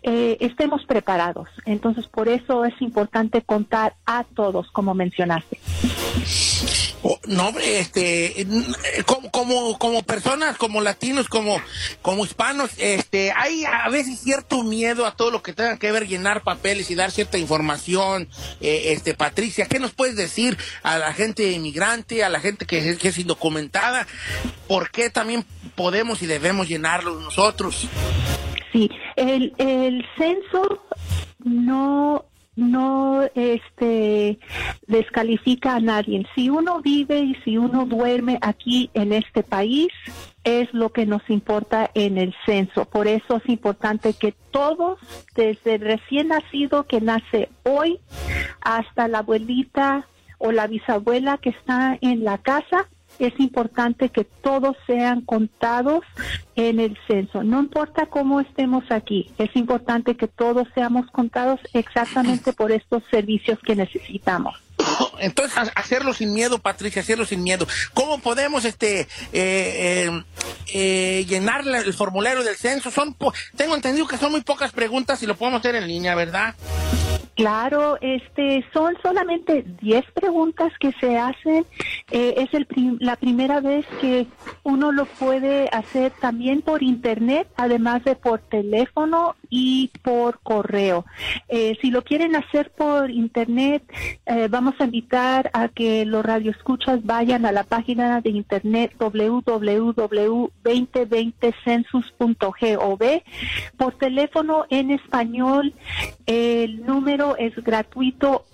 eh, estemos preparados. Entonces, por eso es importante contar a todos, como mencionaste. No, hombre, este, como, como, personas, como latinos, como, como hispanos, este, hay a veces cierto miedo a todo lo que tenga que ver llenar papeles y dar cierta información. Eh, este, Patricia, ¿qué nos puedes decir a la gente inmigrante, a la gente que, que es indocumentada? ¿Por qué también podemos y debemos llenarlos nosotros? Sí, el, el censo no no este descalifica a nadie. Si uno vive y si uno duerme aquí en este país, es lo que nos importa en el censo. Por eso es importante que todos, desde el recién nacido que nace hoy hasta la abuelita o la bisabuela que está en la casa, es importante que todos sean contados en el censo. No importa cómo estemos aquí, es importante que todos seamos contados exactamente por estos servicios que necesitamos. Entonces, ha- hacerlo sin miedo, Patricia, hacerlo sin miedo. ¿Cómo podemos este eh, eh, eh, llenar el formulario del censo? Son Tengo entendido que son muy pocas preguntas y lo podemos hacer en línea, ¿verdad? Claro, este, son solamente 10 preguntas que se hacen. Eh, es el la primera vez que uno lo puede hacer también por internet, además de por teléfono y por correo. Eh, si lo quieren hacer por internet, eh, vamos a invitar a que los radioescuchas vayan a la página de internet www.2020census.gov. Por teléfono en español, el número es gratuito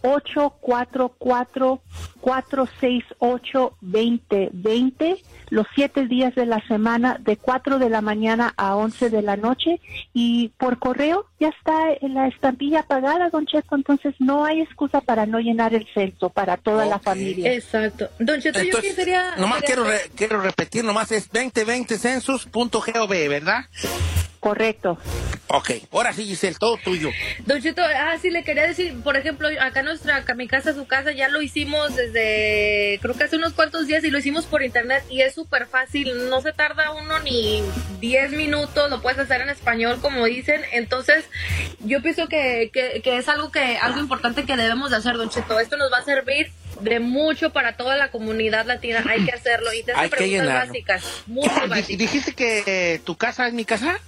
844-468-2020, los siete días de la semana de 4 de la mañana a 11 de la noche. Y por correo ya está en la estampilla pagada, don Checo, entonces no hay excusa para no llenar el censo para toda la familia. Exacto. Don Cheto, yo quisiera... Nomás quería quiero, re- quiero repetir, nomás es 2020census.gov, ¿verdad? Correcto. Ok, ahora sí, Giselle, todo tuyo. Don Cheto, ah, sí, le quería decir, por ejemplo, acá nuestra, acá mi casa, su casa, ya lo hicimos desde, creo que hace unos cuantos días y lo hicimos por internet y es súper fácil, no se tarda uno ni 10 minutos, lo puedes hacer en español, como dicen, entonces yo pienso que, que, que es algo que, algo importante que debemos de hacer, Don Cheto, esto nos va a servir de mucho para toda la comunidad latina, hay que hacerlo y te hace Hay que preguntas básicas, muy Di- básicas. ¿Dijiste que tu casa es mi casa?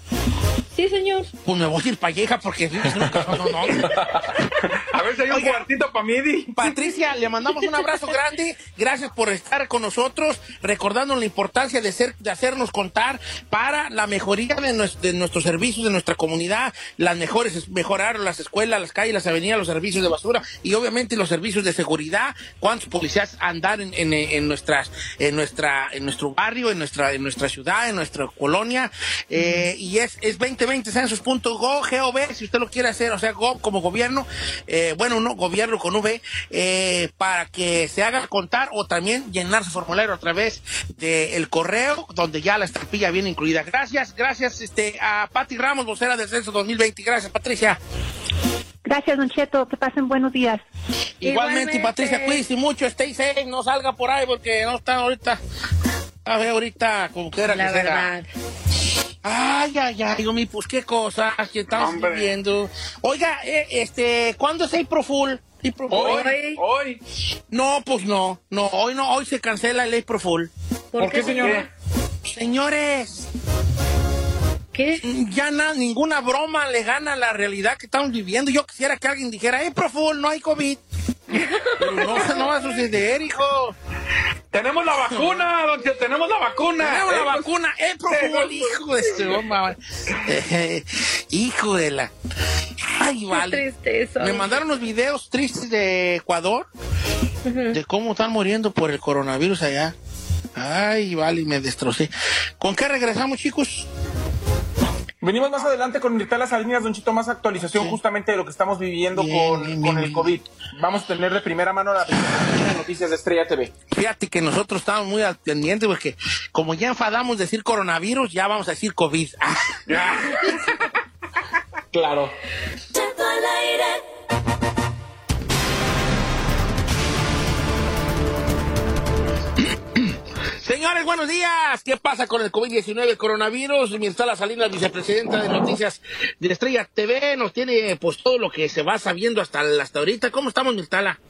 Sí, señor. Pues me voy a ir para porque no. A ver si hay un cuartito para mí, Di. Patricia, le mandamos un abrazo grande. Gracias por estar con nosotros, recordando la importancia de ser, de hacernos contar para la mejoría de, nues- de nuestros servicios, de nuestra comunidad, las mejores, mejorar las escuelas, las calles, las avenidas, los servicios de basura y obviamente los servicios de seguridad. Cuántos policías andan en, en, en nuestras, en nuestra, en nuestro barrio, en nuestra, en nuestra ciudad, en nuestra colonia. Eh, y es, es 2020census.gov, GOV, si usted lo quiere hacer, o sea, gov como gobierno, eh, bueno, no, gobierno con V, eh, para que se haga contar o también llenar su formulario a través del correo, donde ya la estampilla viene incluida. Gracias, gracias este, a Pati Ramos, vocera del Censo 2020. Gracias, Patricia. Gracias, Don Cheto. Que pasen buenos días. Igualmente, Patricia, cuídese mucho, stay safe, no salga por ahí porque no está ahorita, a ver ahorita como quiera La que sea. verdad. Ay, ay, ay, Omi, pues qué cosas que estamos Hombre. viviendo. Oiga, eh, este, ¿cuándo es April Fool? April Fool. Hoy, hoy. No, pues no, no, hoy no, hoy se cancela el April Fool. ¿Por, qué, señor? Señores, ¿Qué? ya na- ninguna broma le gana a la realidad que estamos viviendo. Yo quisiera que alguien dijera, April Fool, no hay COVID. Pero no, no va a suceder, hijo. Tenemos la vacuna, don Cheto, tenemos la vacuna. Tenemos la Eh, vacuna, April Fool, hijo de este bomba. Eh, hijo de la... Ay, vale. tristeza. Me mandaron unos videos tristes de Ecuador, de cómo están muriendo por el coronavirus allá. Ay, vale, me destrocé. ¿Con qué regresamos, chicos? Venimos más adelante con Mirtala Salinas, Don Chito, más actualización justamente de lo que estamos viviendo Bien, con, bien, con bien, el bien. COVID. Vamos a tener de primera mano la noticias de Estrella TV. Fíjate que nosotros estamos muy al pendiente porque como ya enfadamos de decir coronavirus, ya vamos a decir COVID. Claro. Señores, buenos días. ¿Qué pasa con el COVID-19, el coronavirus? Mirtala Salinas, vicepresidenta de Noticias de Estrella TV, nos tiene pues todo lo que se va sabiendo hasta, hasta ahorita. ¿Cómo estamos, Mirtala?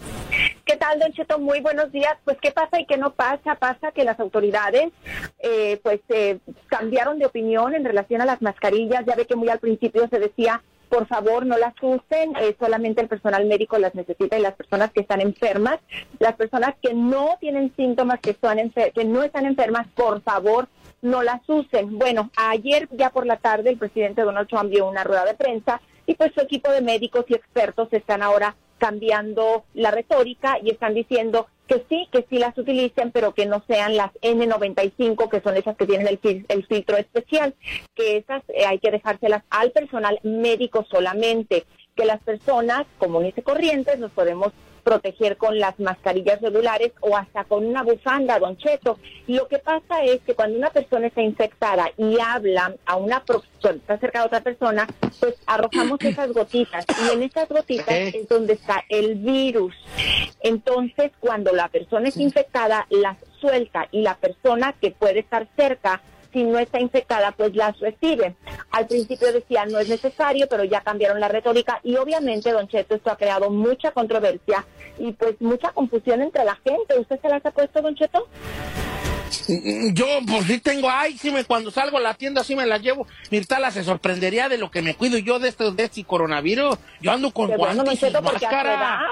¿Qué tal, Don Cheto? Muy buenos días. Pues, ¿qué pasa y qué no pasa? Pasa que las autoridades, eh, pues, eh, cambiaron de opinión en relación a las mascarillas. Ya ve que muy al principio se decía, por favor, no las usen, eh, solamente el personal médico las necesita y las personas que están enfermas. Las personas que no tienen síntomas, que, son que no están enfermas, por favor, no las usen. Bueno, ayer ya por la tarde el presidente Donald Trump dio una rueda de prensa y pues su equipo de médicos y expertos están ahora cambiando la retórica y están diciendo que sí, que sí las utilicen, pero que no sean las N95, que son esas que tienen el, fil- el filtro especial, que esas eh, hay que dejárselas al personal médico solamente, que las personas comunes y corrientes nos podemos proteger con las mascarillas regulares o hasta con una bufanda, don Cheto. Lo que pasa es que cuando una persona está infectada y habla a una pro- está cerca de otra persona, pues arrojamos esas gotitas y en esas gotitas es donde está el virus. Entonces, cuando la persona es infectada, las suelta y la persona que puede estar cerca si no está infectada, pues las recibe. Al principio decían no es necesario, pero ya cambiaron la retórica y obviamente, don Cheto, esto ha creado mucha controversia y pues mucha confusión entre la gente. ¿Usted se las ha puesto, don Cheto? Yo, pues sí tengo, ay, sí me, cuando salgo a la tienda sí me las llevo. Mirtala se sorprendería de lo que me cuido yo de este, de este coronavirus. Yo ando con bueno, don guantes y a su máscara.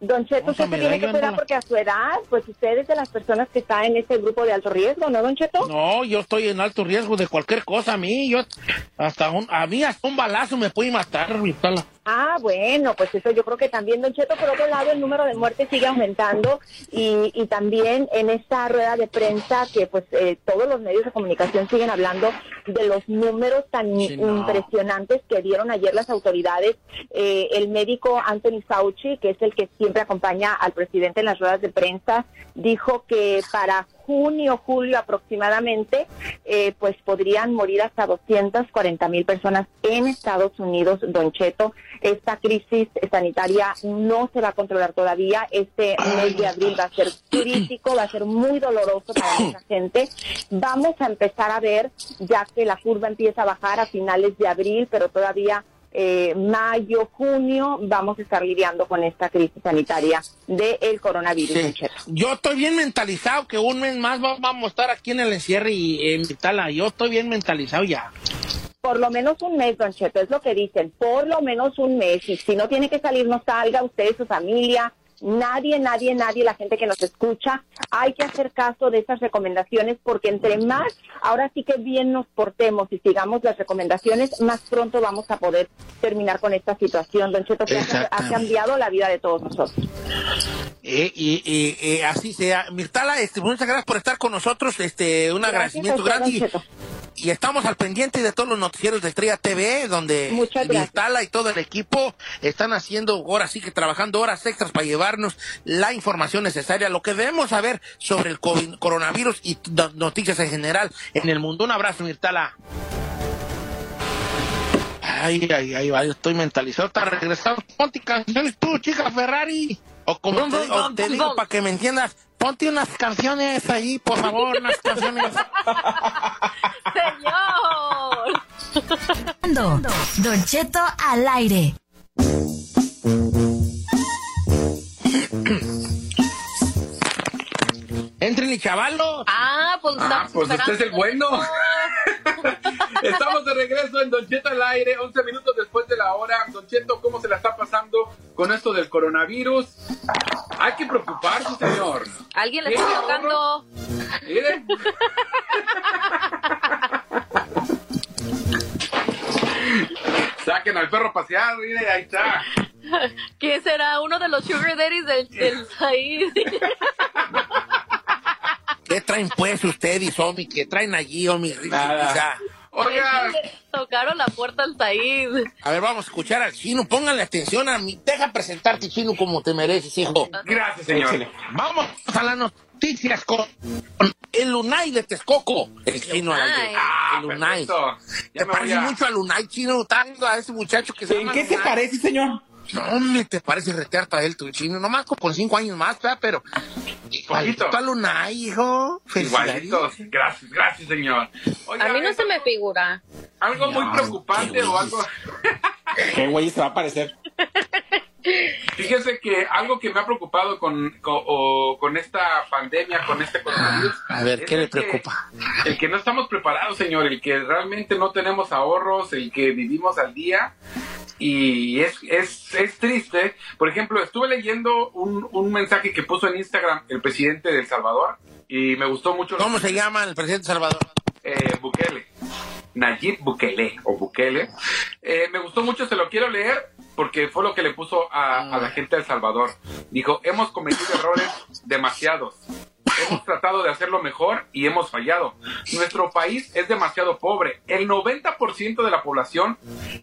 Don Cheto, usted se tiene que ando- porque a su edad, pues usted es de las personas que está en este grupo de alto riesgo, ¿no, Don Cheto? No, yo estoy en alto riesgo de cualquier cosa. A mí, yo, hasta un, a mí hasta un balazo me puede matar, Mirtala. Ah, bueno, pues eso yo creo que también, Don Cheto, por otro lado, el número de muertes sigue aumentando y, y también en esta rueda de prensa que pues eh, todos los medios de comunicación siguen hablando de los números tan Sí, no. impresionantes que dieron ayer las autoridades. Eh, el médico Anthony Fauci, que es el que siempre acompaña al presidente en las ruedas de prensa, dijo que para junio, julio aproximadamente, eh, pues podrían morir hasta 240 mil personas en Estados Unidos, Don Cheto. Esta crisis sanitaria no se va a controlar todavía. Este mes de abril va a ser crítico, va a ser muy doloroso para mucha gente. Vamos a empezar a ver, ya que la curva empieza a bajar a finales de abril, pero todavía eh, mayo, junio, vamos a estar lidiando con esta crisis sanitaria del coronavirus. Sí. Yo estoy bien mentalizado que un mes más va- vamos a estar aquí en el encierre y en Mirtala. Yo estoy bien mentalizado ya. Por lo menos un mes, Don Cheto, es lo que dicen, por lo menos un mes. Y si no tiene que salir, no salga usted, su familia, nadie, nadie, nadie, la gente que nos escucha. Hay que hacer caso de esas recomendaciones porque entre más, ahora sí que bien nos portemos y sigamos las recomendaciones, más pronto vamos a poder terminar con esta situación, Don Cheto, que ha, cambiado la vida de todos nosotros. Eh, así sea. Mirtala, este, muchas gracias por estar con nosotros. Este, un agradecimiento grande. Y, estamos al pendiente de todos los noticieros de Estrella TV, donde. Mirtala y todo el equipo están haciendo ahora sí que trabajando horas extras para llevarnos la información necesaria, lo que debemos saber sobre el COVID coronavirus y no- noticias en general en el mundo. Un abrazo, Mirtala. Ay, ay, ay, ay, yo estoy mentalizado. Está regresando. Ponte canciones tú, chica Ferrari. O como Bum, te, bum, o bum, te bum, digo para que me entiendas, ponte unas canciones ahí, por favor, unas canciones. Señor. Don Cheto al aire. Entren y chavalos. Ah, pues, Ah, pues usted es el bueno. Estamos de regreso en Don Cheto al aire, 11 minutos después de la hora. Don Cheto, ¿cómo se la está pasando con esto del coronavirus? Hay que preocuparse, señor. Alguien le está tocando. Mire. Saquen al perro a pasear, mire, ahí está. ¿Quién será? Uno de los sugar daddies del, del país. ¿Qué traen pues usted y Somi? ¿Qué traen allí, Omi? Nada. Oiga, Tocaron la puerta al país. A ver, vamos a escuchar al chino. Pónganle atención a mí. Deja presentarte, chino, como te mereces, hijo. gracias, señor. Vamos a las noticias con, el Unai de Texcoco. El chino. Ah, el Unai. perfecto. Ya ¿Te parece a- mucho al Unai, chino? Tanto a ese muchacho que se ¿En llama qué se Unai. parece, señor? No, hombre, te parece retearta él, tu chino. Nomás con cinco años más, ¿verdad? Pero igualito al Unai, hijo. Igualitos. Gracias, gracias, señor. A mí no se me figura. Algo muy preocupante o algo. ¿Qué güey se va a parecer? Fíjese que algo que me ha preocupado con, con, o con esta pandemia, con este coronavirus. A ver, ¿qué le que- preocupa? el que no estamos preparados, señor, el que realmente no tenemos ahorros, el que vivimos al día. Y es, es, es triste. Por ejemplo, estuve leyendo un, un mensaje que puso en Instagram el presidente de El Salvador y me gustó mucho. ¿Cómo se llama el presidente Salvador? Eh, Bukele. Nayib Bukele o Bukele. Eh, me gustó mucho, se lo quiero leer porque fue lo que le puso a, a la gente de El Salvador. Dijo, hemos cometido errores demasiados. Hemos tratado de hacerlo mejor y hemos fallado. Nuestro país es demasiado pobre. El 90% de la población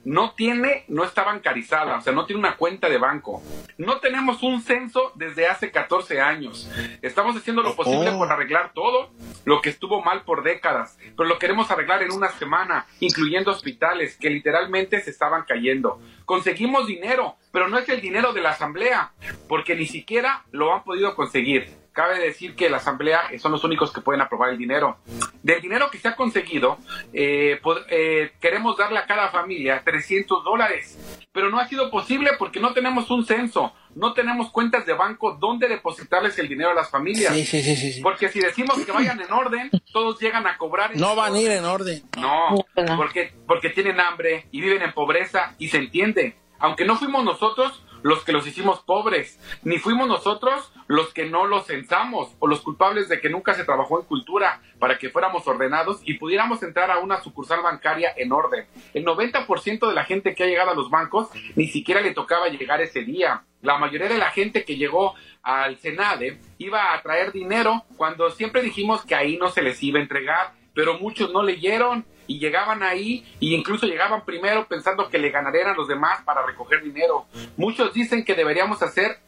no tiene, no está bancarizada, o sea, no tiene una cuenta de banco. No tenemos un censo desde hace 14 años. Estamos haciendo lo posible por arreglar todo lo que estuvo mal por décadas, pero lo queremos arreglar en una semana, incluyendo hospitales que literalmente se estaban cayendo. Conseguimos dinero, pero no es el dinero de la asamblea, porque ni siquiera lo han podido conseguir. Cabe decir que la asamblea son los únicos que pueden aprobar el dinero. Del dinero que se ha conseguido, eh, eh, queremos darle a cada familia 300 dólares, pero no ha sido posible porque no tenemos un censo, no tenemos cuentas de banco donde depositarles el dinero a las familias. Sí, sí, sí, sí, sí. Porque si decimos que vayan en orden, todos llegan a cobrar. No van a ir en orden. no, porque, porque tienen hambre y viven en pobreza y se entiende. Aunque no fuimos nosotros los que los hicimos pobres, ni fuimos nosotros los que no los censamos o los culpables de que nunca se trabajó en cultura para que fuéramos ordenados y pudiéramos entrar a una sucursal bancaria en orden. El 90% de la gente que ha llegado a los bancos ni siquiera le tocaba llegar ese día. La mayoría de la gente que llegó al Senade iba a traer dinero cuando siempre dijimos que ahí no se les iba a entregar, pero muchos no leyeron y llegaban ahí e incluso llegaban primero pensando que le ganarían a los demás para recoger dinero. Muchos dicen que deberíamos hacer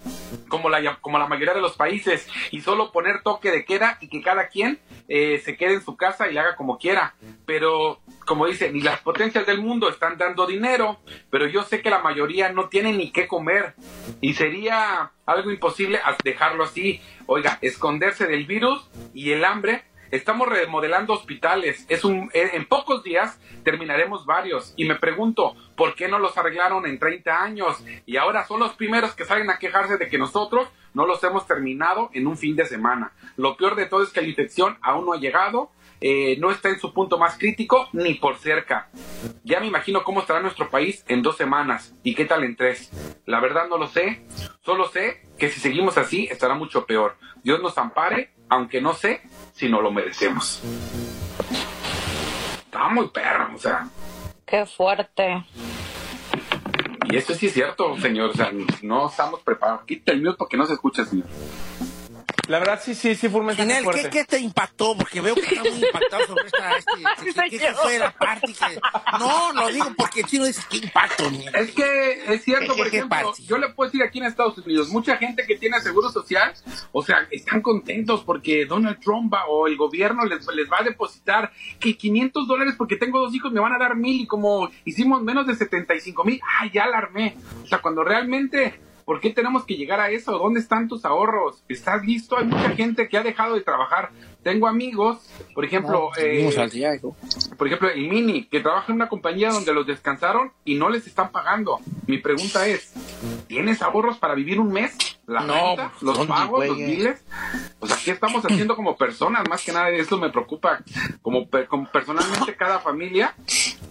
como la, como la mayoría de los países y solo poner toque de queda y que cada quien eh, se quede en su casa y le haga como quiera. Pero, como dice, ni las potencias del mundo están dando dinero, pero yo sé que la mayoría no tiene ni qué comer y sería algo imposible dejarlo así. Oiga, esconderse del virus y el hambre Estamos remodelando hospitales. Es un, en en pocos días terminaremos varios. Y me pregunto, ¿por qué no los arreglaron en 30 años? Y ahora son los primeros que salen a quejarse de que nosotros no los hemos terminado en un fin de semana. Lo peor de todo es que la infección aún no ha llegado. eh, no está en su punto más crítico ni por cerca. Ya me imagino cómo estará nuestro país en dos semanas y qué tal en tres. La verdad no lo sé. Solo sé que si seguimos así estará mucho peor. Dios nos ampare, aunque no sé si no lo merecemos. Está muy perro, o sea. Qué fuerte. Y eso sí es cierto, señor. O sea, no estamos preparados. Quita el mute porque no se escucha, señor. La verdad, sí, sí, sí fue un mensaje Ginel, fuerte. ¿qué, ¿qué te impactó? Porque veo que está muy impactado sobre esta... Este, ¿qué, qué- qué fue la parte que...? No, lo digo porque el chino dice, ¿qué impacto? niña? Es que es cierto, ¿Qué- por ejemplo, yo le puedo decir aquí en Estados Unidos, mucha gente que tiene seguro social, o sea, están contentos porque Donald Trump va- o el gobierno les, les va a depositar que 500 dólares porque tengo dos hijos me van a dar mil y como hicimos menos de 75 mil, ah, ya la armé. O sea, cuando realmente, ¿por qué tenemos que llegar a eso? ¿Dónde están tus ahorros? ¿Estás listo? Hay mucha gente que ha dejado de trabajar. Tengo amigos, por ejemplo, No, seguimos eh, día, por ejemplo, el Mini, que trabaja en una compañía donde los descansaron y no les están pagando. Mi pregunta es, ¿tienes ahorros para vivir un mes? ¿La No, renta? pues, ¿Los ¿dónde, pagos? güey? ¿Los biles? O sea, ¿qué estamos haciendo como personas? Más que nada, eso me preocupa. Como, como personalmente, cada familia,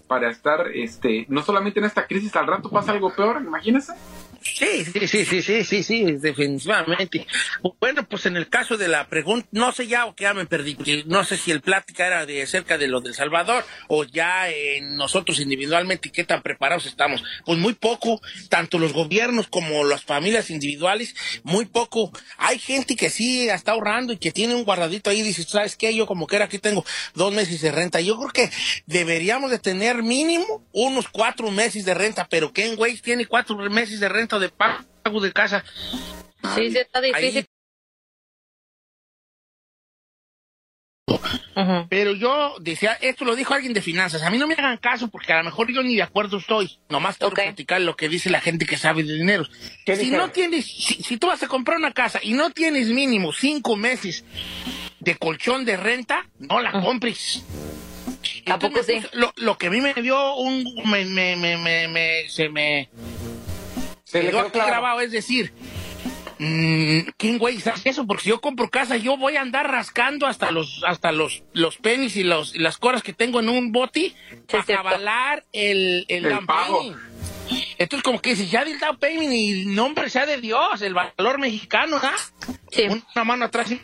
para estar, este, no solamente en esta crisis, al rato pasa algo peor, imagínense. Sí, sí, sí, sí, sí, sí, sí, definitivamente. Bueno, pues en el caso de la pregunta, no sé ya o que ya me perdí, no sé si el plática era de cerca de lo del Salvador o ya eh, nosotros individualmente qué tan preparados estamos. Pues muy poco, tanto los gobiernos como las familias individuales, muy poco. Hay gente que sí está ahorrando y que tiene un guardadito ahí y dice, ¿sabes qué? Yo como que era aquí tengo dos meses de renta. Yo creo que deberíamos de tener mínimo unos cuatro meses de renta, pero ¿quién, güey, tiene cuatro meses de renta de pago de casa? Sí, sí, está difícil. Ahí- Pero yo decía, esto lo dijo alguien de finanzas, a mí no me hagan caso porque a lo mejor yo ni de acuerdo estoy, nomás quiero platicar lo que dice la gente que sabe de dinero. Si dijeron? no tienes, si, si tú vas a comprar una casa y no tienes mínimo cinco meses de colchón de renta, no la compres. Entonces, me puso- Lo, lo que a mí me dio un, me, me, me, me, me- se me Se le quedó aquí claro. grabado, es decir, mm, ¿quién güey hace eso? Porque si yo compro casa, yo voy a andar rascando hasta los, hasta los, los penis y los, y las coras que tengo en un boti para avalar el, el, El down pago. payment. Entonces, como que dices, ya del down payment y nombre sea de Dios, el valor mexicano, ¿ah? Una mano atrás y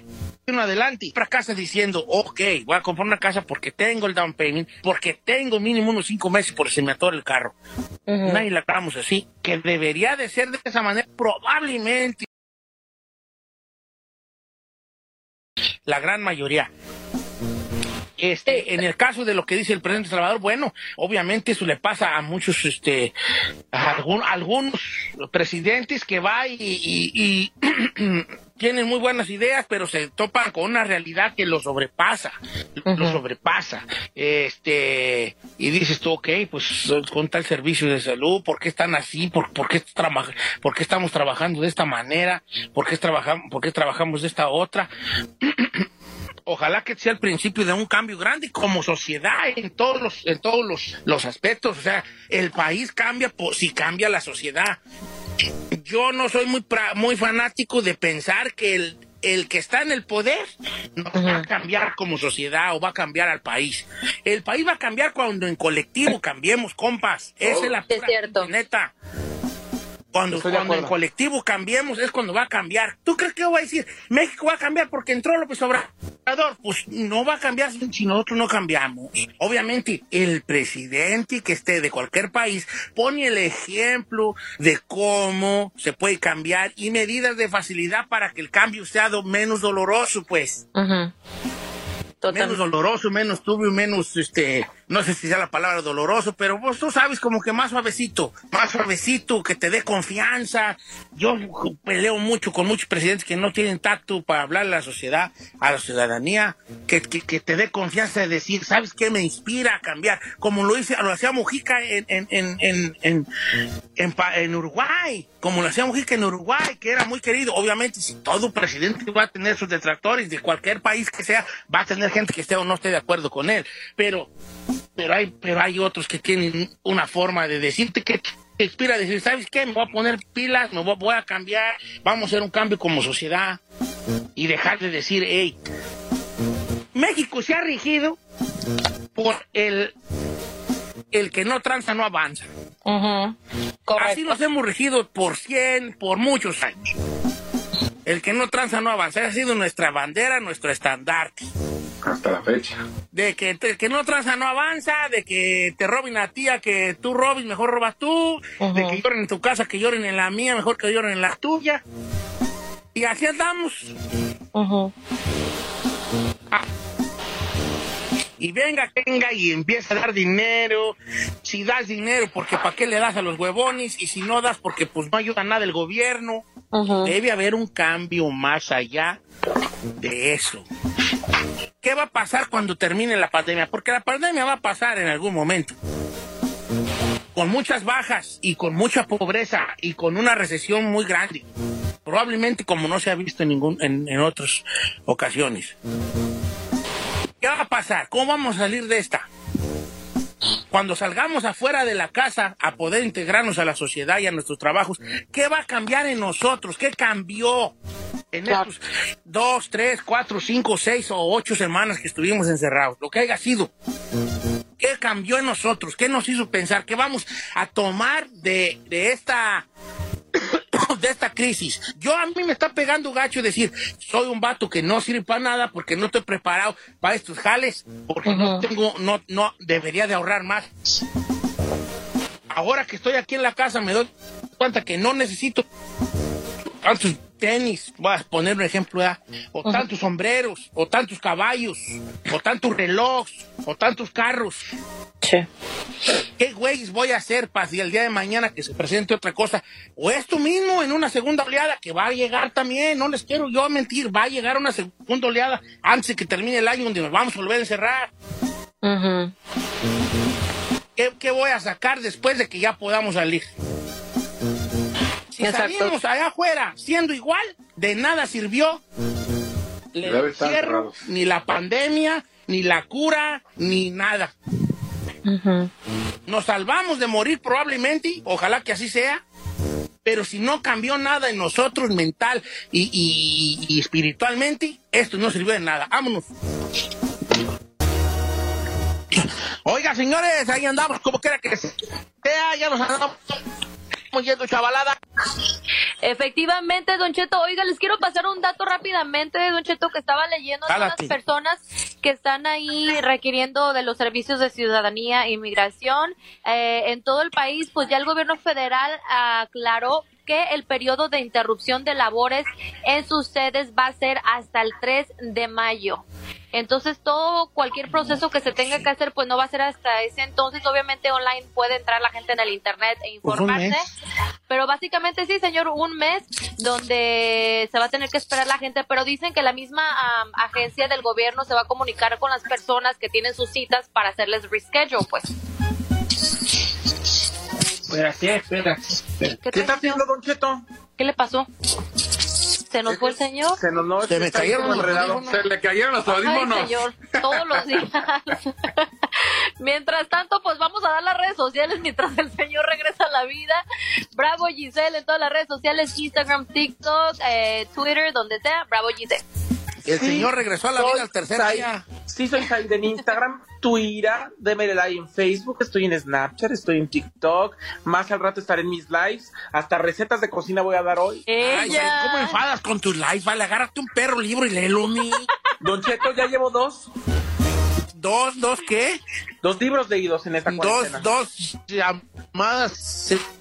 adelante. Para casa diciendo, ok, voy a comprar una casa porque tengo el down payment, porque tengo mínimo unos cinco meses por si me atora el carro. Nadie la acabamos así. Que debería de ser de esa manera, probablemente. La gran mayoría. Este, en el caso de lo que dice el presidente Salvador, bueno, obviamente eso le pasa a muchos, este, a algún- algunos presidentes que va y, y- y tienen muy buenas ideas, pero se topan con una realidad que lo sobrepasa, lo sobrepasa. Este, y dices tú, ok, pues con tal servicio de salud, ¿por qué están así? ¿Por, por qué, traba- por qué estamos trabajando de esta manera? ¿Por qué, trabajamos, ¿Por qué trabajamos de esta otra? ojalá que sea el principio de un cambio grande como sociedad en todos los, en todos los, los aspectos. O sea, el país cambia por, si cambia la sociedad. Yo no soy muy, pra- muy fanático de pensar que el, el que está en el poder nos va a cambiar como sociedad o va a cambiar al país. El país va a cambiar cuando en colectivo cambiemos, compas. Esa es la pura neta. Cuando, cuando en acuerdo. colectivo cambiemos es cuando va a cambiar. ¿Tú crees que yo voy a decir México va a cambiar porque entró López Obrador? Pues no va a cambiar si nosotros no cambiamos. Obviamente, el presidente que esté de cualquier país pone el ejemplo de cómo se puede cambiar y medidas de facilidad para que el cambio sea menos doloroso, pues. Menos doloroso, menos turbio, menos, este, no sé si sea la palabra doloroso, pero vos tú sabes como que más suavecito, más suavecito, que te dé confianza. Yo peleo mucho con muchos presidentes que no tienen tacto para hablar a la sociedad, a la ciudadanía, que, que, te dé confianza de decir, ¿sabes qué me inspira a cambiar? Como lo hice, lo hacía Mujica en, en, en, en, en Uruguay, como lo hacía Mujica en Uruguay, que era muy querido. Obviamente, si todo presidente va a tener sus detractores de cualquier país que sea, va a tener gente que esté o no esté de acuerdo con él. Pero, pero hay, pero hay otros que tienen una forma de decirte que te inspira a decir, ¿sabes qué? Me voy a poner pilas, me voy, voy a cambiar, vamos a hacer un cambio como sociedad y dejar de decir, hey, México se ha regido por el, el que no tranza no avanza. Así nos hemos regido por 100, por muchos años. El que no tranza no avanza. Ha sido nuestra bandera, nuestro estandarte. Hasta la fecha. De que el que no tranza no avanza, de que te roben a ti, a que tú robes, mejor robas tú, de que lloren en tu casa, que lloren en la mía, mejor que lloren en la tuya. Y así andamos. Ah. Y venga, venga y empieza a dar dinero. Si das dinero, porque ¿para qué le das a los huevones? Y si no das, porque pues no ayuda nada el gobierno. Debe haber un cambio más allá de eso. ¿Qué va a pasar cuando termine la pandemia? Porque la pandemia va a pasar en algún momento. Con muchas bajas y con mucha pobreza y con una recesión muy grande. Probablemente como no se ha visto en, ningún, en, en otras ocasiones. ¿Qué va a pasar? ¿Cómo vamos a salir de esta? cuando salgamos afuera de la casa a poder integrarnos a la sociedad y a nuestros trabajos, ¿qué va a cambiar en nosotros? ¿Qué cambió en estos dos, tres, cuatro, cinco, seis o ocho semanas que estuvimos encerrados? Lo que haya sido. ¿Qué cambió en nosotros? ¿Qué nos hizo pensar? ¿Qué vamos a tomar de, de esta de esta crisis. Yo a mí me está pegando gacho decir, soy un vato que no sirve para nada porque no estoy preparado para estos jales, porque no tengo, no, no, debería de ahorrar más. Ahora que estoy aquí en la casa me doy cuenta que no necesito tantos tenis, voy a poner un ejemplo, ¿verdad? o tantos sombreros, o tantos caballos, o tantos relojes, o tantos carros. ¿Qué güeyes voy a hacer para si el día de mañana que se presente otra cosa? O esto mismo en una segunda oleada que va a llegar también, no les quiero yo mentir, va a llegar una segunda oleada antes de que termine el año donde nos vamos a volver a encerrar. ¿Qué, qué voy a sacar después de que ya podamos salir? Si Exacto. salimos allá afuera siendo igual, de nada sirvió el encierro, cerrado. ni la pandemia, ni la cura, ni nada. Nos salvamos de morir probablemente, ojalá que así sea, pero si no cambió nada en nosotros mental y, y- y espiritualmente, esto no sirvió de nada. Vámonos. Oiga, señores, ahí andamos como quiera que sea, ya nos andamos yendo chavalada. Efectivamente, Don Cheto, oiga, les quiero pasar un dato rápidamente, Don Cheto, que estaba leyendo de unas personas que están ahí requiriendo de los servicios de ciudadanía e inmigración eh, en todo el país, pues ya el gobierno federal aclaró que el periodo de interrupción de labores en sus sedes va a ser hasta el 3 de mayo. Entonces todo, cualquier proceso que se tenga que hacer, pues no va a ser hasta ese entonces. Obviamente online puede entrar la gente en el internet e Pues informarse. Pero básicamente sí, señor, un mes donde se va a tener que esperar la gente, pero dicen que la misma am, agencia del gobierno se va a comunicar con las personas que tienen sus citas para hacerles reschedule, pues. Espérate. ¿Qué, ¿Qué está haciendo Don Cheto? ¿Qué le pasó? ¿Se nos fue el señor? Se, nos, no, Se me está ahí cayeron los audífonos. Se le cayeron los Ay, audífonos. señor, todos los días. mientras tanto, pues vamos a dar las redes sociales mientras el señor regresa a la vida. Bravo Giselle en todas las redes sociales, Instagram, TikTok, eh, Twitter, donde sea, Bravo Giselle. El Sí, señor regresó a la vida al tercer día. Sí, soy en Instagram, Twitter, démele like en Facebook, estoy en Snapchat, estoy en TikTok, más al rato estaré en mis lives, hasta recetas de cocina voy a dar hoy. Ay, Sai, ¿cómo enfadas con tus lives? Vale, agárrate un perro libro y léelo, mi. Don Cheto, ya llevo dos, ¿Dos, dos qué? dos libros leídos en esta Dos, cuarentena. dos llamadas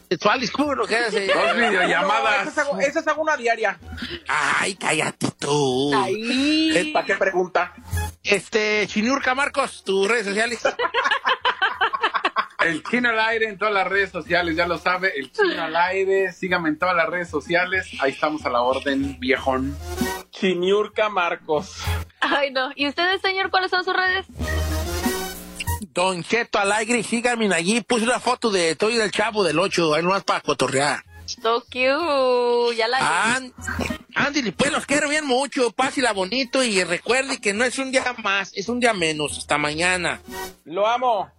sexuales, ¿cómo lo que hace? Dos No, videollamadas. esas, hago, esas hago una diaria. Ay, cállate tú. Ay. ¿Para qué pregunta? Este, Chiniurca Marcos, tus redes sociales. El chino al aire en todas las redes sociales, ya lo sabe. El chino al aire, síganme en todas las redes sociales. Ahí estamos a la orden, viejón. Chiniurca Marcos. Ay, no. ¿Y ustedes, señor, cuáles son sus redes? Don Cheto Alegre, síganme allí. Puse una foto de Toy del Chavo del 8, ahí nomás para cotorrear. So cute. Ya la vi. An- Ándale, pues los quiero bien mucho. Pásela bonito y recuerde que no es un día más, es un día menos. Hasta mañana. Lo amo.